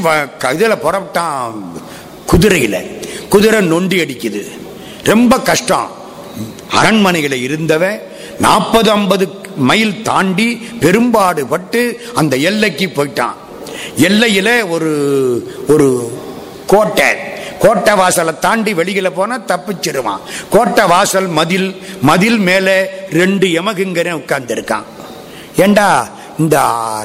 இதில் புறப்பட்டான் குதிரையில். குதிரை நொண்டி அடிக்குது. ரொம்ப கஷ்டம். அரண்மனையில் இருந்தவன் நாற்பது ஐம்பது மைல் தாண்டி பெரும்பாடு பட்டு அந்த எல்லைக்கு போயிட்டான். எல்லையில் ஒரு ஒரு கோட்டை. கோட்டை வாசலை தாண்டி வெளியில போனா தப்பிச்சிருவான். கோட்டை வாசல் மதில் மதில் மேல ரெண்டு எமகுங்கரன் உட்கார்ந்து இருக்கான் ஏண்டா இந்த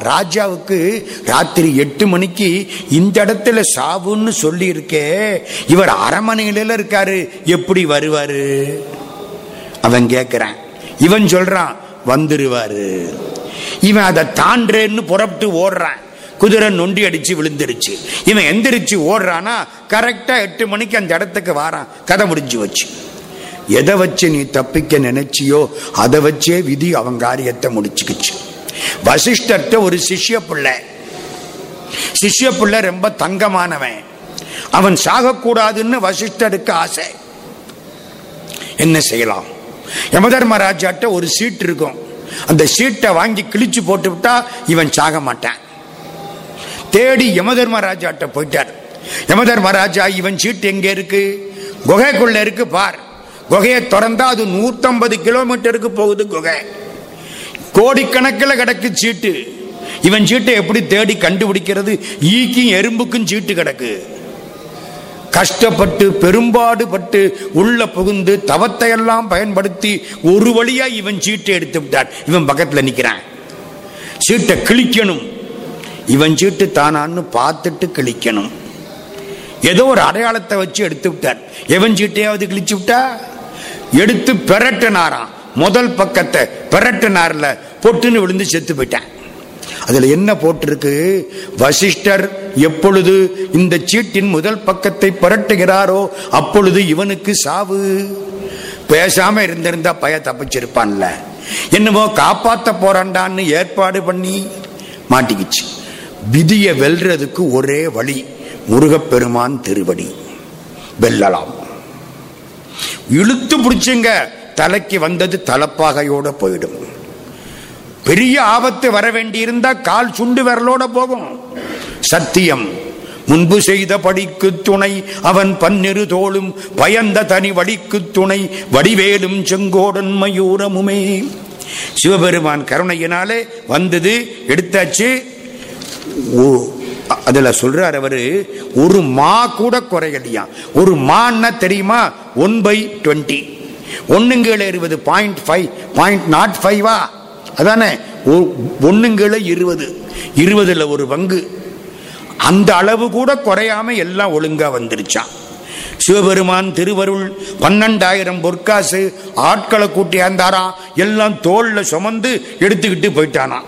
ராஜாவுக்கு ராத்திரி எட்டு மணிக்கு இந்த இடத்துல சாவுன்னு சொல்லி இருக்கே இவர் அரமனையில இருக்காரு. எப்படி வருவாரு? அவன் கேட்கிறான் இவன் சொல்றான் வந்துருவாரு. இவன் அதை தாண்டேன்னு புறப்பட்டு ஓடுறான். குதிரை நொண்டி அடிச்சு விழுந்துருச்சு. இவன் எந்திரிச்சு ஓடுறானா கரெக்டா எட்டு மணிக்கு அந்த இடத்துக்கு வாரான். கதை முடிஞ்சு வச்சு எதை வச்சு நீ தப்பிக்க நினைச்சியோ அதை வச்சே விதி அவன் காரியத்தை முடிச்சுக்குச்சு. வசிஷ்டர்கிட்ட ஒரு சிஷ்ய பிள்ளை. சிஷ்ய பிள்ளை ரொம்ப தங்கமானவன். அவன் சாகக்கூடாதுன்னு வசிஷ்டருக்கு ஆசை. என்ன செய்யலாம்? யமதர்மராஜாட்ட ஒரு சீட் இருக்கும். அந்த சீட்டை வாங்கி கிழிச்சு போட்டு விட்டா இவன் சாக மாட்டான். தேடி யமதர்மராஜாட்ட போயிட்டார். யமதர்மராஜா இவன் சீட்டு எங்க இருக்கு? குகைக்குள்ள இருக்கு பார். குகையை திறந்தா அது நூத்தம்பது கிலோமீட்டருக்கு போகுது குகை. கோடிக்கணக்கில் கிடக்கு சீட்டு. இவன் சீட்டை எப்படி தேடி கண்டுபிடிக்கிறது? ஈக்கும் எறும்புக்கும் சீட்டு கிடக்கு. கஷ்டப்பட்டு பெரும்பாடுபட்டு உள்ள புகுந்து தவத்தை எல்லாம் பயன்படுத்தி ஒரு வழியா இவன் சீட்டை எடுத்து விட்டான். இவன் பக்கத்தில் நிற்கிறான் சீட்டை கிழிக்கணும். இவன் சீட்டு தானான்னு பார்த்துட்டு கிழிக்கணும். ஏதோ ஒரு அடையாளத்தை வச்சு எடுத்து விட்டார் எவன் சீட்டையாவது கிழிச்சு விட்டா? எடுத்து பெரட்டினாராம். முதல் பக்கத்தை பிரட்டினார்ல பொட்டுன்னு விழுந்து செத்து போயிட்டேன். அதுல என்ன போட்டிருக்கு? வசிஷ்டர் எப்பொழுது இந்த சீட்டின் முதல் பக்கத்தை புரட்டுகிறாரோ அப்பொழுது இவனுக்கு சாவு. பேசாம இருந்திருந்தா பய தப்பிச்சிருப்பான்ல. என்னமோ காப்பாத்த போறான்டான்னு ஏற்பாடு பண்ணி மாட்டிக்கிச்சு. விதிய வெல்றதுக்கு ஒரே வழி முருகப்பெருமான் திருவடி. வெல்லலாம். இழுத்து பிடிச்சுங்க. தலைக்கு வந்தது தலப்பாகையோட போயிடும். பெரிய ஆபத்து வர வேண்டியிருந்தா கால் சுண்டு விரலோட போகும். சத்தியம் முன்பு செய்த படிக்கு துணை அவன் பன்னிரு தோளும் பயந்த தனி வடிக்கு துணை வடிவேலும் செங்கோடன் மயூரமுமே. சிவபெருமான் கருணையினாலே வந்தது எடுத்தாச்சு. ஓ- அதுல சொல்றார் அவரு ஒரு மா கூட குறையடியான் ஒரு மான்னா தெரியுமா? One by twenty. ஒண்ணுங்கீழ இருபது பாயிண்ட் ஃபைவ் பாயிண்ட் நாட் ஃபைவா அதானே? ஒண்ணுங்கீழ இருபது. இருபதுல ஒரு பங்கு அந்த அளவு கூட குறையாம எல்லாம் ஒழுங்காக வந்துருச்சான் சிவபெருமான் திருவருள் பன்னெண்டாயிரம் பொற்காசு ஆட்களை கூட்டியாந்தாராம் எல்லாம் தோல்ல சுமந்து எடுத்துக்கிட்டு போயிட்டானாம்.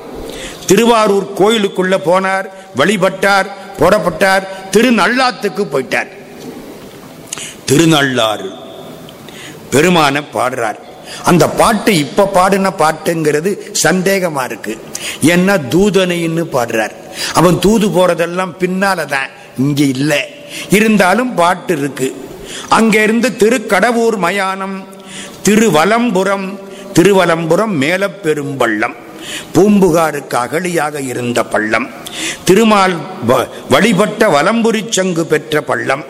திருவாரூர் கோயிலுக்குள்ள போனார் வழிபட்டார் போடப்பட்டார் திருநள்ளாத்துக்கு போயிட்டார். திருநள்ளாறு. பெருமான பாடுறார். அந்த பாட்டு இப்ப பாடின பாட்டுங்கிறது சந்தேகமா இருக்கு. ஏன்னா தூதனைன்னு பாடுறார். அவன் தூது போறதெல்லாம் பின்னாலதான் இங்க இல்ல. இருந்தாலும் பாட்டு இருக்கு. அங்க இருந்து திருக்கடவூர் மயானம் திருவலம்புரம் திருவலம்புரம் மேலப்பெரும்பள்ளம் பூம்புகாருக்கு அகழியாக இருந்த பள்ளம் திருமால் வ- வழிபட்ட வலம்புரி சங்கு பெற்ற பள்ளம்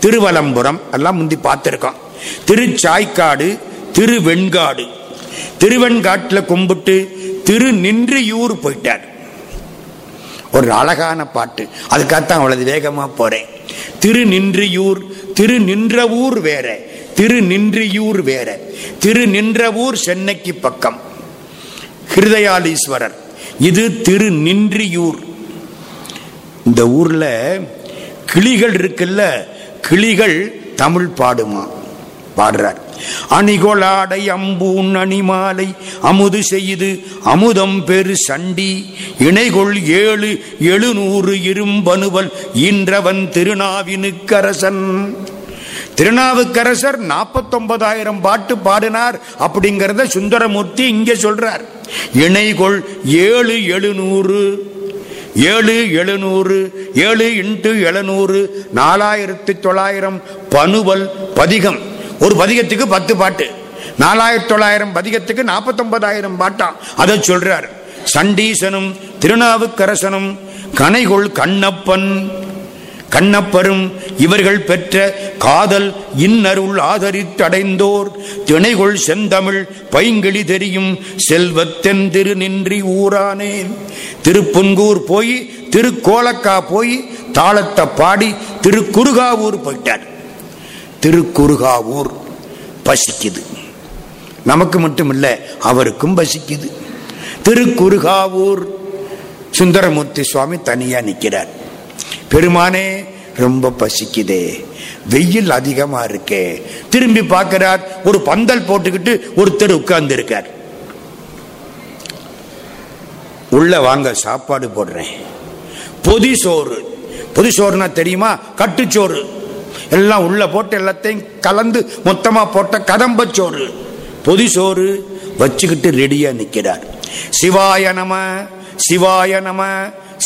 திருவலம்புரம் எல்லாம் முந்தி பார்த்திருக்கோம். திருச்சாய்க்காடு திருவெண்காடு. திருவெண்காட்டில் கும்பிட்டு திரு நின்றியூர் போயிட்டார். ஒரு அழகான பாட்டு. அதுக்காகத்தான் அவ்வளவு வேகமா போறேன். திரு நின்றியூர் திரு நின்ற ஊர் வேற. திரு நின்றியூர் வேற. திரு நின்ற ஊர் சென்னைக்கு பக்கம். ஹிருதயாலீஸ்வரர் இது திரு நின்றியூர் இந்த ஊர்ல கிளிகள் இருக்குல்ல கிளிகள் தமிழ் பாடுமா? பாடுறார் அணிகொளாடை அம்பூன் அணிமாலை அமுது செய்து அமுதம் பெரு சண்டி. இணைகொள் ஏழு எழுநூறு இரும்பனுவல் இன்றவன் திருநாவினுக்கரசன். திருநாவுக்கரசர் நாற்பத்தொன்பதாயிரம் பாட்டு பாடினார் அப்படிங்கிறத சுந்தரமூர்த்தி இங்கே சொல்றார். இணைகொள் ஏழு எழுநூறு ஏழு எழுநூறு ஏழு இன்ட்டு எழுநூறு நாலாயிரத்தி தொள்ளாயிரம் பனுவல் பதிகம். ஒரு பதிகத்துக்கு பத்து பாட்டு. நாலாயிரத்தி தொள்ளாயிரம் பதிகத்துக்கு நாற்பத்தொன்பதாயிரம் பாட்டான் அதை சொல்றார். சண்டீசனும் திருநாவுக்கரசனும் கனைகொள் கண்ணப்பன் கண்ணப்பரும் இவர்கள் பெற்ற காதல் இன்னருள் ஆதரித்தடைந்தோர். திணைகொள் செந்தமிழ் பைங்கிளி தெரியும் செல்வத்தென் திரு நின்றி ஊரானேன் திருப்புன்கூர் போய் திருக்கோலக்கா போய் தாளத்தை பாடி திருக்குறுகாவூர் போயிட்டார். திருக்குறுகாவூர் பசிக்குது நமக்கு மட்டும் இல்லை அவருக்கும் பசிக்குது திருக்குறுகாவூர் சுந்தரமூர்த்தி சுவாமி தனியா நிக்கிறார். பெருமானே ரொம்ப பசிக்குதே. வெயில் அதிகமா இருக்கே. திரும்பி பார்க்கிறார் ஒரு பந்தல் போட்டுக்கிட்டு ஒருத்தர் உட்கார்ந்து இருக்கார் உள்ள வாங்க சாப்பாடு போடுறேன். பொதி சோறு பொதி சோறுனா தெரியுமா? கட்டுச்சோறு. எல்லாம் உள்ள போட்டு எல்லாத்தையும் கலந்து மொத்தமா போட்ட கதம்பச்சோறு பொதி சோறு வச்சுக்கிட்டு ரெடியா நிக்கிறார். சிவாய நம சிவாய நம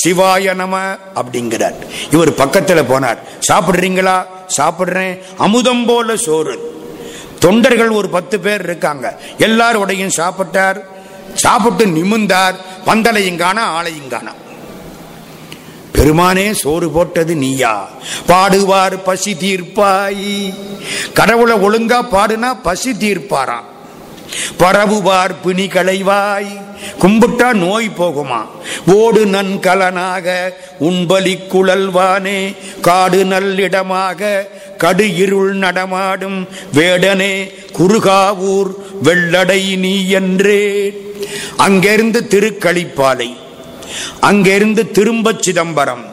சிவாய நம அப்படிங்கிறார். இவர் பக்கத்துல போனார். சாப்பிடுறீங்களா? சாப்பிடுறேன். அமுதம் போல சோறு. தொண்டர்கள் ஒரு பத்து பேர் இருக்காங்க. எல்லாரோடையும் சாப்பிட்டார். சாப்பிட்டு நிமிந்தார் பந்தலையும் காண ஆலையும் காணாம் பெருமானே சோறு போட்டது நீயா? பாடுவார் பசி தீர்ப்பாய். கடவுளை ஒழுங்கா பாடுனா பசி தீர்ப்பாராம் பரவுவார் பிணி களைவாய். கும்பிட்டா நோய் போகுமா? ஓடு நன்கலனாக உண்பலி குழல்வானே. காடு நல்லிடமாக கடு இருள் நடமாடும். வேடனே குறுகாவூர் வெள்ளடை நீ என்றே. அங்கிருந்து திருக்களிப்பாலை. அங்கிருந்து திரும்ப சிதம்பரம்.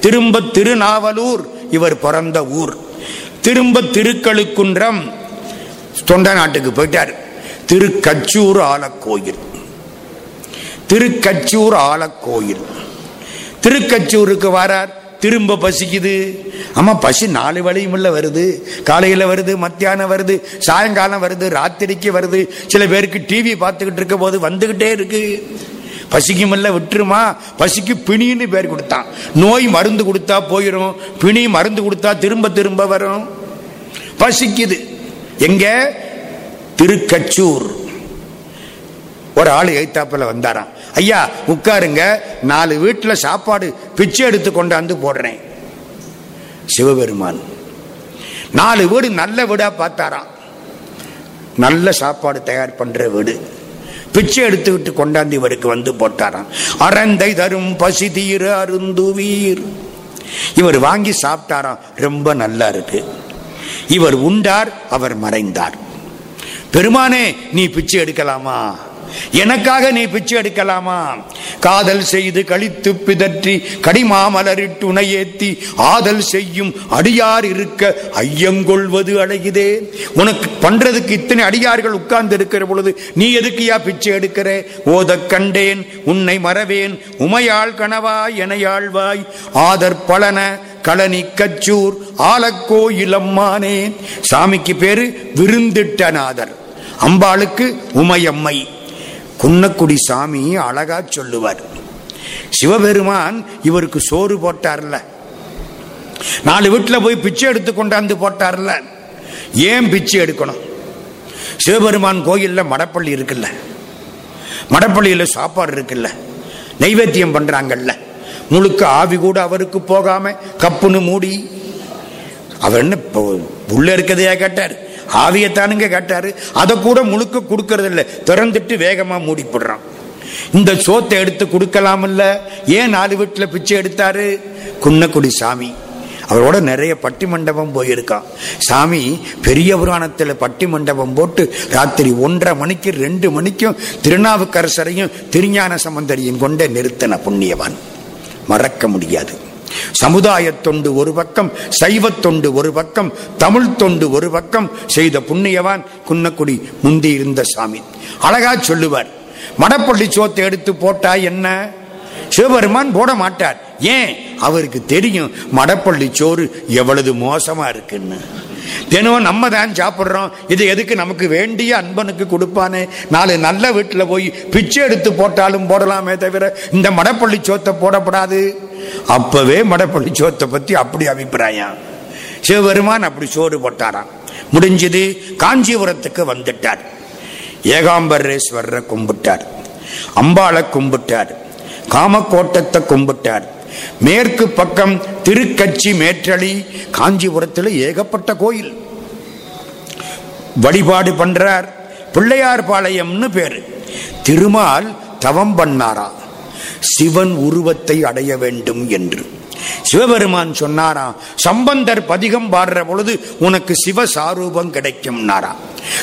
திரும்ப திருநாவலூர் இவர் பிறந்த ஊர். திரும்ப திருக்கழுக்குன்றம் தொண்ட நாட்டுக்கு போயிட்டார். திருக்கச்சூர் ஆலக்கோயில். திருக்கச்சூர் ஆலக்கோயில். திருக்கச்சூருக்கு வரார் திரும்ப பசிக்குது. ஆமா பசி நாலு வழியும் இல்ல வருது. காலையில வருது மத்தியானம் வருது சாயங்காலம் வருது ராத்திரிக்கு வருது. சில பேருக்கு டிவி பார்த்துக்கிட்டு இருக்க போது வந்துகிட்டே இருக்கு. பசிக்கும் விட்டுருமா? பசிக்கு பிணின்னு பேர் கொடுத்தான். நோய் மருந்து கொடுத்தா போயிடும் பிணி மருந்து கொடுத்தா திரும்ப திரும்ப வரும். பசிக்குது. எங்க? திருக்கச்சூர். ஒரு ஆள் எழுத்தாப்பில் வந்தாராம். ஐயா உட்காருங்க. நாலு வீட்டில் சாப்பாடு பிச்சை எடுத்து கொண்டாந்து போடுறேன். சிவபெருமான். நாலு வீடு நல்ல வீடாக பார்த்தாராம். நல்ல சாப்பாடு தயார் பண்ணுற வீடு. பிச்சை எடுத்துக்கிட்டு கொண்டாந்து இவருக்கு வந்து போட்டாராம். அறந்தை தரும் பசி தீர அருந்துவீர். இவர் வாங்கி சாப்பிட்டாராம். ரொம்ப நல்லா இருக்கு. இவர் உண்டார் அவர் மறைந்தார். பெருமானே நீ பிச்சை எடுக்கலாமா? எனக்காக நீ பிச்சை எடுக்கலாமா? காதல் செய்து கழித்து பிதற்றி கடிமாமலரிட்டு உனையேத்தி ஆதல் செய்யும் அடியார் இருக்க ஐயங்கொள்வது அழகிதே. உனக்கு பண்றதுக்கு இத்தனை அடியார்கள் உட்கார்ந்து இருக்கிற பொழுது நீ எதுக்கியா பிச்சை எடுக்கிற? ஓத கண்டேன் உன்னை மறவேன் உமையாள் கணவாய் எனையாழ்வாய் ஆதர் பலன களனி கச்சூர் ஆலக்கோயிலம்மானே சாமிக்கு பேரு விருந்திட்டநாதர் அம்பாளுக்கு உமையம்மை. குன்னக்குடி சாமி அழகா சொல்லுவார். சிவபெருமான் இவருக்கு சோறு போட்டார்ல. நாலு வீட்டில் போய் பிச்சை எடுத்து கொண்டாந்து போட்டார்ல. ஏன் பிச்சை எடுக்கணும்? சிவபெருமான் கோயிலில் மடப்பள்ளி இருக்குல்ல. மடப்பள்ளியில் சாப்பாடு இருக்குல்ல. நைவேத்தியம் பண்றாங்கல்ல. முழுக்க ஆவி கூட அவருக்கு போகாம கப்புன்னு மூடி. அவர் என்ன இப்போ உள்ள இருக்கதையா கேட்டார். ஆவியத்தானுங்க கேட்டாரு. அதை கூட முழுக்க கொடுக்கறது இல்லை திறந்துட்டு வேகமா மூடி போடுறான் இந்த சோத்தை எடுத்து கொடுக்கலாமில்ல. ஏன் நாலு வீட்டில் பிச்சை எடுத்தாரு? குன்னக்குடி சாமி. அவரோட நிறைய பட்டி மண்டபம் போயிருக்கான். சாமி பெரிய புராணத்தில் பட்டி மண்டபம் போட்டு ராத்திரி ஒன்றரை மணிக்கு ரெண்டு மணிக்கும் திருநாவுக்கரசரையும் திருஞான சம்பந்தரையும் கொண்டே நிறுத்தின புண்ணியவான். மறக்க முடியாது. சமுதாய தொண்டு ஒரு பக்கம் சைவ தொண்டு ஒரு பக்கம் தமிழ் தொண்டு ஒரு பக்கம் செய்த புண்ணியவான் குன்னக்குடி முந்தி இருந்த சாமி. அழகா சொல்லுவார். மடப்பள்ளி சோத்தை எடுத்து போட்டா என்ன? சிவபெருமான் போட மாட்டார். ஏன்? அவருக்கு தெரியும் மடப்பள்ளி சோறு எவ்வளவு மோசமா இருக்குன்னு. தினம் நம்ம தான் சாப்பிட்றோம். இது எதுக்கு நமக்கு வேண்டிய அன்பனுக்கு கொடுப்பானே? நாலு நல்ல வீட்டில் போய் பிச்சை எடுத்து போட்டாலும் போடலாமே தவிர இந்த மடப்பள்ளி சோத்தை போடப்படாது. அப்பவே மடப்பள்ளி சோத்தை பத்தி அப்படி அபிப்பிராயம். சிவபெருமான் அப்படி சோறு போட்டாராம். முடிஞ்சது காஞ்சிபுரத்துக்கு வந்துட்டார். ஏகாம்பரேஸ்வரரை கும்பிட்டார். அம்பாளை கும்பிட்டார். காமக்கோட்டத்தை கும்பிட்டார். மேற்கு பக்கம் திருக்கட்சி மேற்றளி காஞ்சிபுரத்தில் ஏகப்பட்ட கோயில். வழிபாடு பண்றார். பிள்ளையார் பாளையம்னு பேரு. திருமால் தவம் பண்ணாரா சிவன் உருவத்தை அடைய வேண்டும் என்று. சிவபெருமான் சொன்னாராம் சம்பந்தர் பதிகம் பாடுற பொழுது உனக்கு சிவ சாரூபம் கிடைக்கும்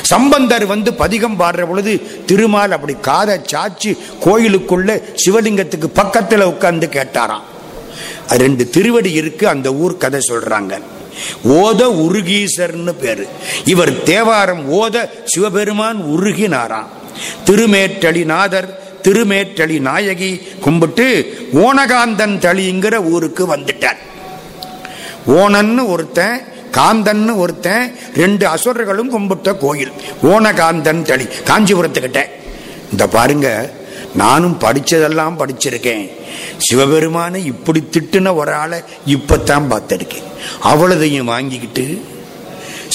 சம்பந்தர் வந்து பதிகம் பாடுற பொழுது திருமால் அப்படி காதை சாச்சு கோயிலுக்குள்ள சிவலிங்கத்துக்கு பக்கத்துல உட்கார்ந்து கேட்டாராம். ரெண்டு திருவடி இருக்கு அந்த ஊர் கதை சொல்றாங்க. ஓத உருகீசர்னு பேரு. இவர் தேவாரம் ஓத சிவபெருமான் உருகினாராம். திருமேற்றளிநாதர் திருமேற்றளி நாயகி கும்பிட்டு ஓனகாந்தன் தளிங்கிற ஊருக்கு வந்துட்டார். ஓனன்னு ஒருத்தன் காந்தன்னு ஒருத்தன் ரெண்டு அசுரர்களும் கும்பிட்ட கோயில். ஓனகாந்தன் தளி காஞ்சிபுரத்துக்கிட்ட. இந்த பாருங்க நானும் படித்ததெல்லாம் படிச்சிருக்கேன். சிவபெருமானை இப்படி திட்டுன ஒரு ஆளை இப்பத்தான் பார்த்துருக்கேன். அவ்வளோதையும் வாங்கிக்கிட்டு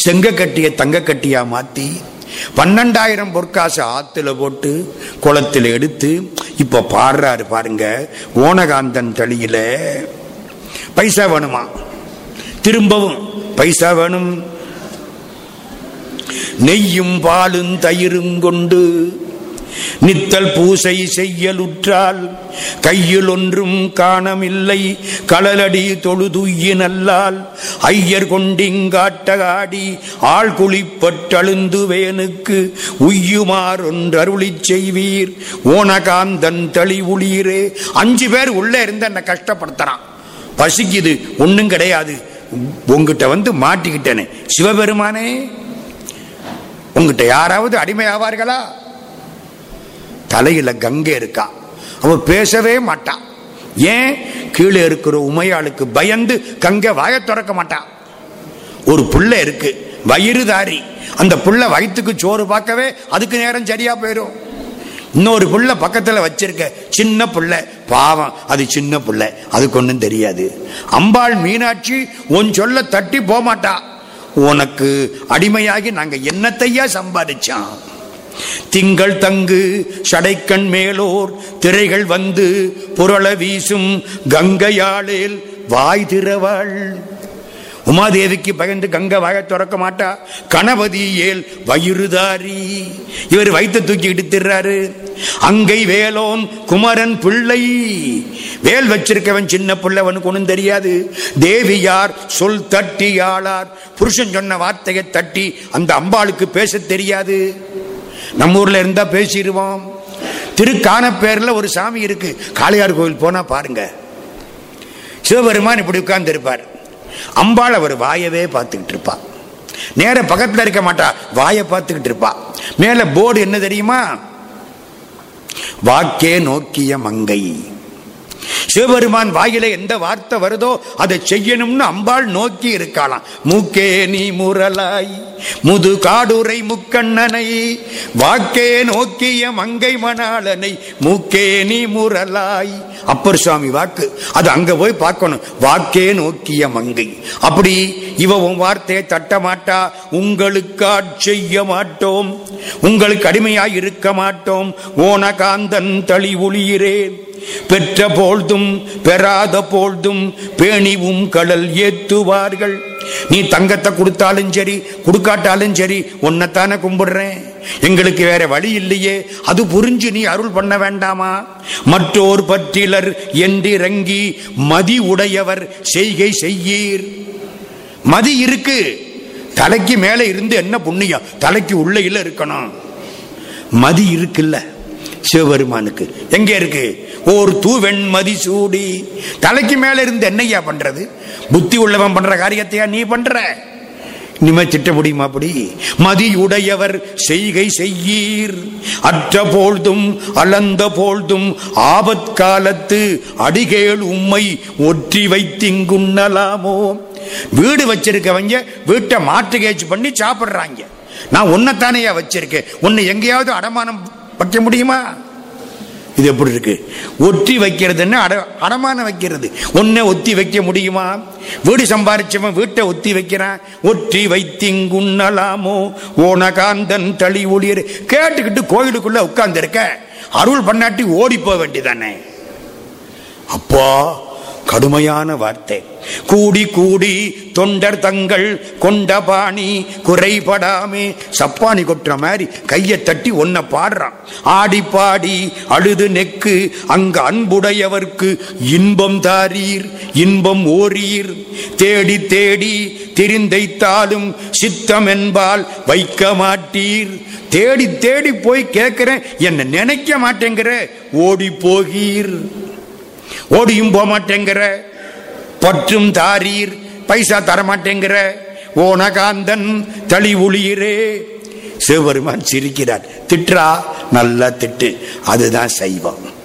செங்கக்கட்டியை தங்கக்கட்டியாக மாற்றி பன்னெண்டாயிரம் பொற்காசு ஆத்துல போட்டு குளத்தில் எடுத்து இப்ப பாடுறாரு பாருங்க ஓனகாந்தன் தளியில. பைசா வேணுமா? திரும்பவும் பைசா வேணும். நெய்யும் பாலும் தயிரும் கொண்டு நித்தல் பூசை செய்யலுற்றால் கையில் ஒன்றும் காணமில்லை. களலடி தொழுதுய்ய நல்லால் ஐயர் கொண்டிங்காட்டகாடி ஆள் குளிப்பட்டழுந்து வேனுக்கு உய்யுமார் ஒன்றருளிச் செய்வீர். ஓனகாந்தன் தளிவுளீரே அஞ்சு பேர் உள்ள இருந்து என்னை கஷ்டப்படுத்துறான். பசிக்குது ஒண்ணும் கிடையாது. உங்ககிட்ட வந்து மாட்டிக்கிட்டேனே. சிவபெருமானே உங்ககிட்ட யாராவது அடிமை ஆவார்களா தலையில கங்கை இருக்கா? அவ பேசவே மாட்டான் ஏன்? கீழே இருக்கிற உமையாளுக்கு பயந்து கங்கை வாய திறக்க மாட்டான் ஒரு புள்ள இருக்கு வயிறுதாரி அந்த புள்ள வயிற்றுக்கு சோறு பார்க்கவே அதுக்கு நேரம் சரியா போயிடும் இன்னொரு புள்ள பக்கத்தில் வச்சிருக்க சின்ன புள்ள. பாவம் அது சின்ன புள்ள. அதுக்கு ஒன்றும் தெரியாது. அம்பாள் மீனாட்சி உன் சொல்ல தட்டி போமாட்டா. உனக்கு அடிமையாகி நாங்கள் என்னத்தையா சம்பாதிச்சான் திங்கள் தங்கு சடைக்கண் மேலோர் திரைகள் வந்து புரள வீசும் கங்கையாளில் வாய் திறவாள். உமாதேவிக்கு பயந்து கங்கை வாய திறக்க மாட்டா. கணபதி ஏல் வயிறுதாரி இவர் வைத்து தூக்கி இடுத்துறாரு அங்கை வேலோன் குமரன் பிள்ளை. வேல் வச்சிருக்கவன் சின்ன பிள்ளைவனுக்கு ஒன்றும் தெரியாது. தேவியார் சொல் தட்டி ஆளார் புருஷன் சொன்ன வார்த்தையை தட்டி அந்த அம்பாளுக்கு பேச தெரியாது. நம்ம ஊர்ல இருந்தா பேசிடுவோம். திருக்கானப்பேர்ல ஒரு சாமி இருக்கு. காளையார் கோவில் போனா பாருங்க. சிவபெருமான் இப்படி உட்கார்ந்து இருப்பார் அம்பாள் அவர் வாயவே பார்த்துக்கிட்டு இருப்பா. நேர பக்கத்தில் இருக்க மாட்டா வாயை பார்த்துக்கிட்டு இருப்பா. மேல போர்டு என்ன தெரியுமா? வாக்கே நோக்கிய மங்கை. சிவபெருமான் வாயில எந்த வார்த்தை வருதோ அதை செய்யணும்னு அம்பாள் நோக்கி இருக்காளாம். மூக்கே நீ முரலாய் முது காடுரை முக்கண்ணனை வாக்கே நோக்கிய மங்கை மணாளனை மூக்கே நீ முரலாய் அப்பர் சுவாமி வாக்கு. அது அங்க போய் பார்க்கணும். வாக்கே நோக்கிய மங்கை. அப்படி இவ உன் வார்த்தையை தட்ட மாட்டா. உங்களுக்கு செய்ய மாட்டோம். உங்களுக்கு அடிமையாய் இருக்க மாட்டோம். ஓன காந்தன் தளி ஒளியிறேன். பெற்ற போழ்தும் பெறாத போழ்தும் பேணிவும் கடல் ஏத்துவார்கள். நீ தங்கத்தை கொடுத்தாலும் சரி கொடுக்காட்டாலும் சரி உன்னைத்தானே கும்பிடுறேன். எங்களுக்கு வேற வழி இல்லையே அது புரிஞ்சு நீ அருள் பண்ண வேண்டாமா? மற்றோர் பற்றிலர் என்றிறங்கி மதி உடையவர் செய்கை செய்யீர். மதி இருக்கு தலைக்கு மேல இருந்து என்ன புண்ணியம்? தலைக்கு உள்ள இல்ல இருக்கணும். மதி இருக்குல்ல. சிவபெருமானுக்கு. எங்க இருக்கு? ஒரு தூவெண் மதி சூடி. தலைக்கு மேல இருந்து என்னையா பண்றது? புத்தி உள்ளவன் பண்ற காரியத்தையா நீ பண்ற? இனிமே திட்ட முடியுமா அப்படி மதியுடையவர் செய்கை செய்யீர். அற்ற போழ்தும் அளந்த போழ்தும் ஆபத்காலத்து அடிகேள் உம்மை ஒற்றி வைத்திங்குண்ணலாமோ? வீடு வச்சிருக்கவங்க வீட்டை மாற்று கேச்சு பண்ணி சாப்பிடுறாங்க. நான் உன்னைத்தானையா வச்சிருக்கேன். உன்னை எங்கேயாவது அடமானம் வைக்க முடியுமா? இது எப்படி இருக்கு? ஒற்றி வைக்கிறதுன்னு அட அடமானம் வைக்கிறது. ஒன்ன ஒத்தி வைக்க முடியுமா? வீடு சம்பாரிச்சவன் வீட்டை ஒத்தி வைக்கிறான். ஒற்றி வைத்திங்குண்ணலாமோ? ஓனகாந்தன் தளி ஒளியர். கேட்டுக்கிட்டு கோயிலுக்குள்ள உட்கார்ந்து இருக்க அருள் பண்ணாட்டி ஓடி போக வேண்டியதானே? அப்பா கடுமையான வார்த்தை. கூடி கூடி தொண்டர் தங்கள் கொண்ட பாணி குறைபடாமே. சப்பானி கொட்டுற மாதிரி கையை தட்டி ஒன்ன பாடுறான். ஆடி பாடி அழுது நெக்கு அங்கு அன்புடையவர்க்கு இன்பம் தாரீர் இன்பம் ஓரீர். தேடி தேடி திரிந்தைத்தாலும் சித்தம் என்பால் வைக்க மாட்டீர். தேடி தேடி போய் கேட்கிறேன் என்ன நினைக்க மாட்டேங்கிற ஓடி போகீர். ஓடியும் போக மாட்டேங்கிற பற்றும் தாரீர் பைசா தர மாட்டேங்கிற ஓனகாந்தன் தளி ஒளியிரே சிவபெருமான் சிரிக்கிறார். திட்டுறா நல்லா திட்டு. அதுதான் சைவம்.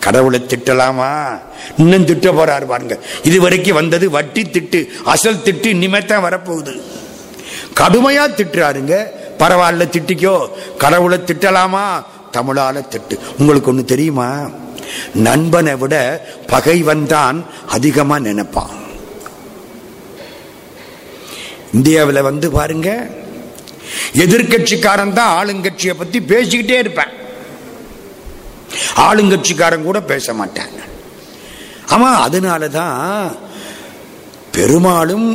கடவுளை திட்டலாமா? இன்னும் திட்ட போறாரு பாருங்க. இது வரைக்கும் வந்தது வட்டி திட்டு அசல் திட்டு இனிமேத்தான் வரப்போகுது. கடுமையா திட்டுறாருங்க. பரவாயில்ல திட்டிக்கோ. கடவுளை திட்டலாமா? தமிழால திட்டு. உங்களுக்கு ஒன்று தெரியுமா? நண்பனை விட பகைவன் தான் அதிகமா நினைப்பான். இந்தியாவில் வந்து பாருங்க எதிர்கட்சிக்காரன் தான் ஆளுங்கட்சியை பத்தி பேசிக்கிட்டே இருப்பேன். ஆளுங்கட்சிக்காரன் கூட பேச மாட்டாங்க ஆமா அதனாலதான் பெருமாளும்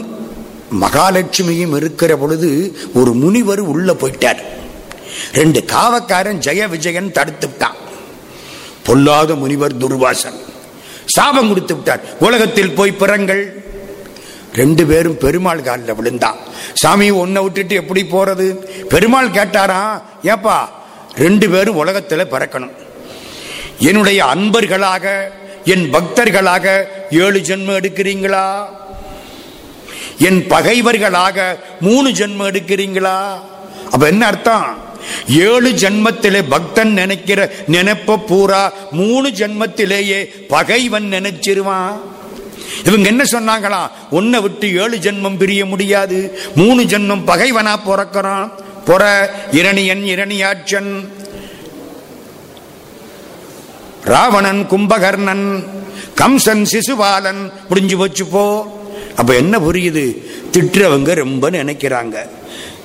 மகாலட்சுமியும் இருக்கிற பொழுது ஒரு முனிவர் உள்ள போயிட்டார். ரெண்டு காவக்காரன் ஜெய விஜயன் தடுத்துட்டான். பொல்லாத முனிவர் துர்வாசன். சாபம் கொடுத்து விட்டார். உலகத்தில் போய் பிறங்கள். ரெண்டு பேரும் பெருமாள் காலில் விழுந்தான். சாமி ஒன்னை விட்டுட்டு எப்படி போறது? பெருமாள் கேட்டாராம் ஏப்பா ரெண்டு பேரும் உலகத்தில் பிறக்கணும். என்னுடைய அன்பர்களாக என் பக்தர்களாக ஏழு ஜென்மம் எடுக்கிறீங்களா? என் பகைவர்களாக மூணு ஜென்மம் எடுக்கிறீங்களா? அப்ப என்ன அர்த்தம்? ஏழு ஜென்மத்திலே பக்தன் நினைக்கிற நினைப்ப பூரா மூணு ஜென்மத்திலேயே பகைவன் நினைச்சிருவான். இவங்க என்ன சொன்னாங்களா? உன்னை விட்டு ஏழு ஜென்மம் பிரிய முடியாது. மூணு ஜென்மம் பகைவனா பிறக்கிறான். பொற இரணியன் இரணியாட்சன் ராவணன் கும்பகர்ணன் கம்சன் சிசுபாலன் முடிஞ்சு போச்சு போ. அப்ப என்ன புரியுது? திட்டுறவங்க ரொம்ப நினைக்கிறாங்க.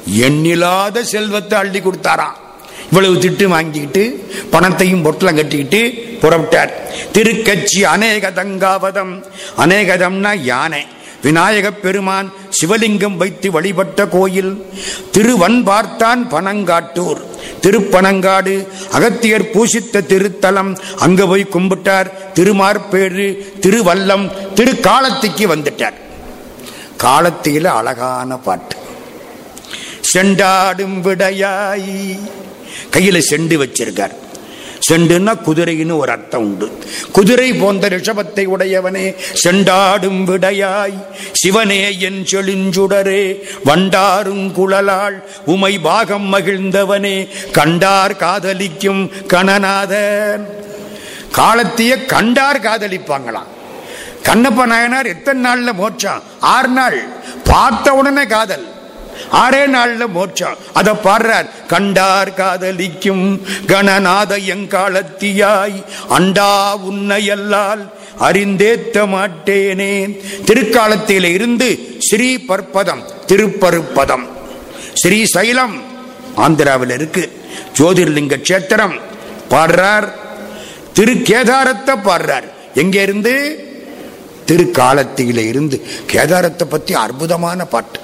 எண்ணில்லாத செல்வத்தை அள்ளி கொடுத்தாராம் இவ்வளவு திட்டு வாங்கிக்கிட்டு பணத்தையும் பொட்டலம் கட்டிக்கிட்டு புறப்பட்டார். திருக்கட்சி அநேக தங்காவதம் அநேகதம்னா யானை. விநாயக பெருமான் சிவலிங்கம் வைத்து வழிபட்ட கோயில். திருவன் பார்த்தான் பனங்காட்டூர். திருப்பனங்காடு அகத்தியர் பூசித்த திருத்தலம். அங்க போய் கும்பிட்டார். திருமார்பேரு திருவல்லம் திருக்காலத்திக்கு வந்துட்டார். காலத்தில அழகான பாட்டு. செண்டாடும் விடையாய். கையில செண்டு வச்சிருக்கார். செண்டுன்னா குதிரைன்னு ஒரு அர்த்தம் உண்டு. குதிரை போன்ற ரிஷபத்தை உடையவனே செண்டாடும் விடையாய். சிவனே என் செழிஞ்சுடரே வண்டாரும் குழலாள் உமை பாகம் மகிழ்ந்தவனே கண்டார் காதலிக்கும் கணநாதன். காலத்தையே கண்டார் காதலிப்பாங்களாம். கண்ணப்ப நாயனார் எத்தனை நாள்ல மோட்சம்? ஆறு நாள். பார்த்த உடனே காதல். ஆறே நாள்ல மோட்சம் அத பாடுறார் கண்டார் காதலிக்கும் கணநாத எங்காலத்தியாய் அண்டா உன்னையல்லால் அறிந்தேத்த மாட்டேனே. திருக்காலத்தில இருந்து ஸ்ரீ பற்பதம் திருப்பருப்பதம். ஸ்ரீ சைலம் ஆந்திராவில் இருக்கு. ஜோதிர்லிங்க கஷேத்திரம் பாடுறார் திரு கேதாரத்தை பாடுறார். எங்க இருந்து? திருக்காலத்தில இருந்து. கேதாரத்தை பத்தி அற்புதமான பாட்டு.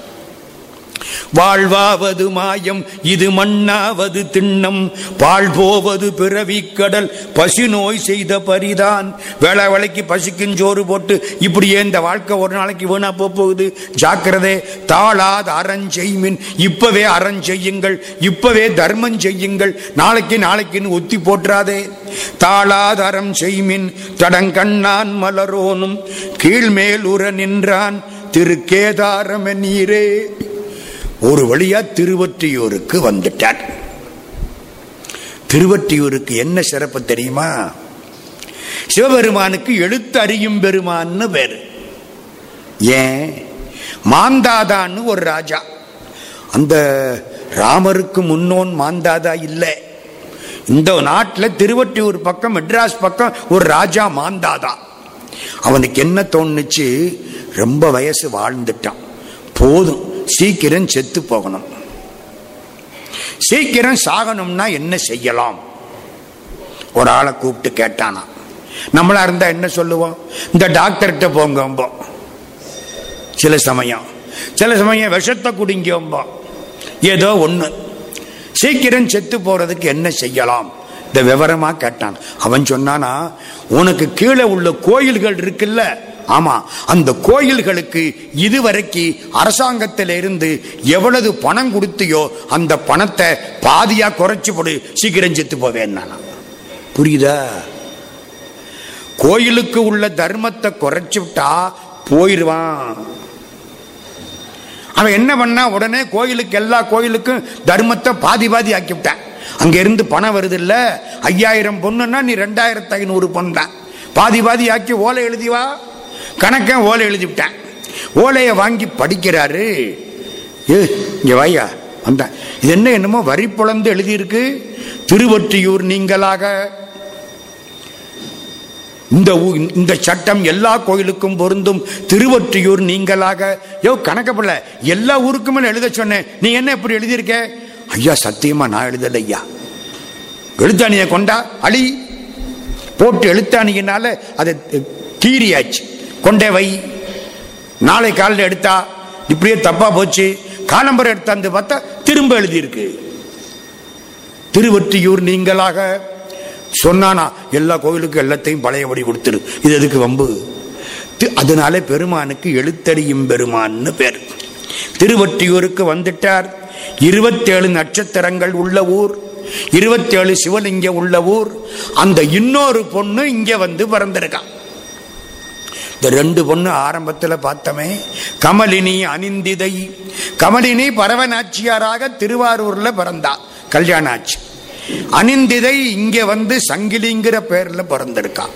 வாழ்வாவது மாயம் இது மண்ணாவது திண்ணம். பால் போவது பிறவி கடல் பசு நோய் செய்த பரிதான். வேலை வேலைக்கு பசிக்கும் சோறு போட்டு இப்படியே இந்த வாழ்க்கை ஒரு நாளைக்கு வீணா போகுது. ஜாக்கிரதை தாளாத அறஞ்செய்மின் இப்பவே அறஞ்செய்யுங்கள் இப்பவே தர்மம் செய்யுங்கள். நாளைக்கு நாளைக்குன்னு ஒத்தி போற்றாதே. தாளாத அறம் செய்மின் தடங்கண்ணான் மலரோனும். கீழ்மேல் உற நின்றான். திருக்கேதாரம நீரே. ஒரு வழியா திருவற்றியூருக்கு வந்துட்டார். திருவற்றியூருக்கு என்ன சிறப்பு தெரியுமா? சிவபெருமானுக்கு எழுத்து அறியும் பெருமான்னு பேரு. ஏன்? மாந்தாதான்னு ஒரு ராஜா. அந்த ராமருக்கு முன்னோன் மாந்தாதா இல்லை. இந்த நாட்டில் திருவற்றியூர் பக்கம் மெட்ராஸ் பக்கம் ஒரு ராஜா மாந்தாதா. அவனுக்கு என்ன தோணுச்சு? ரொம்ப வயசு வாழ்ந்துட்டான். போதும். சீக்கிரம் செத்து போகணும். சீக்கிரம் சாகணும்னா என்ன செய்யலாம்? ஒரு ஆளை கூப்பிட்டு கேட்டானா. நம்மளா இருந்தா என்ன சொல்லுவோம்? இந்த டாக்டர்கிட்ட போங்க சில சமயம். சில சமயம் விஷத்தை குடிங்கம்போ. ஏதோ ஒண்ணு. சீக்கிரம் செத்து போறதுக்கு என்ன செய்யலாம்? இந்த விவரமா கேட்டான். அவன் சொன்னானா உனக்கு கீழே உள்ள கோயில்கள் இருக்குல்ல ஆமா அந்த கோயில்களுக்கு இதுவரைக்கு அரசாங்கத்தில இருந்து எவ்வளவு பணம் கொடுத்தியோ அந்த பணத்தை பாதியா குறைச்சு போடு சீக்கிரம் செத்து போவேன் புரியுதா? கோயிலுக்கு உள்ள தர்மத்தை குறைச்சு விட்டா போயிடுவான் அவன் என்ன பண்ணா உடனே கோயிலுக்கு எல்லா கோயிலுக்கும் தர்மத்தை பாதி பாதி ஆக்கி விட்டான். அங்க இருந்து பணம் வருது இல்ல ஐயாயிரம் பொண்ணுன்னா நீ ரெண்டாயிரத்தி ஐநூறு பொண்ணு பாதி பாதி ஆக்கி ஓலை எழுதி கணக்கன் ஓலை எழுதிவிட்டேன் ஓலையை வாங்கி படிக்கிறாரு. ஏ இங்கே வாயா வந்தேன் இது என்ன என்னமோ வரி புலந்து எழுதியிருக்கு. திருவொற்றியூர் நீங்களாக. இந்த இந்த சட்டம் எல்லா கோயிலுக்கும் பொருந்தும். திருவொற்றியூர் நீங்களாக. யோ கணக்கப்படல எல்லா ஊருக்குமே எழுத சொன்னேன். நீ என்ன இப்படி எழுதியிருக்க? ஐயா சத்தியமா நான் எழுதல ஐயா. எழுத்தாணியை கொண்டா அழி. போட்டு எழுத்தாணியினால அதை கீரியாச்சு கொண்டே வை நாளை காலையில் எடுத்தா இப்படியே தப்பா போச்சு. காலம்பரம் எடுத்தாந்து பார்த்தா திரும்ப எழுதியிருக்கு. திருவற்றியூர் நீங்களாக சொன்னானா எல்லா கோவிலுக்கும் எல்லாத்தையும் பழையபடி கொடுத்துரு. இது எதுக்கு வம்பு? அதனால பெருமானுக்கு எழுத்தறியும் பெருமான்னு பேர். திருவற்றியூருக்கு வந்துட்டார். இருபத்தேழு நட்சத்திரங்கள் உள்ள ஊர். இருபத்தேழு சிவலிங்கம் உள்ள ஊர். அந்த இன்னொரு பொண்ணு இங்க வந்து பிறந்திருக்கான் இந்த ரெண்டு பொண்ணு ஆரம்பத்தில் பார்த்தமே கமலினி அனிந்திதை. கமலினி பரவநாச்சியாராக திருவாரூர்ல பிறந்தா கல்யாணாச்சி. அனிந்திதை இங்க வந்து சங்கிலிங்கிற பேர்ல பிறந்திருக்கான்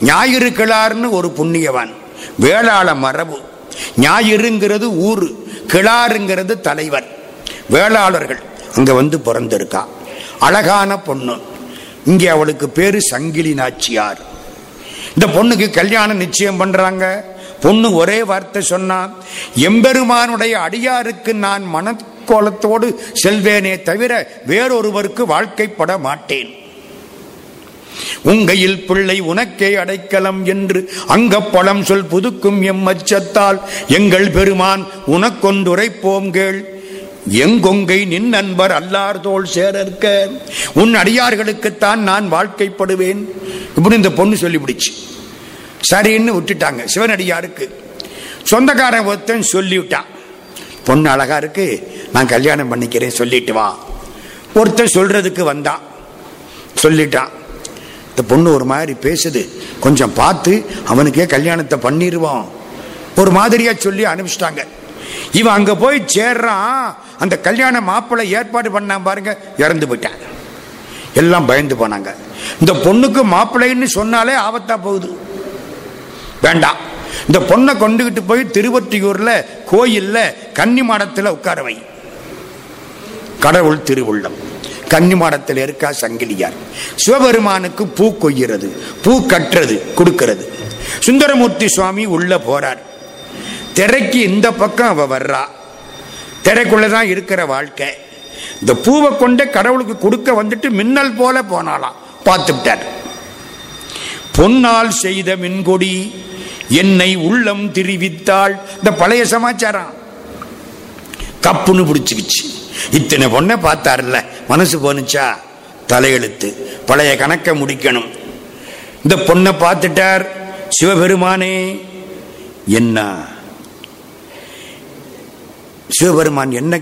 ஞாயிறு கிளார்னு ஒரு புண்ணியவான் வேளாள மரபு. ஞாயிறுங்கிறது ஊரு கிளாருங்கிறது தலைவர். வேளாளர்கள் அங்க வந்து பிறந்திருக்கா. அழகான பொண்ணு. இங்கே அவளுக்கு பேரு சங்கிலி நாச்சியார். இந்த பொண்ணுக்கு கல்யாணம் நிச்சயம் பண்றாங்க. பொண்ணு ஒரே வார்த்தை சொன்னான் எம்பெருமானுடைய அடியாருக்கு நான் மனக்கோலத்தோடு செல்வேனே தவிர வேறொருவருக்கு வாழ்க்கைப்பட மாட்டேன். உங்கையில் பிள்ளை உனக்கே அடைக்கலம் என்று அங்கப்பழம் சொல் புதுக்கும் எம் அச்சத்தால் எங்கள் பெருமான் உனக்கொண்டுரைப்போம் கேள். எங்கொங்கை நின் நண்பர் அல்லார்தோல் சேரற்க. உன் அடியார்களுக்குத்தான் நான் வாழ்க்கைப்படுவேன். இப்படி இந்த பொண்ணு சொல்லிவிடுச்சு சரின்னு விட்டுட்டாங்க. சிவனடியாருக்கு. சொந்தக்காரன் ஒருத்தன் சொல்லிவிட்டான் பொண்ணு அழகா இருக்கு. நான் கல்யாணம் பண்ணிக்கிறேன் சொல்லிட்டு வா. ஒருத்தன் சொல்றதுக்கு வந்தான் சொல்லிட்டான் இந்த பொண்ணு ஒரு மாதிரி பேசுது. கொஞ்சம் பார்த்து அவனுக்கே கல்யாணத்தை பண்ணிடுவோம் ஒரு மாதிரியா சொல்லி அனுப்பிச்சிட்டாங்க. இவன் அங்க போய் சேர்றான். அந்த கல்யாண மாப்பிள்ளை ஏற்பாடு பண்ணான் பாருங்க இறந்து போயிட்டான். எல்லாம் பயந்து போனாங்க. இந்த பொண்ணுக்கு மாப்பிள்ளைன்னு சொன்னாலே ஆபத்தா போகுது. வேண்டாம் இந்த பொண்ணை கொண்டுகிட்டு போய் திருவொற்றியூர்ல கோயில்ல கன்னி மாடத்தில் உட்கார வை. கடவுள் திருவுள்ளம். கன்னிமாடத்தில் இருக்கா சங்கிலியார். சிவபெருமானுக்கு பூ கொய்கிறது பூ கட்டுறது கொடுக்கிறது. சுந்தரமூர்த்தி சுவாமி உள்ள போறார். திரைக்கு இந்த பக்கம் அவ வர்றா. திரைக்குள்ளதான் இருக்கிற வாழ்க்கை. இந்த பூவை கொண்டே கடவுளுக்கு கொடுக்க வந்துட்டு மின்னல் போல போனாலாம் பார்த்துட்டார் பொன்னால் செய்த மின்கொடி என்னை உள்ளம் திரிவித்தாள். இந்த பழைய சமாச்சாரம். கப்புன்னு பிடிச்சிக்கிச்சு. இத்தனை பொண்ணை பார்த்தார்ல மனசு போனுச்சா தலையெழுத்து. பழைய கணக்கை முடிக்கணும். இந்த பொண்ணை பார்த்துட்டார். சிவபெருமானே என்ன? சிவபெருமான் என்ன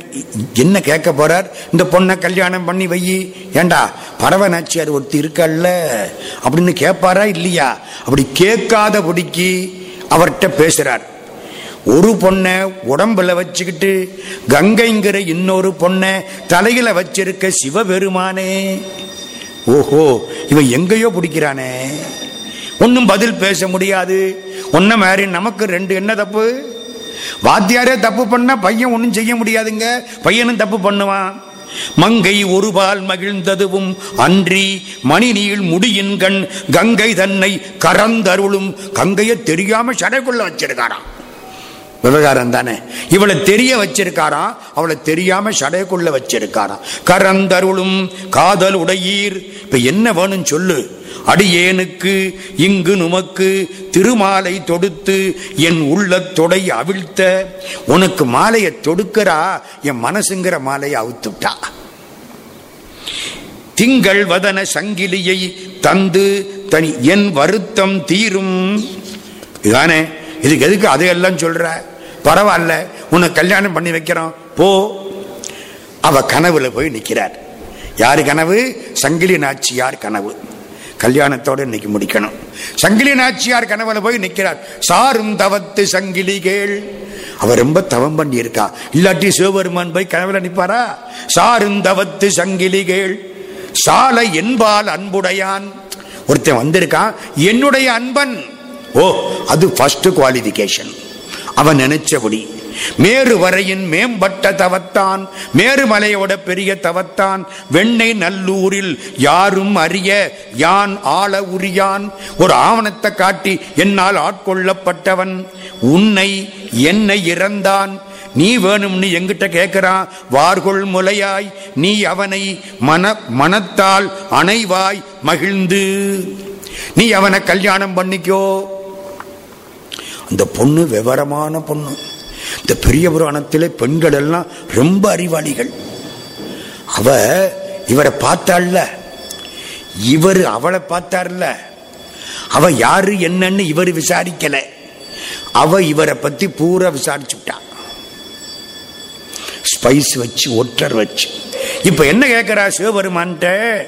என்ன கேட்க போறார்? இந்த பொண்ணை கல்யாணம் பண்ணி வை. ஏண்டா பரவநாச்சியார் ஒருத்தி இருக்கல்ல? அப்படின்னு கேட்பாரா இல்லையா? அப்படி கேட்காதபடிக்கு அவர்கிட்ட பேசுறார். ஒரு பொண்ணை உடம்புல வச்சுக்கிட்டு கங்கைங்கிற இன்னொரு பொண்ணை தலையில வச்சிருக்க சிவபெருமானே. ஓஹோ இவன் எங்கேயோ பிடிக்கிறானே. ஒன்றும் பதில் பேச முடியாது. ஒன்ன மாதிரி நமக்கு ரெண்டு என்ன தப்பு? வாத்தியாரே தப்பு பண்ணா பையன் ஒன்றும் செய்ய முடியாதுங்க. பையனும் தப்பு பண்ணுவான். மங்கை ஒருபால் மகிழ்ந்ததுவும் அன்றி மணிநீள் முடியின் கண் கங்கை தன்னை கரந்தருளும் கங்கையை தெரியாம சடைக்குள்ள வச்சிருக்காராம். விவகாரம் தானே? இவளை தெரிய வச்சிருக்காராம் அவளை தெரியாம சடைக்குள்ள வச்சிருக்காராம் கரந்தருளும் காதல் உடையீர். இப்ப என்ன வேணும் சொல்லு. அடியேனுக்கு இங்கு நுமக்கு திருமாலை தொடுத்து என் உள்ளத்தொடை அவிழ்த்த. உனக்கு மாலையை தொடுக்கிறா? என் மனசுங்கிற மாலையை அவுத்துட்டா. திங்கள் வதன சங்கிலியை தந்து தனி என் வருத்தம் தீரும். இதானே? இதுக்கு எதுக்கு அதையெல்லாம் சொல்ற? பரவாயில்ல உன்னை கல்யாணம் பண்ணி வைக்கிறோம். போ. அவ கனவுல போய் நிக்கிறார். யார் கனவு? சங்கிலி நாச்சியார் கனவு. கல்யாணத்தோட இன்னைக்கு முடிக்கணும். சங்கிலி நாச்சியார் கனவுல போய் நிக்கிறார். சாரும் தவத்து சங்கிலி கேள். அவர் ரொம்ப தவம் பண்ணி இருக்கா இல்லாட்டி சிவபெருமான் போய் கனவுல நிப்பாரா? சாரும் தவத்து சங்கிலி கேள். சாலை என்பால் அன்புடையான். ஒருத்தன் வந்திருக்கான். என்னுடைய அன்பன். ஓ அது ஃபர்ஸ்ட் குவாலிபிகேஷன் அவன் நினைச்சபடி. மேறு வரையின் மேம்பட்ட தவத்தான் மேருமலையோட பெரிய தவத்தான் வெண்ணை நல்லூரில் யாரும் அறிய யான் ஆள உரியான். ஒரு ஆவணத்தை காட்டி என்னால் ஆட்கொள்ளப்பட்டவன் உன்னை என்னை இறந்தான். நீ வேணும்னு எங்கிட்ட கேட்கிறான் வார்கொள் முலையாய் நீ அவனை மன மனத்தால் அணைவாய் மகிழ்ந்து. நீ அவனை கல்யாணம் பண்ணிக்கோ. இந்த பொண்ணு விவரமான பொண்ணு. இந்த பெரிய புராணத்திலே பெண்கள் எல்லாம் ரொம்ப அறிவாளிகள். அவ இவரை பார்த்தாள்ல. இவர் அவளை பார்த்தார்ல. அவ யாரு என்னன்னு இவர் விசாரிக்கல. அவ இவரை பத்தி பூரா விசாரிச்சுட்டா. ஸ்பைஸ் வச்சு ஒற்றர் வச்சு. இப்ப என்ன கேட்கிறா சிவபெருமான்ட்ட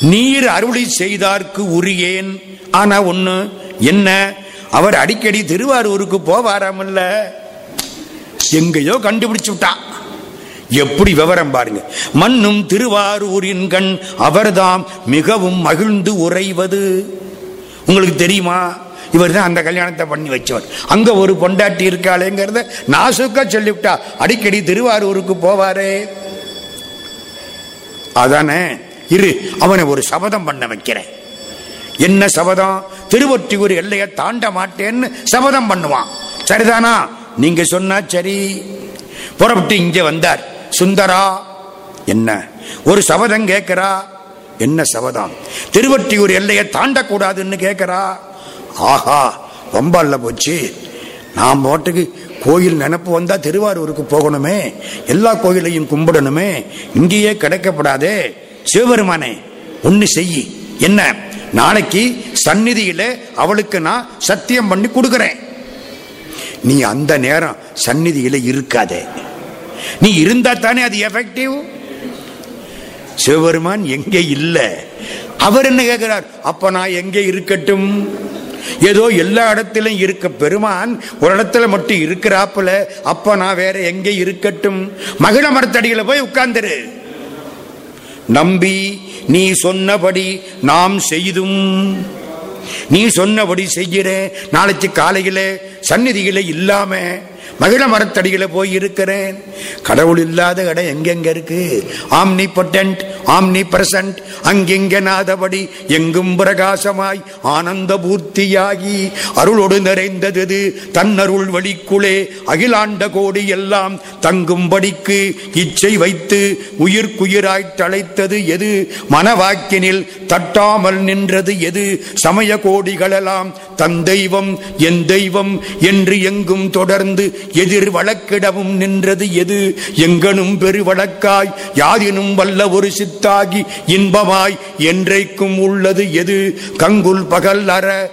நீர் அருளி செய்தார்க்கு உரியேன். ஆனா ஒண்ணு என்ன? அவர் அடிக்கடி திருவாரூருக்கு போவாராமல்ல? எங்கேயோ கண்டுபிடிச்சு விட்டா எப்படி விவரம் பாருங்க. மண்ணும் திருவாரூரின் கண் அவர்தாம் மிகவும் மகிழ்ந்து உறைவது. உங்களுக்கு தெரியுமா? இவர் தான் அந்த கல்யாணத்தை பண்ணி வச்சவர். அங்க ஒரு பொண்டாட்டி இருக்காளேங்கிறத நாசுக்கா சொல்லிவிட்டா. அடிக்கடி திருவாரூருக்கு போவாரே. அதானே? இரு அவனை ஒரு சபதம் பண்ண வைக்கிறேன். என்ன சபதம்? திருவொற்றியூர் எல்லையை தாண்ட மாட்டேன்னு சபதம் பண்ணுவான். சரிதானா? நீங்க சொன்னா சரி. புறப்பட்டு இங்க வந்தார். சுந்தரா என்ன? ஒரு சபதம் கேட்கிறா? என்ன சபதம்? திருவொற்றியூர் எல்லையை தாண்டக்கூடாதுன்னு கேட்கிறா? ஆஹா ரொம்ப அல்ல போச்சு. நான் போட்டுக்கு கோயில் நினப்பு வந்தா திருவாரூருக்கு போகணுமே. எல்லா கோயிலையும் கும்பிடணுமே. இங்கேயே கிடைக்கப்படாதே. சிவபெருமானே ஒன்று செய் என்ன? நாளைக்கு சந்நிதியில அவளுக்கு நான் சத்தியம் பண்ணி கொடுக்கிறேன். நீ அந்த நேரம் சந்நிதியில இருக்காதே. நீ இருந்தா தானே அது எஃபெக்டிவ் சிவபெருமான் எங்கே இல்ல. அவர் என்ன கேட்கிறார்? அப்ப நான் எங்கே இருக்கட்டும்? ஏதோ எல்லா இடத்திலும் இருக்க பெருமான் ஒரு இடத்துல மட்டும் இருக்கிறாப்புல. அப்ப நான் வேற எங்கே இருக்கட்டும்? மகிழ மரத்தடியில போய் உட்கார்ந்துரு. நம்பி நீ சொன்னபடி நாம் செய்தும். நீ சொன்னபடி செய்கிற நாளைக்கு காலையில் சந்நிதியில இல்லாமல் மகிழ மரத்தடியில் போய் இருக்கிறேன். கடவுள் இல்லாத இடம் எங்கெங்க இருக்கு? ஆம்னி பொட்டன்ட் ஆம்னி பிரசன்ட் அங்கெங்க நாதபடி எங்கும் பிரகாசமாய் ஆனந்த பூர்த்தியாகி அருளோடு நிறைந்தது தன்னருள் வழிக்குளே அகிலாண்ட கோடி எல்லாம் தங்கும்படிக்கு இச்சை வைத்து உயிர்க்குயிராய் தழைத்தது எது? மனவாக்கினில் தட்டாமல் நின்றது எது? சமய கோடிகளெல்லாம் தன் தெய்வம் என் தெய்வம் என்று எங்கும் தொடர்ந்து எதிர் வழக்கிடவும் நின்றது எது? எங்கனும் பெருவழக்காய் யாதினும் வல்ல ஒரு சித்தாகி இன்பமாய் என்றைக்கும் உள்ளது எது? கங்குல் பகல் அற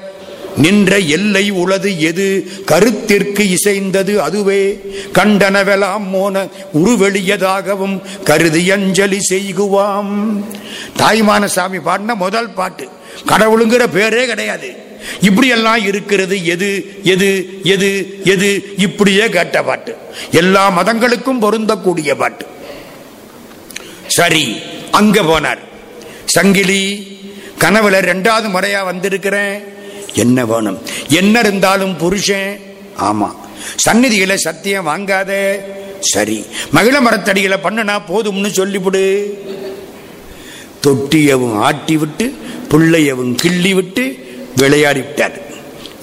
நின்ற எல்லை உளது எது? கருத்திற்கு இசைந்தது அதுவே. கண்டனவெலாம் மோன உருவெளியதாகவும் கருதி அஞ்சலி செய்குவாம். தாய்மான சாமி பாடின முதல் பாட்டு. கடவுளுங்கிற பேரே கிடையாது. இப்படியெல்லாம் இருக்கிறது எது எது எது எது? இப்படியே கேட்ட பாட்டு. எல்லா மதங்களுக்கும் பொருந்தக்கூடிய பாட்டு. சரி அங்க போனார். சங்கிலி கனவுல ரெண்டாவது முறையா வந்திருக்கிறேன். என்ன வேணும்? என்ன இருந்தாலும் புருஷன். ஆமா. சந்நிதியில சத்தியம் வாங்காத. சரி மகிழ மரத்தடியில பண்ணுனா போதும்னு சொல்லிவிடு. தொட்டியவும் ஆட்டி விட்டு பிள்ளையவும் கிள்ளி விட்டு விளையாடி விட்டார்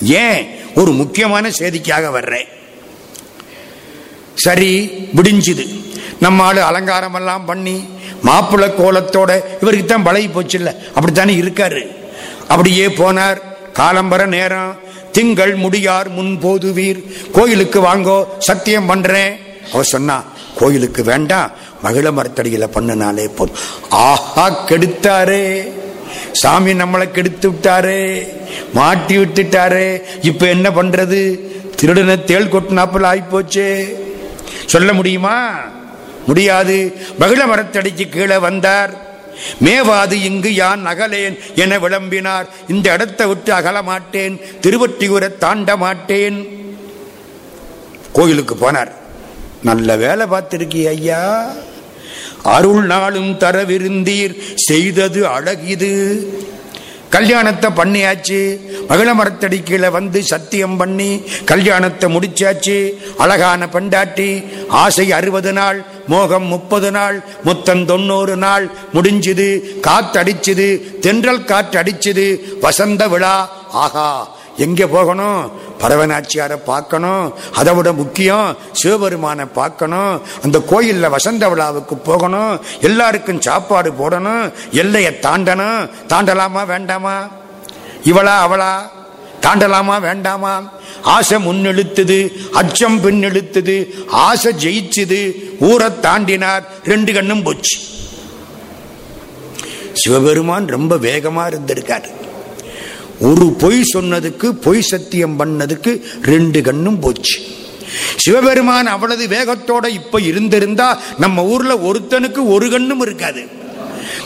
ஏன்? ஒரு முக்கியமான செய்திக்காக வர்றேன். சரி விடிஞ்சுது. நம்ம ஆளு அலங்காரம் எல்லாம் பண்ணி மாப்பிள்ளை கோலத்தோட இவருக்கு தான் பழகி போச்சு இல்லை அப்படித்தானே இருக்காரு. அப்படியே போனார். காலம்பர நேரம். திங்கள் முடியார் முன் போதுவீர். கோயிலுக்கு வாங்கோ சத்தியம் பண்றேன். அவ சொன்னா கோயிலுக்கு வேண்டாம் மகிழ மரத்தடியில பண்ணுனாலே போதும். ஆஹா கெடுத்தாரே. சாமி நம்மளை கெடுத்து விட்டாரே மாட்டி விட்டுட்டாரே. இப்ப என்ன பண்றது? திருடனை தேள் கொட்டினாப்புல ஆகிப்போச்சு சொல்ல முடியுமா? முடியாது. மகிழ மரத்தடிக்கு கீழே வந்தார். மேவாது இங்கு யான் அகலேன் என விளம்பினார். இந்த இடத்தை விட்டு அகல மாட்டேன் திருவட்டியூரை தாண்ட மாட்டேன். கோயிலுக்கு போனார். நல்ல வேலை பார்த்துருக்கீ ஐயா. அருள் நாளும் தரவிருந்தீர். செய்தது அழகிது. கல்யாணத்தை பண்ணியாச்சு. மகிழ மரத்தடி கீழே வந்து சத்தியம் பண்ணி கல்யாணத்தை முடிச்சாச்சு. அழகான பெண்டாட்டி ஆசை அறுபது நாள் மோகம் முப்பது நாள் மொத்தம் தொண்ணூறு நாள் முடிஞ்சுது. காத்தடிச்சுது. தென்றல் காற்று அடிச்சுது வசந்த விழா ஆகா எங்கே போகணும்? பரவநாச்சியாரை பார்க்கணும். அதை விட முக்கியம் சிவபெருமானை பார்க்கணும். அந்த கோயிலில் வசந்த விழாவுக்கு போகணும். எல்லாருக்கும் சாப்பாடு போடணும். எல்லையை தாண்டணும். தாண்டலாமா வேண்டாமா? இவளா அவளா? தாண்டலாமா வேண்டாமா? ஆசை முன்னெழுத்துது அச்சம் பின்னெழுத்துது ஆசை ஜெயிச்சுது. ஊரை தாண்டினார் ரெண்டு கண்ணும் போச்சு. சிவபெருமான் ரொம்ப வேகமா இருந்திருக்காரு. ஒரு பொய் சொன்னதுக்கு பொய் சத்தியம் பண்ணதுக்கு ரெண்டு கண்ணும் போச்சு. சிவபெருமான் அவ்வளவு வேகத்தோட இப்ப இருந்திருந்தா நம்ம ஊர்ல ஒருத்தனுக்கு ஒரு கண்ணும் இருக்காது.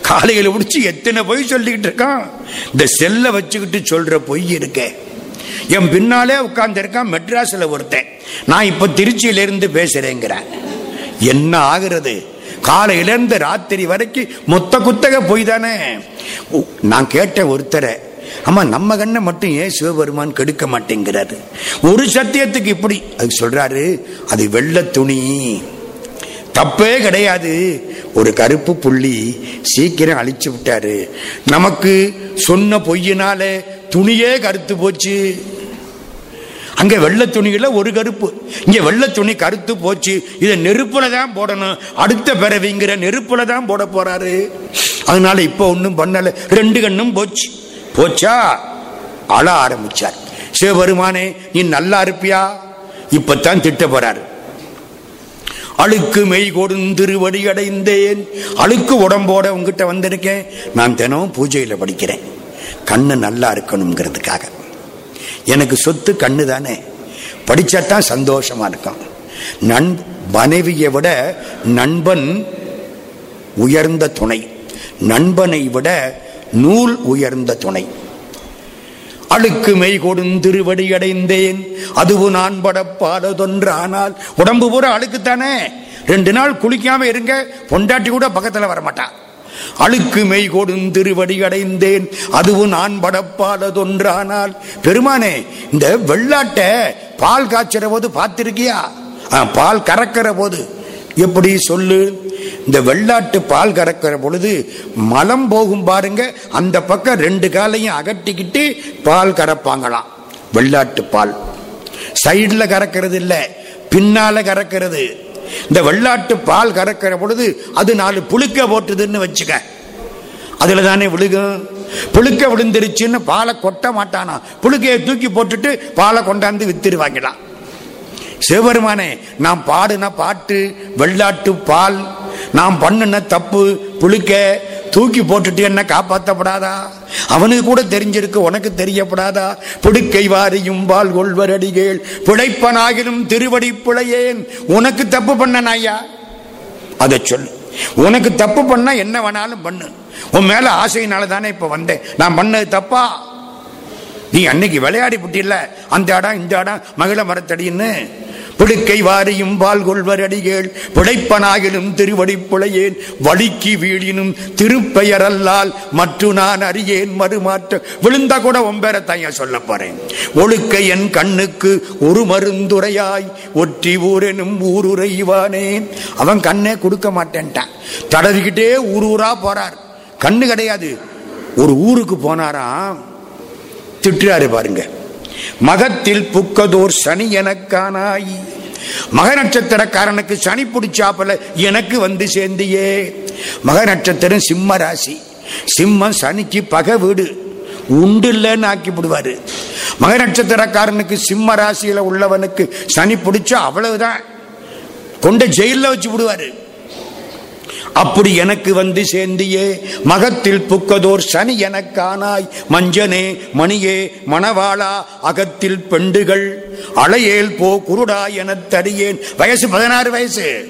காலையில முடிச்சு எத்தனை பொய் சொல்லிக்கிட்டு இருக்கான்? இந்த செல்ல வச்சுக்கிட்டு சொல்ற பொய் இருக்க. என் பின்னாலே உட்கார்ந்து இருக்கான் மெட்ராஸ்ல ஒருத்தன். நான் இப்ப திருச்சியில இருந்து என்ன ஆகுறது? காலையிலேருந்து ராத்திரி வரைக்கும் மொத்த குத்தக போய் தானே? உ- நான் கேட்ட ஒருத்தரை ஆமா நம்ம கண்ணை மட்டும் ஏன் சிவபெருமான் கெடுக்க மாட்டேங்கிறாரு? ஒரு சத்தியத்துக்கு இப்படி அது சொல்றாரு அது வெள்ளை துணி. தப்பே கிடையாது. ஒரு கருப்பு புள்ளி சீக்கிரம் அழிச்சு விட்டாரு. நமக்கு சொன்ன பொய்யினால துணியே கருத்து போச்சு. அங்க வெள்ளை துணியில ஒரு கருப்பு. இங்க வெள்ளை துணி கருத்து போச்சு. இதை நெருப்புல தான் போடணும். அடுத்த பிறவிங்கிற நெருப்புல தான் போட போறாரு. அதனால இப்ப ஒன்றும் பண்ணல. ரெண்டு கண்ணும் போச்சு. போச்சா? அழ ஆரம்பிச்சார். சிவபெருமானே நீ நல்லா இருப்பியா? இப்பத்தான் திட்ட போறாரு. அழுக்கு மெய் கொடுந்திருவடி அடைந்தேன். அழுக்கு உடம்போட உங்ககிட்ட வந்திருக்கேன். நான் தினமும் பூஜையில படிக்கிறேன். கண்ணு நல்லா இருக்கணுங்கிறதுக்காக எனக்கு சொத்து கண்ணு தானே. படிச்சாதான் சந்தோஷமா இருக்கும். நண் மனைவியை விட நண்பன் உயர்ந்த துணை. நண்பனை விட நூல் உயர்ந்த துணை. அழுக்கு மெய் கொடுந்திருவடி அடைந்தேன். அதுவு நான் படப்பாலதொன்றானால் உடம்பு பூரா அழுக்குத்தானே? ரெண்டு நாள் குளிக்காம இருங்க பொண்டாட்டி கூட பக்கத்துல வரமாட்டா. அழுக்கு மெய் கொடுந்திருவடி அடைந்தேன். அதுவும் நான் படப்பாலதொன்றானால் பெருமானே இந்த வெள்ளாட்டை பால் காய்ச்சற போது பார்த்திருக்கியா? பால் கறக்கிற போது எப்படி சொல்லு? இந்த வெள்ளாட்டு பால் கறக்கிற பொழுது மலம் போகும் பாருங்க அந்த பக்கம் ரெண்டு காலையும் அகட்டிக்கிட்டு பால் கறப்பாங்களாம். வெள்ளாட்டு பால். சைடில் கறக்கிறது இல்லை பின்னால கறக்கிறது. இந்த வெள்ளாட்டு பால் கறக்கிற பொழுது அது நாலு புழுக்க போட்டுதுன்னு வச்சுக்க. அதுல தானே விழுகும்? புழுக்க விழுந்துருச்சுன்னு பாலை கொட்ட மாட்டானா? புழுக்கையை தூக்கி போட்டுட்டு பாலை கொண்டாந்து வித்துருவாங்களாம். சிவபெருமானே நாம் பாடின பாட்டு வெள்ளாட்டு பால் நாம் பண்ணுன தப்பு புழுக்க தூக்கி போட்டுட்டு என்ன காப்பாற்றப்படாதா அவனுக்கு கூட தெரிஞ்சிருக்கு உனக்கு தெரியப்படாதா? புடுக்கை வாரியும் பால் கொள்வரடிகள் பிழைப்பனாகினும் திருவடி பிழையேன். உனக்கு தப்பு பண்ண ஐயா அதை சொல்லு. உனக்கு தப்பு பண்ணா என்ன வேணாலும் பண்ணு. உன் மேல ஆசையினால தானே இப்ப வந்தேன். நான் பண்ணது தப்பா? நீ அன்னைக்கு விளையாடி புட்டில அந்த இடம் இந்த இடம் மகிழ மரத்தடின்னு. பிடுக்கை வாரியும் பால் கொள்வர் அடிகள். பிழைப்பனாகிலும் திருவடி புழையேன் வலிக்கு வீழினும் திருப்பெயரல்லால் மற்ற நான் அறியேன். மறுமாற்ற விழுந்தா கூட ஒம்பேரத்தைய சொல்ல போறேன். ஒழுக்க என் கண்ணுக்கு ஒரு மருந்துரையாய். ஒற்றி ஊரெனும் ஊருரைவானேன் அவன் கண்ணே கொடுக்க மாட்டேன்ட்டான். தடவிக்கிட்டே ஊர் ஊரா போறார். கண்ணு கிடையாது. ஒரு ஊருக்கு போனாராம். திட்டுறாரு பாருங்க. மகத்தில் புக்கதோர் சனி எனக்கானாய் மக நட்சத்திரக்காரனுக்கு சனி பிடிச்சாப்பல எனக்கு வந்து சேர்ந்தியே. மக நட்சத்திரம் சிம்ம ராசி. சிம்மம் சனிக்கு பகை வீடு. உண்டு இல்லைன்னு ஆக்கி விடுவாரு மக நட்சத்திரக்காரனுக்கு சிம்ம ராசியில உள்ளவனுக்கு சனி பிடிச்சா அவ்வளவுதான். கொண்ட ஜெயில வச்சு விடுவாரு அப்படி எனக்கு வந்து சேர்ந்தியே. மகத்தில் புக்கதோர் சனி எனக்கானாய் மஞ்சனே மணியே மணவாளா அகத்தில் பெண்டுகள். அலையேல் போ குருடா என தடியேன். வயசு பதினாறு வயசு.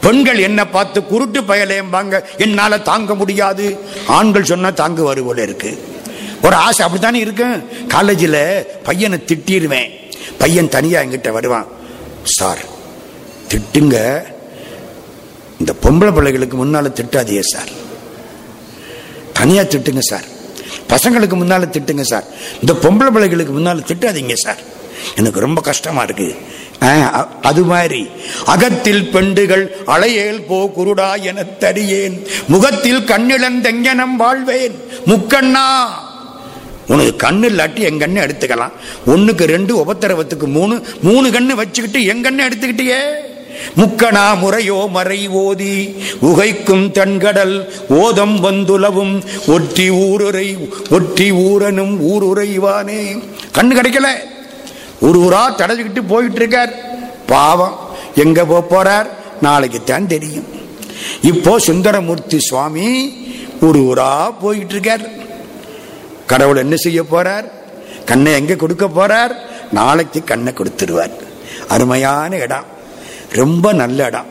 பெண்கள் என்ன பார்த்து குருட்டு பயலேம்பாங்க. என்னால தாங்க முடியாது. ஆண்கள் சொன்னா தாங்க வருவோல இருக்கு. ஒரு ஆசை அப்படித்தானே இருக்கு? காலேஜில் பையனை திட்டிடுவேன் பையன் தனியா என்கிட்ட வருவான். சார் திட்டுங்க. இந்த பொம்பளை பிள்ளைகளுக்கு முன்னால திட்டாதீங்க சார். தனியா திட்டுங்க சார். பசங்களுக்கு முன்னால திட்டுங்க சார். இந்த பொம்பளை பிள்ளைகளுக்கு முன்னால திட்டாதீங்க சார். எனக்கு ரொம்ப கஷ்டமா இருக்கு. ஆ, அது மாதிரி. அகத்தில் பெண்டுகள் அலையேல் போ குருடா எனத் தறியேன் முகத்தில் கண்ணிழந்தெங்கனம் வாழ்வேன். முக்கண்ணா. உனக்கு கண்ணு இல்லாட்டி என் கண்ணை எடுத்துக்கலாம். ஒண்ணுக்கு ரெண்டு உபத்திரவத்துக்கு மூணு மூணு கண்ணு வச்சுக்கிட்டு என் கண்ணை எடுத்துக்கிட்டியே. முக்கணா முறையோ மறை ஓதி உகைக்கும் தன்கடல் ஓதம் வந்துலவும் ஒற்றி ஊருரை ஒற்றி ஊரனும் ஊருரைவானே. கண்ணு கிடைக்கல. ஒரு ஊரா தடவிக்கிட்டு போயிட்டு இருக்கார் பாவம். எங்க போறார்? நாளைக்கு தான் தெரியும். இப்போ சுந்தரமூர்த்தி சுவாமி ஒரு ஊரா போயிட்டு இருக்கார் கடவுள் என்ன செய்ய போறார்? கண்ணை எங்க கொடுக்க போறார்? நாளைக்கு கண்ணை கொடுத்துருவார். அருமையான இடம். ரொம்ப நல்ல இடம்.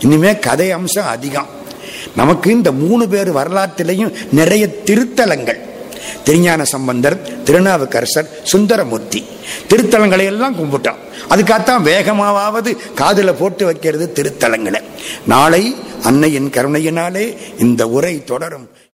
இனிமே கதை அம்சம் அதிகம். நமக்கு இந்த மூணு பேர் வரலாற்றிலையும் நிறைய திருத்தலங்கள். திருஞான சம்பந்தர் திருநாவுக்கரசர் சுந்தரமூர்த்தி. திருத்தலங்களை எல்லாம் கும்பிட்டோம். அதுக்காகத்தான் வேகமாவது காதுல போட்டு வைக்கிறது திருத்தலங்களை. நாளை அன்னையின் கருணையினாலே இந்த உரை தொடரும்.